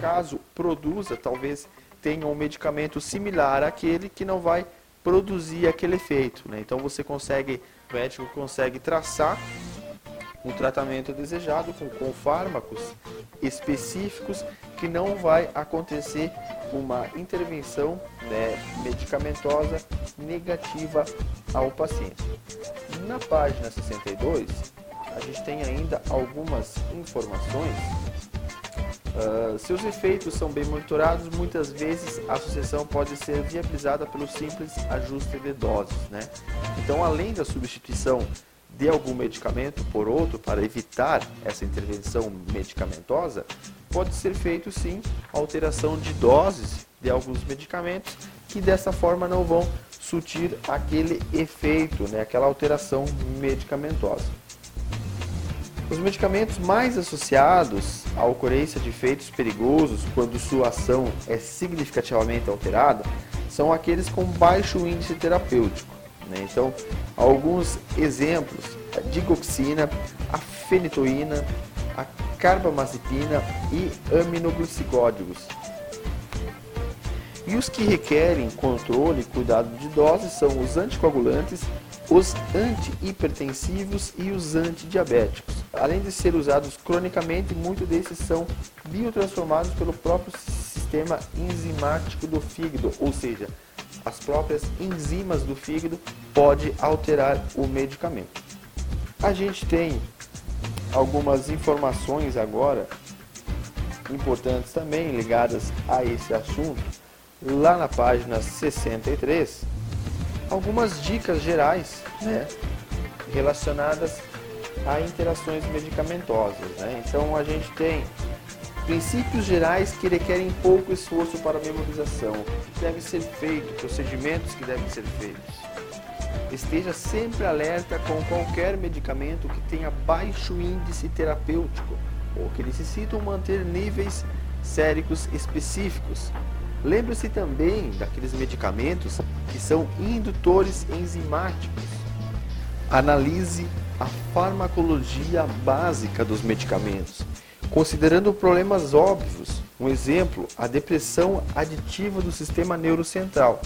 caso produza, talvez tenha um medicamento similar àquele que não vai produzir aquele efeito, né? Então você consegue, o médico consegue traçar um tratamento desejado com, com fármacos específicos que não vai acontecer uma intervenção né, medicamentosa negativa ao paciente. Na página 62, a gente tem ainda algumas informações Uh, seus efeitos são bem monitorados, muitas vezes a sucessão pode ser viabilizada pelo simples ajuste de doses. Né? Então, além da substituição de algum medicamento por outro para evitar essa intervenção medicamentosa, pode ser feito sim alteração de doses de alguns medicamentos que dessa forma não vão surtir aquele efeito, né, aquela alteração medicamentosa. Os medicamentos mais associados à ocorrência de efeitos perigosos quando sua ação é significativamente alterada são aqueles com baixo índice terapêutico. Né? Então, alguns exemplos: a digoxina, a fenitoína, a carbamazepina e aminoglicicódigos. E os que requerem controle e cuidado de doses são os anticoagulantes, os antihipertensivos e os antidiabéticos. Além de ser usados cronicamente, muitos desses são biotransformados pelo próprio sistema enzimático do fígado, ou seja, as próprias enzimas do fígado pode alterar o medicamento. A gente tem algumas informações agora importantes também ligadas a esse assunto. Lá na página 63, algumas dicas gerais né, relacionadas a interações medicamentosas. Né? Então a gente tem princípios gerais que requerem pouco esforço para a memorização, deve ser feito, procedimentos que devem ser feitos. Esteja sempre alerta com qualquer medicamento que tenha baixo índice terapêutico ou que necessitam manter níveis séricos específicos. Lembre-se também daqueles medicamentos que são indutores enzimáticos. Analise a farmacologia básica dos medicamentos, considerando problemas óbvios. Um exemplo, a depressão aditiva do sistema neurocentral,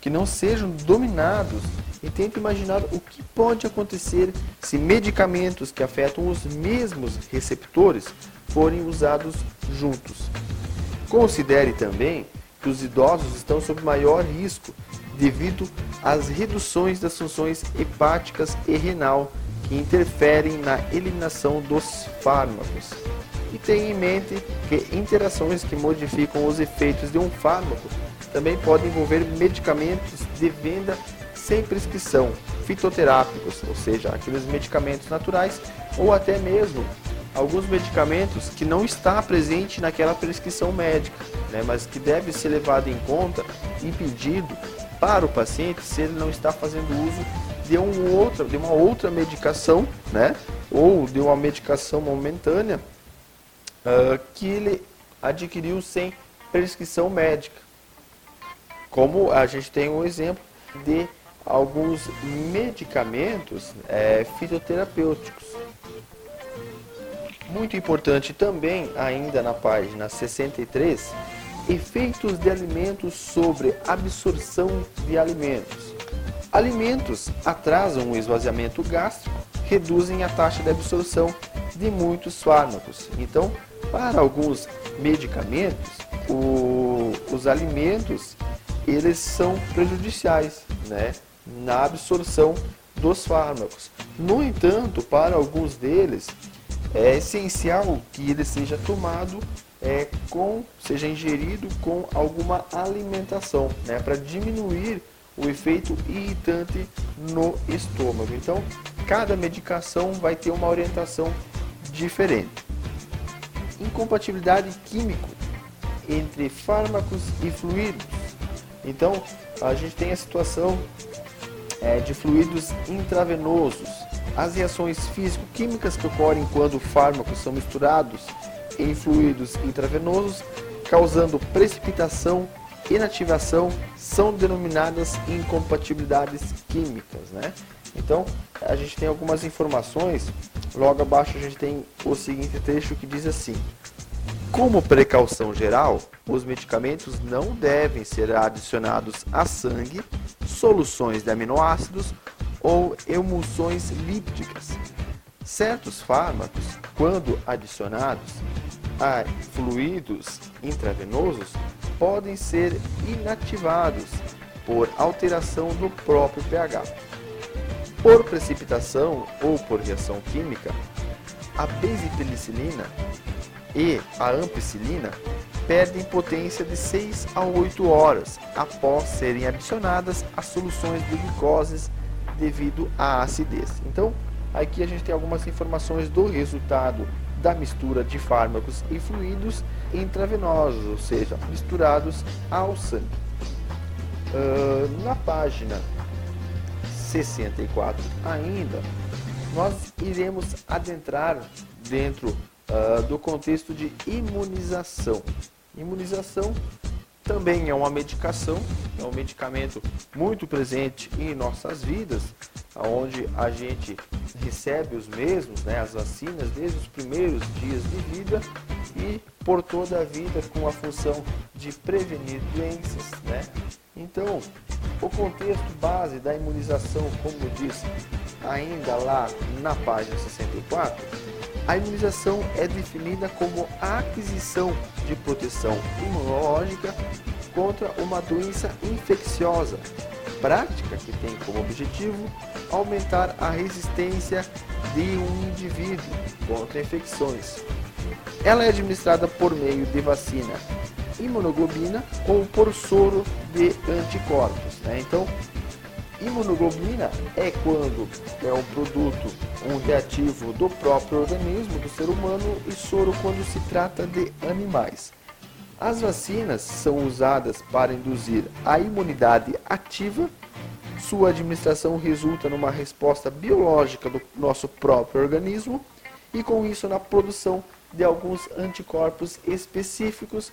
que não sejam dominados e tente imaginar o que pode acontecer se medicamentos que afetam os mesmos receptores forem usados juntos. Considere também que os idosos estão sob maior risco devido às reduções das funções hepáticas e renal que interferem na eliminação dos fármacos. E tenha em mente que interações que modificam os efeitos de um fármaco também podem envolver medicamentos de venda sem prescrição, fitoterápicos, ou seja, aqueles medicamentos naturais, ou até mesmo alguns medicamentos que não está presente naquela prescrição médica, né, mas que deve ser levado em conta e pedido para o paciente se ele não está fazendo uso de, um outro, de uma outra medicação, né, ou de uma medicação momentânea uh, que ele adquiriu sem prescrição médica. Como a gente tem um exemplo de alguns medicamentos é. Muito importante também, ainda na página 63, efeitos de alimentos sobre absorção de alimentos. Alimentos atrasam o esvaziamento gástrico, reduzem a taxa de absorção de muitos fármacos. Então, para alguns medicamentos, o, os alimentos eles são prejudiciais, né? na absorção dos fármacos. No entanto, para alguns deles, é essencial que ele seja tomado é, com, seja ingerido com alguma alimentação, né, para diminuir o efeito irritante no estômago. Então, cada medicação vai ter uma orientação diferente. Incompatibilidade químico entre fármacos e fluidos. Então, a gente tem a situação é, de fluidos intravenosos. As reações físico-químicas que ocorrem quando fármacos são misturados em fluidos intravenosos, causando precipitação inativação, são denominadas incompatibilidades químicas. Né? Então, a gente tem algumas informações. Logo abaixo a gente tem o seguinte trecho que diz assim: como precaução geral, os medicamentos não devem ser adicionados a sangue, soluções de aminoácidos ou emulsões lípticas. Certos fármacos, quando adicionados a fluidos intravenosos, podem ser inativados por alteração do próprio pH. Por precipitação ou por reação química, a benzpenicilina e a ampicilina perdem potência de 6 a 8 horas após serem adicionadas às soluções de glicoses devido à acidez. Então, aqui a gente tem algumas informações do resultado da mistura de fármacos e fluidos intravenosos, ou seja, misturados ao sangue. Uh, na página 64 ainda, nós iremos adentrar dentro uh, do contexto de imunização. Imunização também é uma medicação, é um medicamento muito presente em nossas vidas, onde a gente recebe os mesmos, né, as vacinas, desde os primeiros dias de vida e por toda a vida com a função de prevenir doenças. Né? Então, o contexto base da imunização, como diz ainda lá na página 64, a imunização é definida como a aquisição de proteção imunológica contra uma doença infecciosa, prática que tem como objetivo aumentar a resistência de um indivíduo contra infecções. Ela é administrada por meio de vacina imunoglobina ou por soro de anticorpos. Né? Então, Imunoglobina é quando é um produto, um reativo do próprio organismo, do ser humano, e soro quando se trata de animais. As vacinas são usadas para induzir a imunidade ativa. Sua administração resulta numa resposta biológica do nosso próprio organismo e, com isso, na produção de alguns anticorpos específicos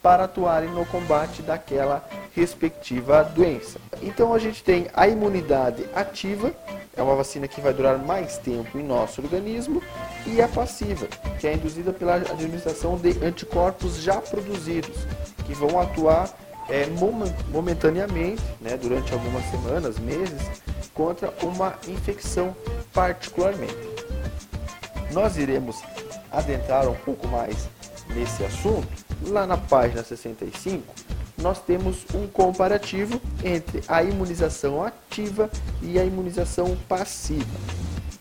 para atuarem no combate daquela respectiva doença. Então a gente tem a imunidade ativa, é uma vacina que vai durar mais tempo em nosso organismo, e a passiva, que é induzida pela administração de anticorpos já produzidos, que vão atuar é, momentaneamente, né, durante algumas semanas, meses, contra uma infecção particularmente. Nós iremos adentrar um pouco mais nesse assunto, lá na página 65, nós temos um comparativo entre a imunização ativa e a imunização passiva.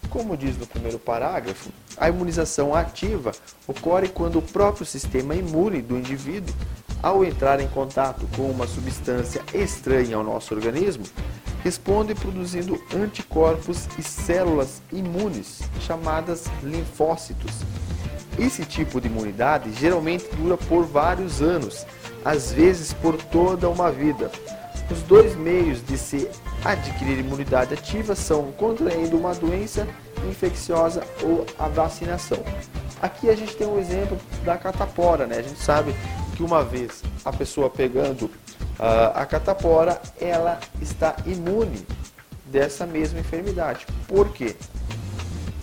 Como diz no primeiro parágrafo, a imunização ativa ocorre quando o próprio sistema imune do indivíduo, ao entrar em contato com uma substância estranha ao nosso organismo, responde produzindo anticorpos e células imunes, chamadas linfócitos, esse tipo de imunidade geralmente dura por vários anos, às vezes por toda uma vida. Os dois meios de se adquirir imunidade ativa são contraindo uma doença infecciosa ou a vacinação. Aqui a gente tem um exemplo da catapora, né? A gente sabe que uma vez a pessoa pegando uh, a catapora, ela está imune dessa mesma enfermidade. Por quê?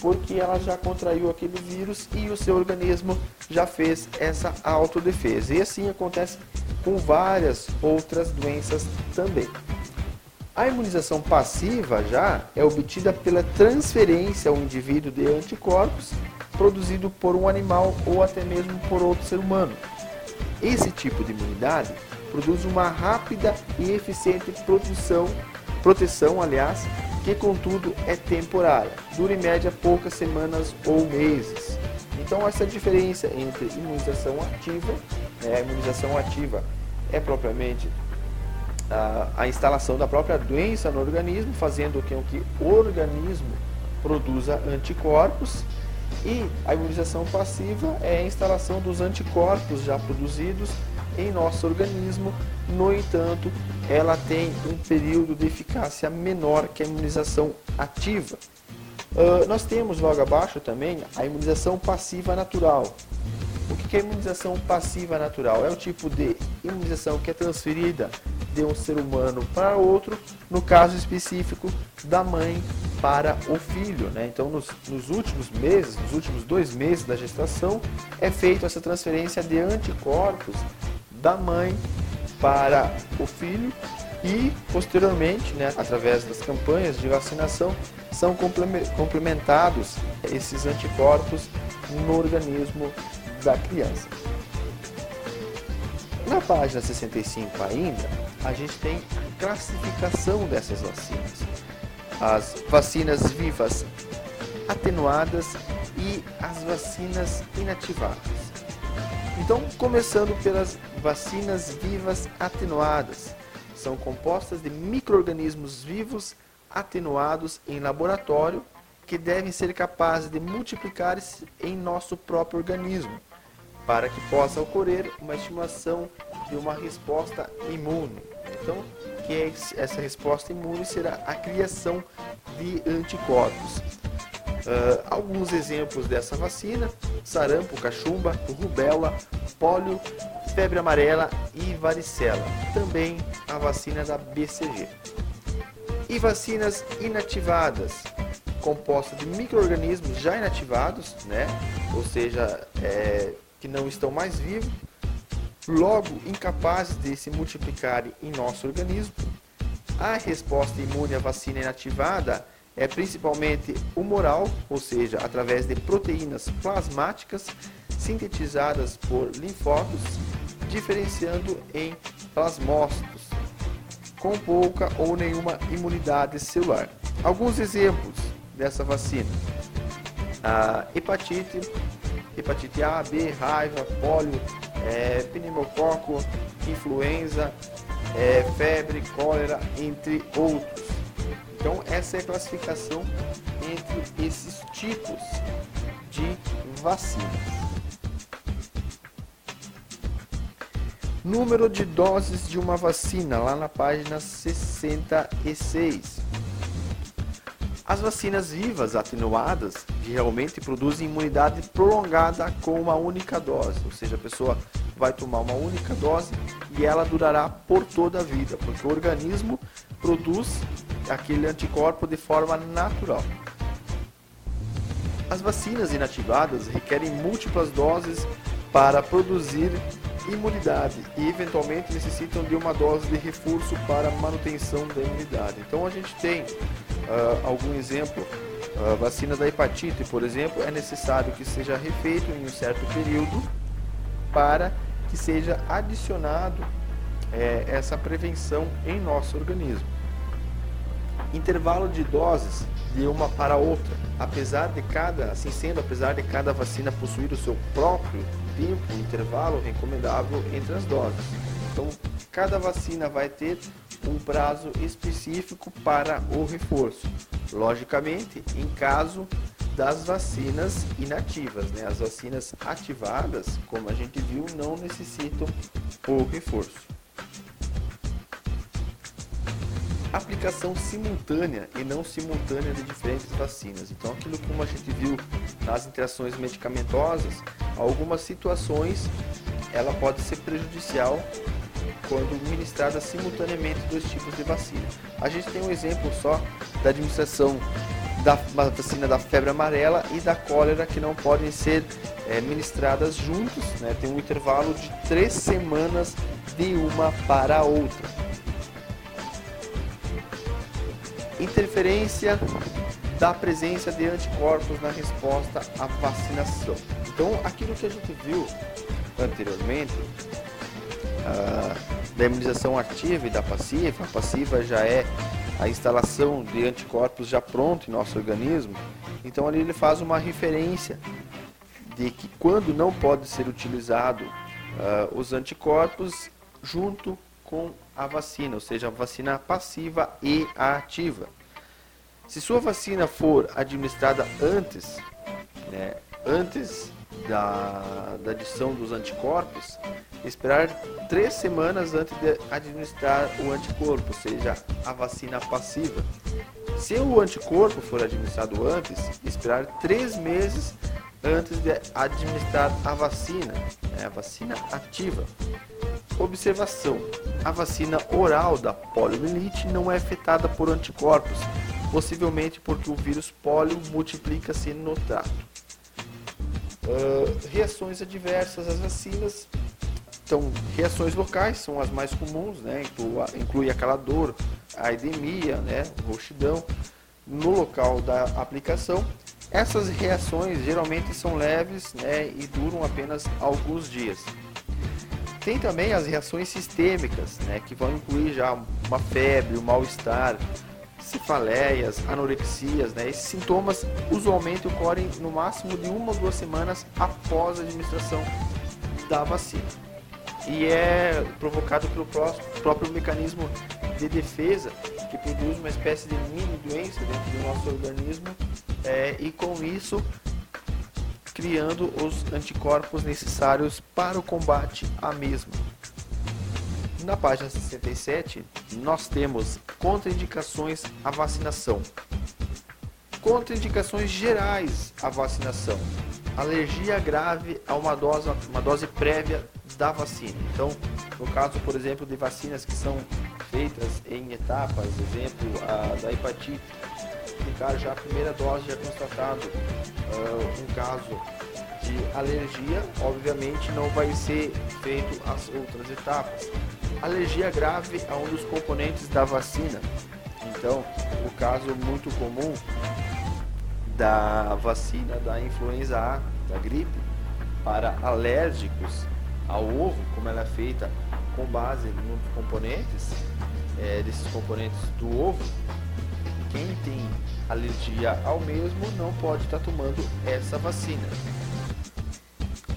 porque ela já contraiu aquele vírus e o seu organismo já fez essa autodefesa. E assim acontece com várias outras doenças também. A imunização passiva já é obtida pela transferência ao indivíduo de anticorpos produzido por um animal ou até mesmo por outro ser humano. Esse tipo de imunidade produz uma rápida e eficiente produção, proteção, aliás, que contudo é temporária, dura em média poucas semanas ou meses. Então essa diferença entre imunização ativa, né, a imunização ativa é propriamente a, a, instalação da própria doença no organismo, fazendo com que o organismo produza anticorpos, e a imunização passiva é a instalação dos anticorpos já produzidos em nosso organismo, no entanto, ela tem um período de eficácia menor que a imunização ativa. Uh, nós temos logo abaixo também a imunização passiva natural. O que é imunização passiva natural? É o tipo de imunização que é transferida de um ser humano para outro, no caso específico da mãe para o filho. Né? Então, nos, nos últimos meses, nos últimos dois meses da gestação, é feita essa transferência de anticorpos da mãe para o filho e posteriormente, né, através das campanhas de vacinação, são complementados esses anticorpos no organismo da criança. Na página 65 ainda, a gente tem classificação dessas vacinas. As vacinas vivas atenuadas e as vacinas inativadas. Então, começando pelas vacinas vivas atenuadas. São compostas de micro-organismos vivos atenuados em laboratório que devem ser capazes de multiplicar-se em nosso próprio organismo, para que possa ocorrer uma estimulação de uma resposta imune. Então, que é essa resposta imune será a criação de anticorpos. Uh, alguns exemplos dessa vacina: sarampo, cachumba, rubéola, pólio, febre amarela e varicela. Também a vacina da BCG. E vacinas inativadas, composta de micro-organismos já inativados, né? ou seja, é, que não estão mais vivos, logo incapazes de se multiplicarem em nosso organismo. A resposta imune à vacina inativada é principalmente humoral, ou seja, através de proteínas plasmáticas sintetizadas por linfócitos, diferenciando em plasmócitos, com pouca ou nenhuma imunidade celular. Alguns exemplos dessa vacina. A hepatite, hepatite A, B, raiva, pólio, é, pneumococo, influenza, é, febre, cólera, entre outros. Então essa é a classificação entre esses tipos de vacinas. Número de doses de uma vacina, lá na página 66. As vacinas vivas atenuadas realmente produzem imunidade prolongada com uma única dose, ou seja, a pessoa vai tomar uma única dose e ela durará por toda a vida, porque o organismo produz aquele anticorpo de forma natural. As vacinas inativadas requerem múltiplas doses para produzir imunidade e eventualmente necessitam de uma dose de reforço para manutenção da imunidade. Então a gente tem uh, algum exemplo, a vacina da hepatite, por exemplo, é necessário que seja refeito em um certo período para que seja adicionado é, essa prevenção em nosso organismo. Intervalo de doses de uma para outra, apesar de cada, assim sendo, apesar de cada vacina possuir o seu próprio tempo, intervalo recomendável entre as doses. Então, cada vacina vai ter um prazo específico para o reforço. Logicamente, em caso das vacinas inativas, né? As vacinas ativadas, como a gente viu, não necessitam o reforço. Aplicação simultânea e não simultânea de diferentes vacinas. Então, aquilo como a gente viu nas interações medicamentosas, algumas situações ela pode ser prejudicial quando ministrada simultaneamente dois tipos de vacina. A gente tem um exemplo só da administração da vacina da febre amarela e da cólera que não podem ser é, ministradas juntos, né? tem um intervalo de três semanas de uma para a outra. Interferência da presença de anticorpos na resposta à vacinação. Então, aquilo que a gente viu anteriormente, da imunização ativa e da passiva, a passiva já é a instalação de anticorpos já pronto em nosso organismo, então ali ele faz uma referência de que quando não pode ser utilizado uh, os anticorpos junto com a vacina, ou seja, a vacina passiva e a ativa. Se sua vacina for administrada antes, né, antes da, da adição dos anticorpos, esperar três semanas antes de administrar o anticorpo, ou seja, a vacina passiva. Se o anticorpo for administrado antes, esperar três meses antes de administrar a vacina, né, a vacina ativa. Observação: a vacina oral da poliomielite não é afetada por anticorpos, possivelmente porque o vírus polio multiplica-se no trato. Uh, reações adversas às vacinas então, reações locais são as mais comuns, né? Inclui, aquela dor, a edemia, né? roxidão, no local da aplicação. Essas reações geralmente são leves né? e duram apenas alguns dias. Tem também as reações sistêmicas, né? que vão incluir já uma febre, um mal-estar, cefaleias, anorexias. Né? Esses sintomas usualmente ocorrem no máximo de uma ou duas semanas após a administração da vacina. E é provocado pelo próprio mecanismo de defesa que produz uma espécie de mini doença dentro do nosso organismo é, e com isso criando os anticorpos necessários para o combate à mesma. Na página 67, nós temos contraindicações à vacinação. Contraindicações gerais à vacinação. Alergia grave a uma dose, uma dose prévia da vacina. Então, no caso, por exemplo, de vacinas que são feitas em etapas, exemplo, a da hepatite, aplicar já a primeira dose, já constatado uh, um caso de alergia, obviamente não vai ser feito as outras etapas. Alergia grave a um dos componentes da vacina. Então, o caso muito comum da vacina da influenza A, da gripe, para alérgicos ao ovo, como ela é feita com base nos componentes, é, desses componentes do ovo, quem tem alergia ao mesmo não pode estar tomando essa vacina.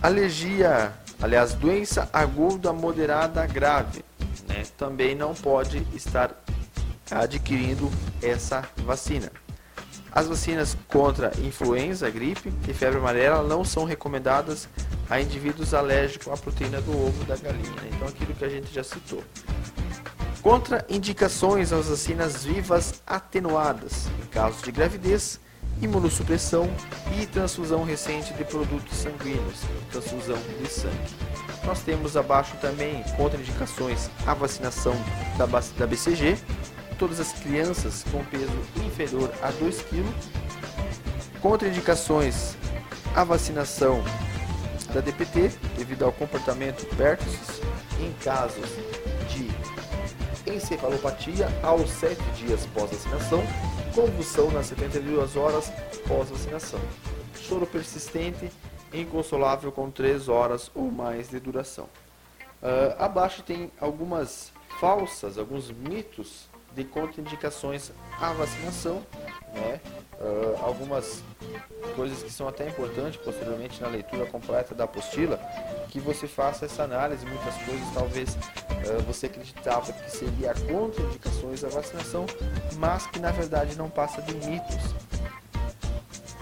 Alergia, aliás, doença aguda moderada grave, né, também não pode estar adquirindo essa vacina. As vacinas contra influenza, gripe e febre amarela não são recomendadas a indivíduos alérgicos à proteína do ovo da galinha. Então, aquilo que a gente já citou. Contraindicações às vacinas vivas atenuadas, em casos de gravidez, imunossupressão e transfusão recente de produtos sanguíneos, transfusão de sangue. Nós temos abaixo também contraindicações à vacinação da, da BCG, todas as crianças com peso inferior a 2 kg, contraindicações à vacinação da DPT devido ao comportamento pertussis em casos de encefalopatia aos 7 dias pós-vacinação, convulsão nas 72 horas pós-vacinação, choro persistente inconsolável com 3 horas ou mais de duração. Uh, abaixo tem algumas falsas, alguns mitos de contraindicações à vacinação, né? Uh, algumas coisas que são até importantes posteriormente na leitura completa da apostila, que você faça essa análise, muitas coisas talvez uh, você acreditava que seria contraindicações à vacinação, mas que na verdade não passa de mitos.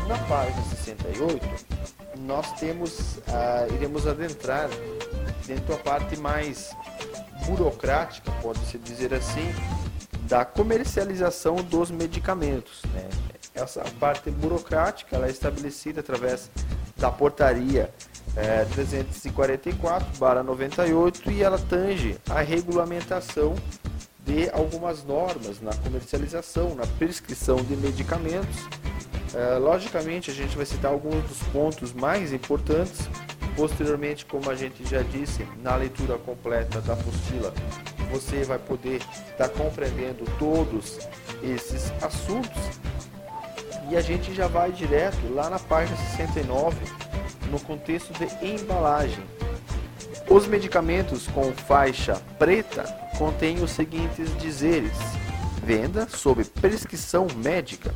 Na página 68, nós temos, uh, iremos adentrar dentro da parte mais burocrática, pode-se dizer assim, da comercialização dos medicamentos. Né? Essa parte burocrática ela é estabelecida através da portaria é, 344/98 e ela tange a regulamentação de algumas normas na comercialização, na prescrição de medicamentos. É, logicamente, a gente vai citar alguns dos pontos mais importantes. Posteriormente, como a gente já disse, na leitura completa da apostila, você vai poder estar compreendendo todos esses assuntos. E a gente já vai direto lá na página 69, no contexto de embalagem. Os medicamentos com faixa preta contêm os seguintes dizeres: venda sob prescrição médica.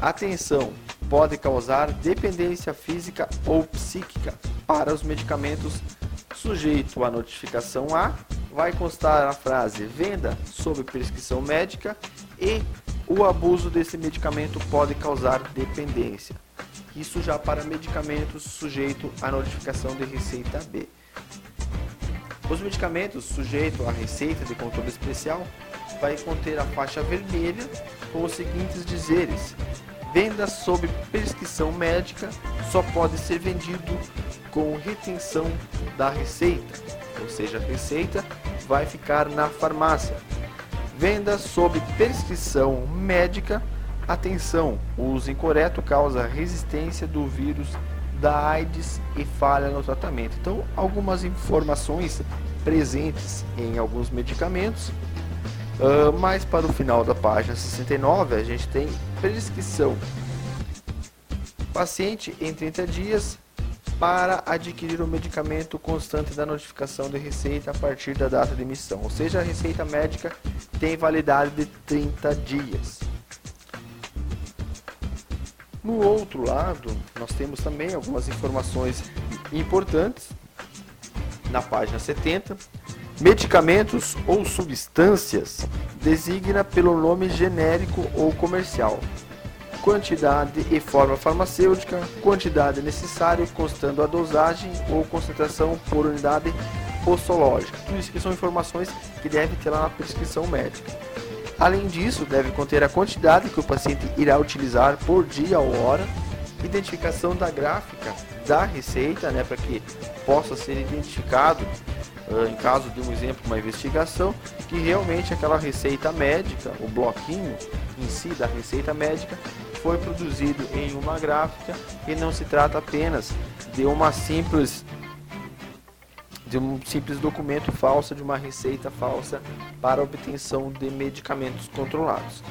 Atenção, pode causar dependência física ou psíquica para os medicamentos sujeito à notificação A vai constar a frase venda sob prescrição médica e o abuso desse medicamento pode causar dependência. Isso já para medicamentos sujeito à notificação de receita B. Os medicamentos sujeitos à receita de controle especial vai conter a faixa vermelha com os seguintes dizeres: venda sob prescrição médica só pode ser vendido com retenção da receita, ou seja, a receita vai ficar na farmácia. Venda sob prescrição médica. Atenção, o uso incorreto causa resistência do vírus da AIDS e falha no tratamento. Então, algumas informações presentes em alguns medicamentos. Uh, mais para o final da página 69, a gente tem prescrição. Paciente em 30 dias para adquirir o medicamento constante da notificação de receita a partir da data de emissão, ou seja, a receita médica tem validade de 30 dias. No outro lado, nós temos também algumas informações importantes. na página 70. Medicamentos ou substâncias designa pelo nome genérico ou comercial. Quantidade e forma farmacêutica, quantidade necessária constando a dosagem ou concentração por unidade possológica. Tudo isso que são informações que deve ter lá na prescrição médica. Além disso, deve conter a quantidade que o paciente irá utilizar por dia ou hora, identificação da gráfica da receita, né, para que possa ser identificado, uh, em caso de um exemplo, uma investigação, que realmente aquela receita médica, o bloquinho em si da receita médica, foi produzido em uma gráfica e não se trata apenas de uma simples de um simples documento falso de uma receita falsa para obtenção de medicamentos controlados.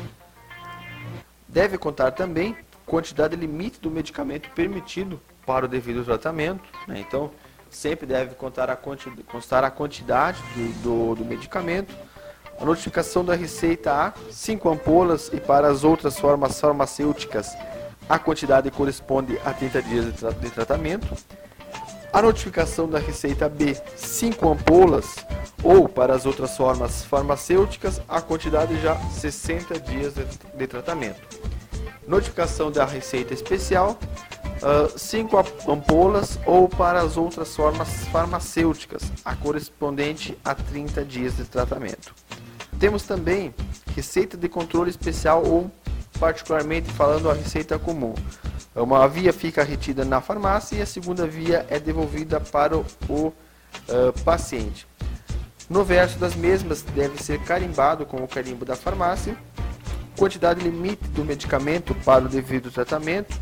Deve contar também quantidade limite do medicamento permitido para o devido tratamento. Né? Então, sempre deve contar a quantidade, constar a quantidade do, do, do medicamento. A notificação da receita A, 5 ampolas e para as outras formas farmacêuticas, a quantidade corresponde a 30 dias de, tra de tratamento a notificação da receita B, 5 ampolas, ou para as outras formas farmacêuticas, a quantidade já 60 dias de, tratamento. Notificação da receita especial, 5 uh, ampolas, ou para as outras formas farmacêuticas, a correspondente a 30 dias de tratamento. Temos também receita de controle especial ou, particularmente falando, a receita comum. Uma via fica retida na farmácia e a segunda via é devolvida para o, uh, paciente. No verso das mesmas deve ser carimbado com o carimbo da farmácia, quantidade limite do medicamento para o devido tratamento.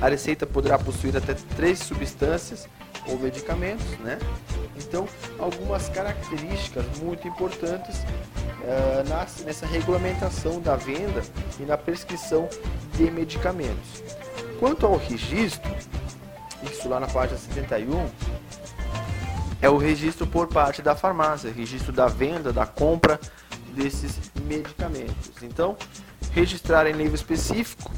A receita poderá possuir até três substâncias ou medicamentos, né? Então, algumas características muito importantes uh, nessa regulamentação da venda e na prescrição de medicamentos. Quanto ao registro, isso lá na página 71, é o registro por parte da farmácia, registro da venda, da compra desses medicamentos. Então, registrar em livro específico,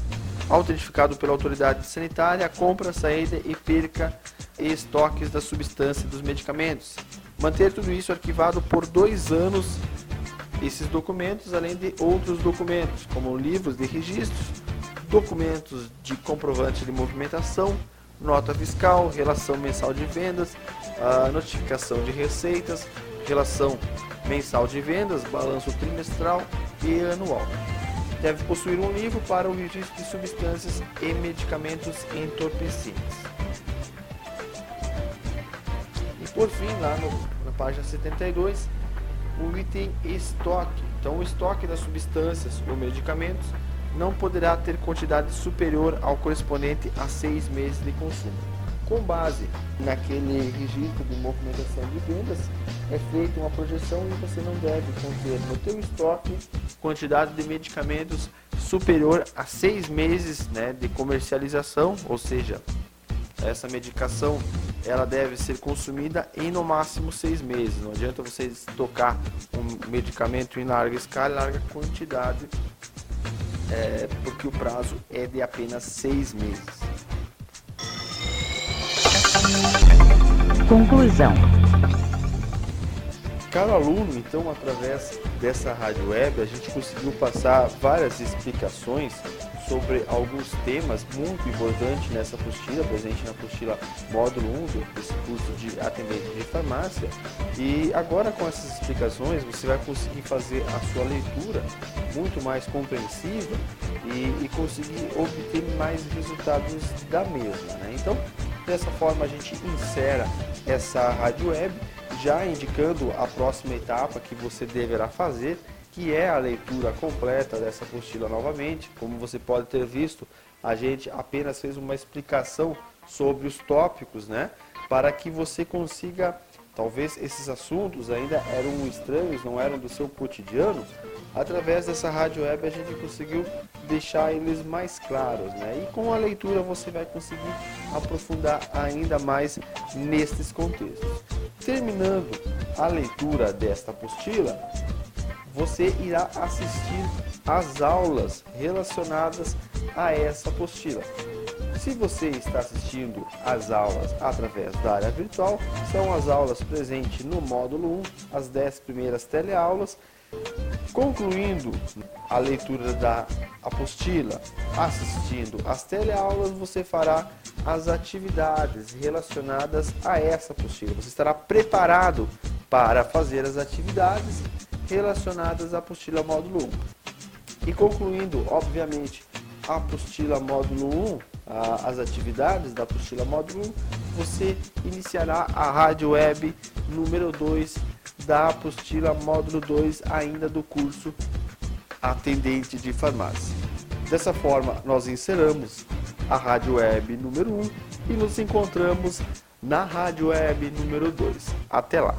autentificado pela autoridade sanitária, a compra, saída e perca e estoques da substância dos medicamentos. Manter tudo isso arquivado por dois anos, esses documentos, além de outros documentos, como livros de registros, documentos de comprovante de movimentação, nota fiscal, relação mensal de vendas, notificação de receitas, relação mensal de vendas, balanço trimestral e anual. Deve possuir um livro para o registro de substâncias e medicamentos entorpecentes. Por fim, lá no, na página 72, o item estoque. Então, o estoque das substâncias ou medicamentos não poderá ter quantidade superior ao correspondente a seis meses de consumo. Com base naquele registro de movimentação de vendas, é feita uma projeção e você não deve conter no teu estoque quantidade de medicamentos superior a seis meses né, de comercialização, ou seja, essa medicação ela deve ser consumida em no máximo seis meses. Não adianta você tocar um medicamento em larga escala, larga quantidade, é, porque o prazo é de apenas seis meses. Conclusão. Caro aluno, então, através dessa rádio web, a gente conseguiu passar várias explicações sobre alguns temas muito importantes nessa apostila, presente na apostila módulo 1 desse curso de atendente de farmácia. E agora com essas explicações você vai conseguir fazer a sua leitura muito mais compreensiva e, e conseguir obter mais resultados da mesma. Né? Então, dessa forma a gente insera essa rádio web, já indicando a próxima etapa que você deverá fazer que é a leitura completa dessa apostila novamente. Como você pode ter visto, a gente apenas fez uma explicação sobre os tópicos, né? Para que você consiga, talvez esses assuntos ainda eram estranhos, não eram do seu cotidiano, através dessa rádio web a gente conseguiu deixar eles mais claros, né? E com a leitura você vai conseguir aprofundar ainda mais nestes contextos. Terminando a leitura desta apostila, você irá assistir às aulas relacionadas a essa apostila. Se você está assistindo às aulas através da área virtual, são as aulas presentes no módulo 1, as 10 primeiras teleaulas. Concluindo a leitura da apostila, assistindo às teleaulas, você fará as atividades relacionadas a essa apostila. Você estará preparado para fazer as atividades relacionadas à apostila módulo 1. E concluindo, obviamente, a apostila módulo 1, as atividades da apostila módulo 1, você iniciará a rádio web número 2 da apostila módulo 2 ainda do curso atendente de farmácia. Dessa forma, nós encerramos a rádio web número 1 e nos encontramos na rádio web número 2. Até lá!